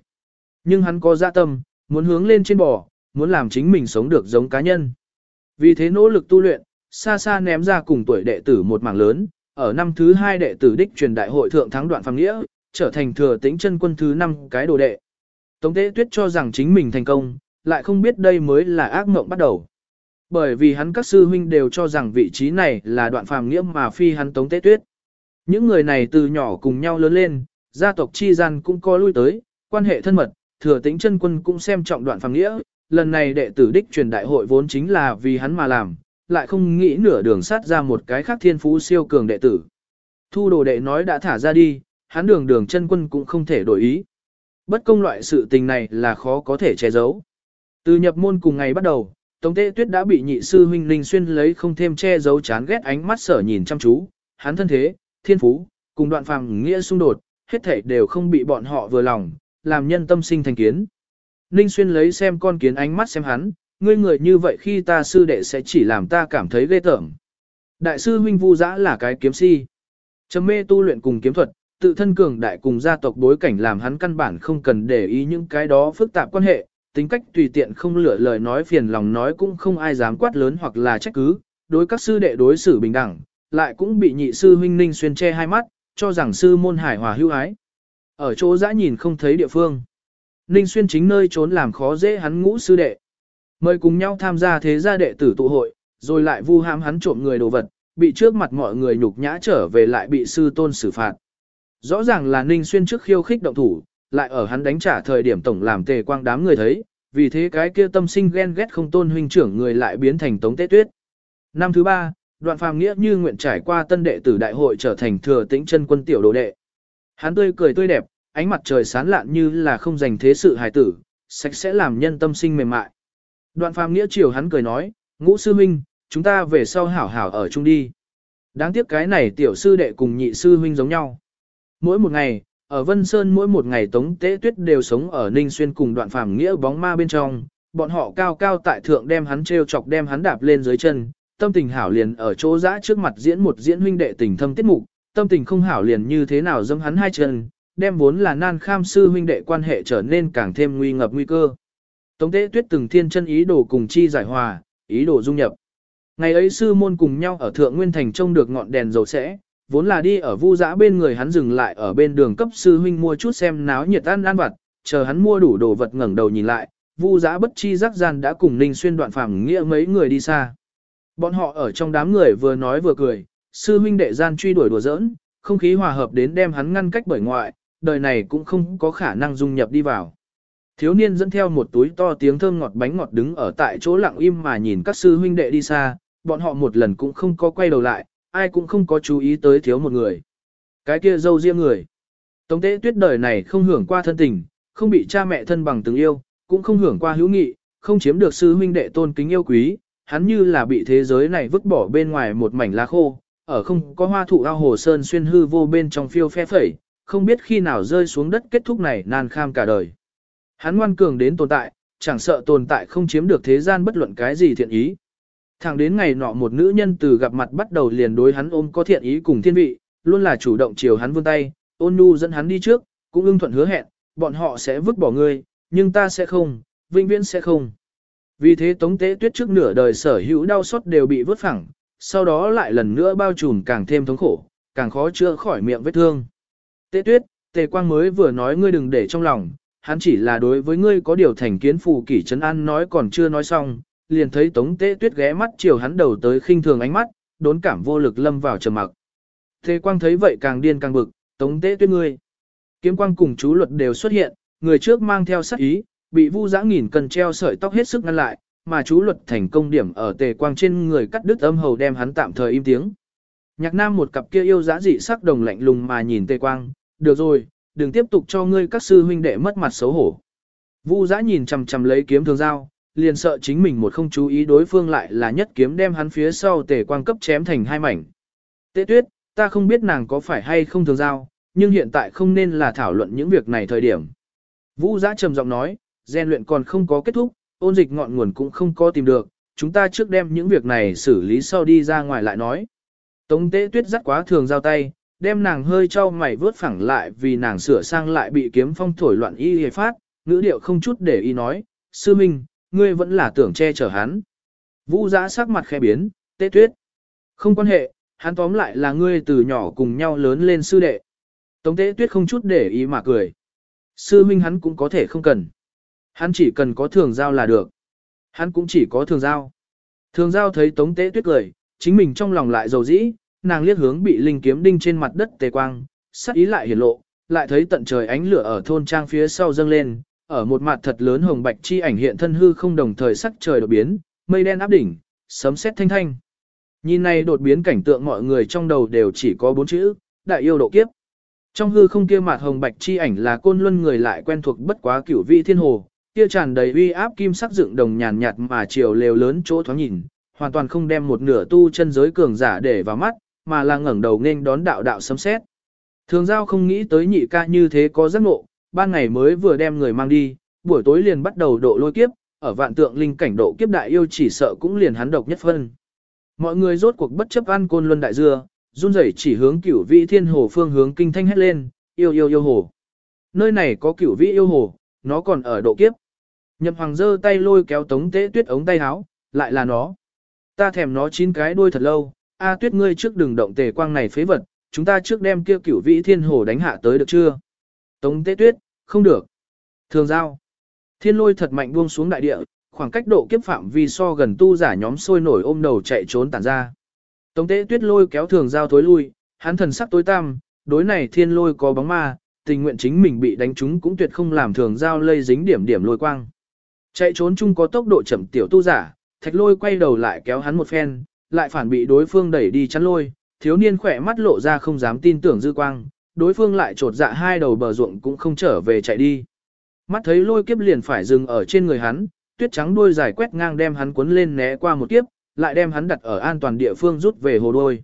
A: Nhưng hắn có dạ tâm, muốn hướng lên trên bò, muốn làm chính mình sống được giống cá nhân. Vì thế nỗ lực tu luyện, xa xa ném ra cùng tuổi đệ tử một mảng lớn, ở năm thứ hai đệ tử đích truyền đại hội thượng thắng đoạn phàm nghĩa, trở thành thừa tĩnh chân quân thứ năm cái đồ đệ. Tống tế tuyết cho rằng chính mình thành công, lại không biết đây mới là ác mộng bắt đầu. Bởi vì hắn các sư huynh đều cho rằng vị trí này là đoạn phàm nghĩa mà phi hắn tống tế tuyết. Những người này từ nhỏ cùng nhau lớn lên, gia tộc chi gian cũng có lui tới, quan hệ thân mật, thừa tính chân quân cũng xem trọng đoạn phàm nghĩa, lần này đệ tử đích truyền đại hội vốn chính là vì hắn mà làm, lại không nghĩ nửa đường sát ra một cái khác thiên phú siêu cường đệ tử. Thu đồ đệ nói đã thả ra đi, hắn đường đường chân quân cũng không thể đổi ý. Bất công loại sự tình này là khó có thể che giấu. Từ nhập môn cùng ngày bắt đầu, Tống Tế Tuyết đã bị nhị sư huynh Linh Xuyên lấy không thêm che giấu chán ghét ánh mắt sở nhìn chăm chú, hắn thân thế, thiên phú, cùng đoạn phàm nghĩa xung đột, hết thảy đều không bị bọn họ vừa lòng, làm nhân tâm sinh thành kiến. Linh Xuyên lấy xem con kiến ánh mắt xem hắn, ngươi người như vậy khi ta sư đệ sẽ chỉ làm ta cảm thấy ghê tởm. Đại sư huynh Vu Dã là cái kiếm si. Trầm mê tu luyện cùng kiếm thuật, tự thân cường đại cùng gia tộc bối cảnh làm hắn căn bản không cần để ý những cái đó phức tạp quan hệ, tính cách tùy tiện không lựa lời nói phiền lòng nói cũng không ai dám quát lớn hoặc là trách cứ, đối các sư đệ đối xử bình đẳng, lại cũng bị nhị sư huynh Ninh Xuyên che hai mắt, cho rằng sư môn hải hòa hữu ái. Ở chỗ dã nhìn không thấy địa phương. Ninh Xuyên chính nơi trốn làm khó dễ hắn ngũ sư đệ. Mời cùng nhau tham gia thế gia đệ tử tụ hội, rồi lại vu ham hắn trộm người đồ vật, bị trước mặt mọi người nhục nhã trở về lại bị sư tôn xử phạt. Rõ ràng là Ninh Xuyên trước khiêu khích động thủ, lại ở hắn đánh trả thời điểm tổng làm tề quang đám người thấy, vì thế cái kia tâm sinh ghen ghét không tôn huynh trưởng người lại biến thành tống tế tuyết. Năm thứ ba, đoạn phàm nghĩa như nguyện trải qua tân đệ tử đại hội trở thành thừa tĩnh chân quân tiểu đồ đệ. Hắn tươi cười tươi đẹp, ánh mặt trời sáng lạn như là không dành thế sự hài tử, sạch sẽ làm nhân tâm sinh mềm mại. Đoạn phàm nghĩa chiều hắn cười nói, ngũ sư minh, chúng ta về sau hảo hảo ở chung đi. Đáng tiếc cái này tiểu sư đệ cùng nhị sư huynh giống nhau. Mỗi một ngày, ở Vân Sơn mỗi một ngày Tống Tế Tuyết đều sống ở Ninh Xuyên cùng đoạn phàm nghĩa bóng ma bên trong, bọn họ cao cao tại thượng đem hắn treo chọc đem hắn đạp lên dưới chân, tâm tình hảo liền ở chỗ dã trước mặt diễn một diễn huynh đệ tình thâm tiết mục, tâm tình không hảo liền như thế nào dâm hắn hai chân, đem vốn là nan kham sư huynh đệ quan hệ trở nên càng thêm nguy ngập nguy cơ. Tống Tế Tuyết từng thiên chân ý đồ cùng chi giải hòa, ý đồ dung nhập. Ngày ấy sư môn cùng nhau ở Thượng Nguyên Thành trông được ngọn đèn dầu sẽ, vốn là đi ở vu dã bên người hắn dừng lại ở bên đường cấp sư huynh mua chút xem náo nhiệt ăn ăn vặt, chờ hắn mua đủ đồ vật ngẩng đầu nhìn lại, vu dã bất chi giác gian đã cùng Ninh Xuyên đoạn phàm nghĩa mấy người đi xa. Bọn họ ở trong đám người vừa nói vừa cười, sư huynh đệ gian truy đuổi đùa giỡn, không khí hòa hợp đến đem hắn ngăn cách bởi ngoại, đời này cũng không có khả năng dung nhập đi vào. Thiếu niên dẫn theo một túi to tiếng thơm ngọt bánh ngọt đứng ở tại chỗ lặng im mà nhìn các sư huynh đệ đi xa, bọn họ một lần cũng không có quay đầu lại, ai cũng không có chú ý tới thiếu một người. Cái kia dâu riêng người. Tống tế tuyết đời này không hưởng qua thân tình, không bị cha mẹ thân bằng từng yêu, cũng không hưởng qua hữu nghị, không chiếm được sư huynh đệ tôn kính yêu quý, hắn như là bị thế giới này vứt bỏ bên ngoài một mảnh lá khô, ở không có hoa thụ ao hồ sơn xuyên hư vô bên trong phiêu phe phẩy, không biết khi nào rơi xuống đất kết thúc này nan kham cả đời. Hắn ngoan cường đến tồn tại, chẳng sợ tồn tại không chiếm được thế gian bất luận cái gì thiện ý. Thẳng đến ngày nọ một nữ nhân từ gặp mặt bắt đầu liền đối hắn ôm có thiện ý cùng thiên vị, luôn là chủ động chiều hắn vươn tay, ôn nhu dẫn hắn đi trước, cũng ưng thuận hứa hẹn, bọn họ sẽ vứt bỏ ngươi, nhưng ta sẽ không, vĩnh viễn sẽ không. Vì thế Tống Tế Tuyết trước nửa đời sở hữu đau xót đều bị vứt phẳng, sau đó lại lần nữa bao trùm càng thêm thống khổ, càng khó chữa khỏi miệng vết thương. Tế Tuyết, Tề Quang mới vừa nói ngươi đừng để trong lòng, hắn chỉ là đối với ngươi có điều thành kiến phù kỷ trấn an nói còn chưa nói xong, liền thấy Tống Tế Tuyết ghé mắt chiều hắn đầu tới khinh thường ánh mắt, đốn cảm vô lực lâm vào trầm mặc. Tề Quang thấy vậy càng điên càng bực, Tống Tế Tuyết ngươi. Kiếm quang cùng chú luật đều xuất hiện, người trước mang theo sát ý, bị Vu Dã nghìn cần treo sợi tóc hết sức ngăn lại, mà chú luật thành công điểm ở Tề Quang trên người cắt đứt âm hầu đem hắn tạm thời im tiếng. Nhạc Nam một cặp kia yêu dã dị sắc đồng lạnh lùng mà nhìn Tề Quang, "Được rồi, đừng tiếp tục cho ngươi các sư huynh đệ mất mặt xấu hổ." Vu Dã nhìn chằm chằm lấy kiếm thường dao, liền sợ chính mình một không chú ý đối phương lại là nhất kiếm đem hắn phía sau Tề Quang cấp chém thành hai mảnh. Tế Tuyết, ta không biết nàng có phải hay không thường giao, nhưng hiện tại không nên là thảo luận những việc này thời điểm. Vũ giã trầm giọng nói, gian luyện còn không có kết thúc, ôn dịch ngọn nguồn cũng không có tìm được, chúng ta trước đem những việc này xử lý sau đi ra ngoài lại nói. Tống tế tuyết dắt quá thường giao tay, đem nàng hơi trao mày vớt phẳng lại vì nàng sửa sang lại bị kiếm phong thổi loạn y hề phát, ngữ điệu không chút để ý nói, sư minh, ngươi vẫn là tưởng che chở hắn. Vũ giã sắc mặt khẽ biến, tế tuyết. Không quan hệ, hắn tóm lại là ngươi từ nhỏ cùng nhau lớn lên sư đệ. Tống tế tuyết không chút để ý mà cười. Sư minh hắn cũng có thể không cần. Hắn chỉ cần có thường giao là được. Hắn cũng chỉ có thường giao. Thường giao thấy tống tế tuyết cười, chính mình trong lòng lại dầu dĩ, nàng liếc hướng bị linh kiếm đinh trên mặt đất tề quang, sắc ý lại hiển lộ, lại thấy tận trời ánh lửa ở thôn trang phía sau dâng lên, ở một mặt thật lớn hồng bạch chi ảnh hiện thân hư không đồng thời sắc trời đột biến, mây đen áp đỉnh, sấm sét thanh thanh. Nhìn này đột biến cảnh tượng mọi người trong đầu đều chỉ có bốn chữ, đại yêu độ kiếp. Trong hư không kia mặt hồng bạch chi ảnh là côn luân người lại quen thuộc bất quá cửu vị thiên hồ, kia tràn đầy uy áp kim sắc dựng đồng nhàn nhạt mà chiều lều lớn chỗ thoáng nhìn, hoàn toàn không đem một nửa tu chân giới cường giả để vào mắt, mà là ngẩng đầu nên đón đạo đạo sấm sét. Thường giao không nghĩ tới nhị ca như thế có giấc ngộ, ban ngày mới vừa đem người mang đi, buổi tối liền bắt đầu độ lôi kiếp, ở vạn tượng linh cảnh độ kiếp đại yêu chỉ sợ cũng liền hắn độc nhất phân. Mọi người rốt cuộc bất chấp ăn côn luân đại dưa, run rẩy chỉ hướng cửu vị thiên hồ phương hướng kinh thanh hét lên, yêu yêu yêu hồ. Nơi này có cửu vị yêu hồ, nó còn ở độ kiếp. Nhậm hoàng giơ tay lôi kéo tống tế tuyết ống tay áo, lại là nó. Ta thèm nó chín cái đuôi thật lâu, a tuyết ngươi trước đừng động tề quang này phế vật, chúng ta trước đem kia cửu vĩ thiên hồ đánh hạ tới được chưa? Tống tế tuyết, không được. Thường giao. Thiên lôi thật mạnh buông xuống đại địa, khoảng cách độ kiếp phạm vi so gần tu giả nhóm sôi nổi ôm đầu chạy trốn tản ra. Tống tế tuyết lôi kéo thường giao thối lui, hắn thần sắc tối tăm, đối này thiên lôi có bóng ma, tình nguyện chính mình bị đánh trúng cũng tuyệt không làm thường giao lây dính điểm điểm lôi quang. Chạy trốn chung có tốc độ chậm tiểu tu giả, thạch lôi quay đầu lại kéo hắn một phen, lại phản bị đối phương đẩy đi chắn lôi, thiếu niên khỏe mắt lộ ra không dám tin tưởng dư quang, đối phương lại trột dạ hai đầu bờ ruộng cũng không trở về chạy đi. Mắt thấy lôi kiếp liền phải dừng ở trên người hắn, tuyết trắng đuôi dài quét ngang đem hắn cuốn lên né qua một kiếp, lại đem hắn đặt ở an toàn địa phương rút về hồ đôi.